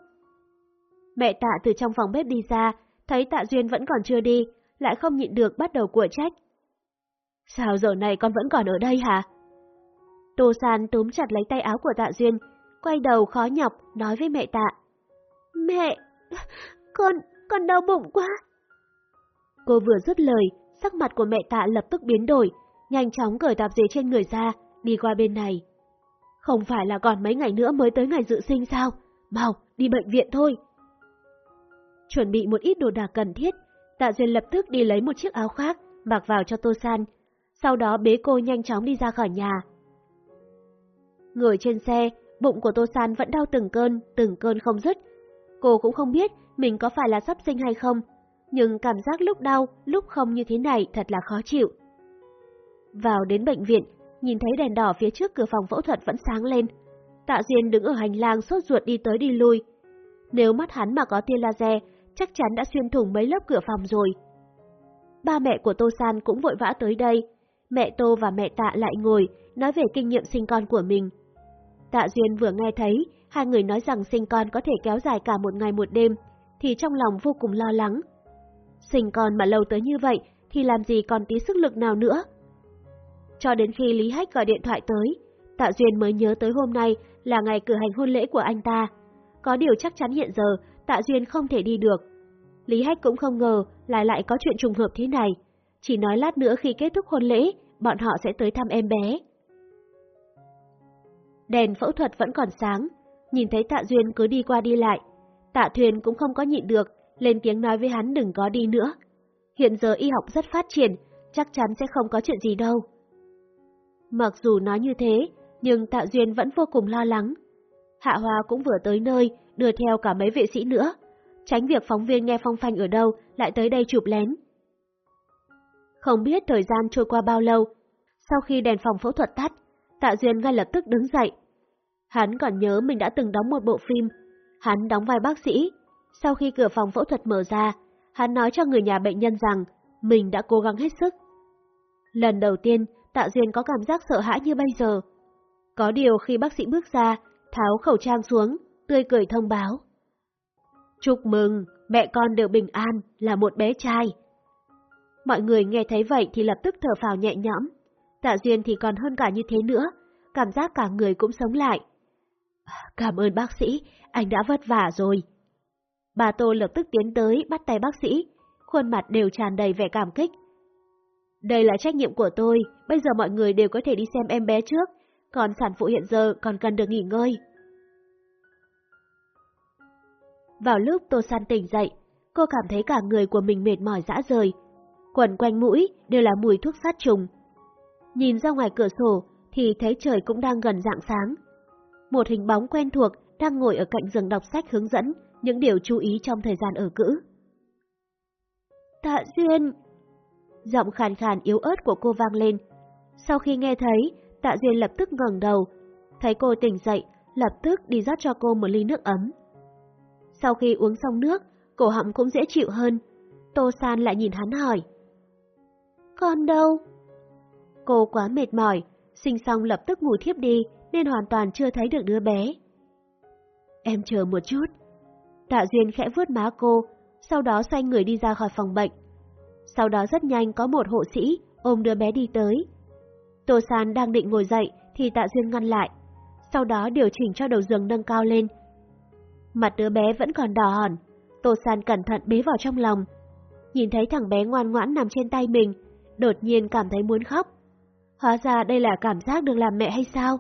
Mẹ tạ từ trong phòng bếp đi ra, thấy tạ Duyên vẫn còn chưa đi, lại không nhịn được bắt đầu của trách. Sao giờ này con vẫn còn ở đây hả? Tô San túm chặt lấy tay áo của tạ Duyên, quay đầu khó nhọc nói với mẹ tạ. Mẹ, con, con đau bụng quá. Cô vừa dứt lời, sắc mặt của mẹ tạ lập tức biến đổi, nhanh chóng cởi tạp dề trên người ra, đi qua bên này. Không phải là còn mấy ngày nữa mới tới ngày dự sinh sao? Mau, đi bệnh viện thôi. Chuẩn bị một ít đồ đạc cần thiết, Tạ Duyên lập tức đi lấy một chiếc áo khoác, mặc vào cho Tô San, sau đó bế cô nhanh chóng đi ra khỏi nhà. Ngồi trên xe, bụng của Tô San vẫn đau từng cơn, từng cơn không dứt. Cô cũng không biết mình có phải là sắp sinh hay không, nhưng cảm giác lúc đau, lúc không như thế này thật là khó chịu. Vào đến bệnh viện, nhìn thấy đèn đỏ phía trước cửa phòng phẫu thuật vẫn sáng lên. Tạ Duyên đứng ở hành lang sốt ruột đi tới đi lui. Nếu mắt hắn mà có tia laser, chắc chắn đã xuyên thủng mấy lớp cửa phòng rồi. Ba mẹ của Tô San cũng vội vã tới đây. Mẹ Tô và mẹ Tạ lại ngồi, nói về kinh nghiệm sinh con của mình. Tạ Duyên vừa nghe thấy, hai người nói rằng sinh con có thể kéo dài cả một ngày một đêm, thì trong lòng vô cùng lo lắng. Sinh con mà lâu tới như vậy, thì làm gì còn tí sức lực nào nữa? Cho đến khi Lý Hách gọi điện thoại tới, Tạ Duyên mới nhớ tới hôm nay là ngày cử hành hôn lễ của anh ta. Có điều chắc chắn hiện giờ Tạ Duyên không thể đi được. Lý Hách cũng không ngờ lại lại có chuyện trùng hợp thế này. Chỉ nói lát nữa khi kết thúc hôn lễ, bọn họ sẽ tới thăm em bé. Đèn phẫu thuật vẫn còn sáng, nhìn thấy Tạ Duyên cứ đi qua đi lại. Tạ Thuyền cũng không có nhịn được, lên tiếng nói với hắn đừng có đi nữa. Hiện giờ y học rất phát triển, chắc chắn sẽ không có chuyện gì đâu. Mặc dù nói như thế, nhưng Tạ Duyên vẫn vô cùng lo lắng. Hạ Hoa cũng vừa tới nơi, đưa theo cả mấy vệ sĩ nữa. Tránh việc phóng viên nghe phong phanh ở đâu lại tới đây chụp lén. Không biết thời gian trôi qua bao lâu, sau khi đèn phòng phẫu thuật tắt, Tạ Duyên ngay lập tức đứng dậy. Hắn còn nhớ mình đã từng đóng một bộ phim, hắn đóng vai bác sĩ. Sau khi cửa phòng phẫu thuật mở ra, hắn nói cho người nhà bệnh nhân rằng mình đã cố gắng hết sức. Lần đầu tiên, Tạ Duyên có cảm giác sợ hãi như bây giờ. Có điều khi bác sĩ bước ra, tháo khẩu trang xuống, tươi cười thông báo. Chúc mừng, mẹ con được bình an, là một bé trai. Mọi người nghe thấy vậy thì lập tức thở phào nhẹ nhõm. Tạ Duyên thì còn hơn cả như thế nữa, cảm giác cả người cũng sống lại. Cảm ơn bác sĩ, anh đã vất vả rồi. Bà Tô lập tức tiến tới bắt tay bác sĩ, khuôn mặt đều tràn đầy vẻ cảm kích. Đây là trách nhiệm của tôi, bây giờ mọi người đều có thể đi xem em bé trước, còn sản phụ hiện giờ còn cần được nghỉ ngơi. Vào lúc Tô San tỉnh dậy, cô cảm thấy cả người của mình mệt mỏi dã rời. Quần quanh mũi đều là mùi thuốc sát trùng. Nhìn ra ngoài cửa sổ thì thấy trời cũng đang gần rạng sáng. Một hình bóng quen thuộc đang ngồi ở cạnh giường đọc sách hướng dẫn những điều chú ý trong thời gian ở cữ. Tạ Duyên! Giọng khàn khàn yếu ớt của cô vang lên. Sau khi nghe thấy, Tạ Duyên lập tức ngẩng đầu. Thấy cô tỉnh dậy, lập tức đi rót cho cô một ly nước ấm. Sau khi uống xong nước, cổ họng cũng dễ chịu hơn. Tô San lại nhìn hắn hỏi. Con đâu? Cô quá mệt mỏi, sinh xong lập tức ngủ thiếp đi nên hoàn toàn chưa thấy được đứa bé. Em chờ một chút. Tạ Duyên khẽ vuốt má cô, sau đó xoay người đi ra khỏi phòng bệnh. Sau đó rất nhanh có một hộ sĩ ôm đứa bé đi tới. Tô San đang định ngồi dậy thì Tạ Duyên ngăn lại, sau đó điều chỉnh cho đầu giường nâng cao lên. Mặt đứa bé vẫn còn đỏ hòn, Tô San cẩn thận bế vào trong lòng. Nhìn thấy thằng bé ngoan ngoãn nằm trên tay mình, đột nhiên cảm thấy muốn khóc. Hóa ra đây là cảm giác được làm mẹ hay sao?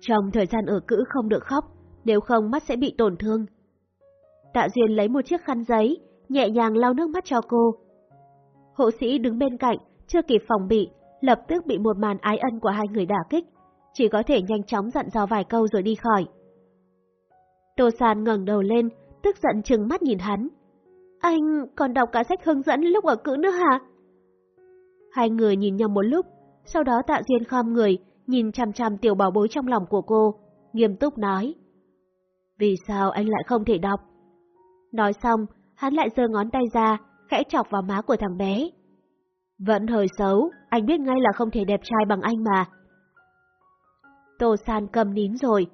Trong thời gian ở cữ không được khóc, nếu không mắt sẽ bị tổn thương. Tạ Duyên lấy một chiếc khăn giấy, nhẹ nhàng lau nước mắt cho cô. Hộ sĩ đứng bên cạnh, chưa kịp phòng bị, lập tức bị một màn ái ân của hai người đả kích, chỉ có thể nhanh chóng dặn dò vài câu rồi đi khỏi. Tô San ngẩng đầu lên, tức giận trừng mắt nhìn hắn. Anh còn đọc cả sách hướng dẫn lúc ở cữ nữa hả? Hai người nhìn nhau một lúc, sau đó tạ duyên khom người, nhìn chằm chằm tiểu bảo bối trong lòng của cô, nghiêm túc nói. Vì sao anh lại không thể đọc? Nói xong, hắn lại giơ ngón tay ra, khẽ chọc vào má của thằng bé. Vẫn hơi xấu, anh biết ngay là không thể đẹp trai bằng anh mà. Tô San cầm nín rồi.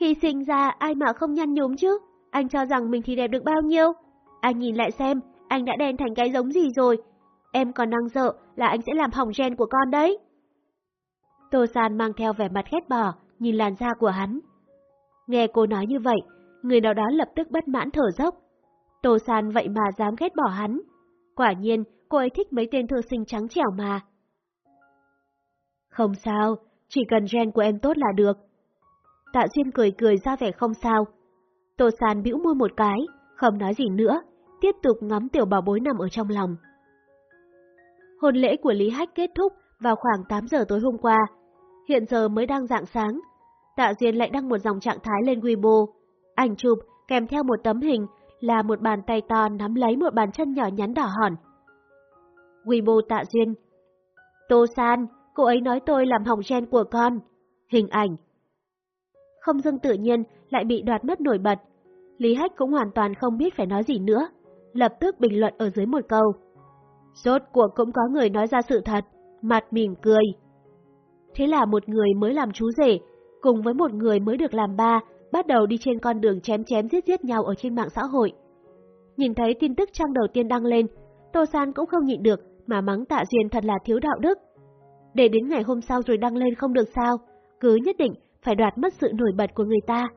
Khi sinh ra ai mà không nhăn nhúm chứ, anh cho rằng mình thì đẹp được bao nhiêu? Anh nhìn lại xem, anh đã đen thành cái giống gì rồi. Em còn năng sợ là anh sẽ làm hỏng gen của con đấy. Tô San mang theo vẻ mặt ghét bỏ, nhìn làn da của hắn. Nghe cô nói như vậy, người nào đó lập tức bất mãn thở dốc. Tô San vậy mà dám ghét bỏ hắn. Quả nhiên, cô ấy thích mấy tên thư sinh trắng trẻo mà. Không sao, chỉ cần gen của em tốt là được. Tạ Duyên cười cười ra vẻ không sao. Tô San bĩu môi một cái, không nói gì nữa, tiếp tục ngắm tiểu bảo bối nằm ở trong lòng. Hôn lễ của Lý Hách kết thúc vào khoảng 8 giờ tối hôm qua. Hiện giờ mới đang dạng sáng. Tạ Duyên lại đăng một dòng trạng thái lên Weibo. Ảnh chụp kèm theo một tấm hình là một bàn tay to nắm lấy một bàn chân nhỏ nhắn đỏ hòn. Weibo Tạ Duyên Tô San, cô ấy nói tôi làm hỏng gen của con. Hình ảnh không dưng tự nhiên lại bị đoạt mất nổi bật. Lý Hách cũng hoàn toàn không biết phải nói gì nữa. Lập tức bình luận ở dưới một câu. Rốt cuộc cũng có người nói ra sự thật, mặt mỉm cười. Thế là một người mới làm chú rể, cùng với một người mới được làm ba, bắt đầu đi trên con đường chém chém giết giết nhau ở trên mạng xã hội. Nhìn thấy tin tức trang đầu tiên đăng lên, Tô San cũng không nhịn được mà mắng Tạ Duyên thật là thiếu đạo đức. Để đến ngày hôm sau rồi đăng lên không được sao, cứ nhất định phải đoạt mất sự nổi bật của người ta.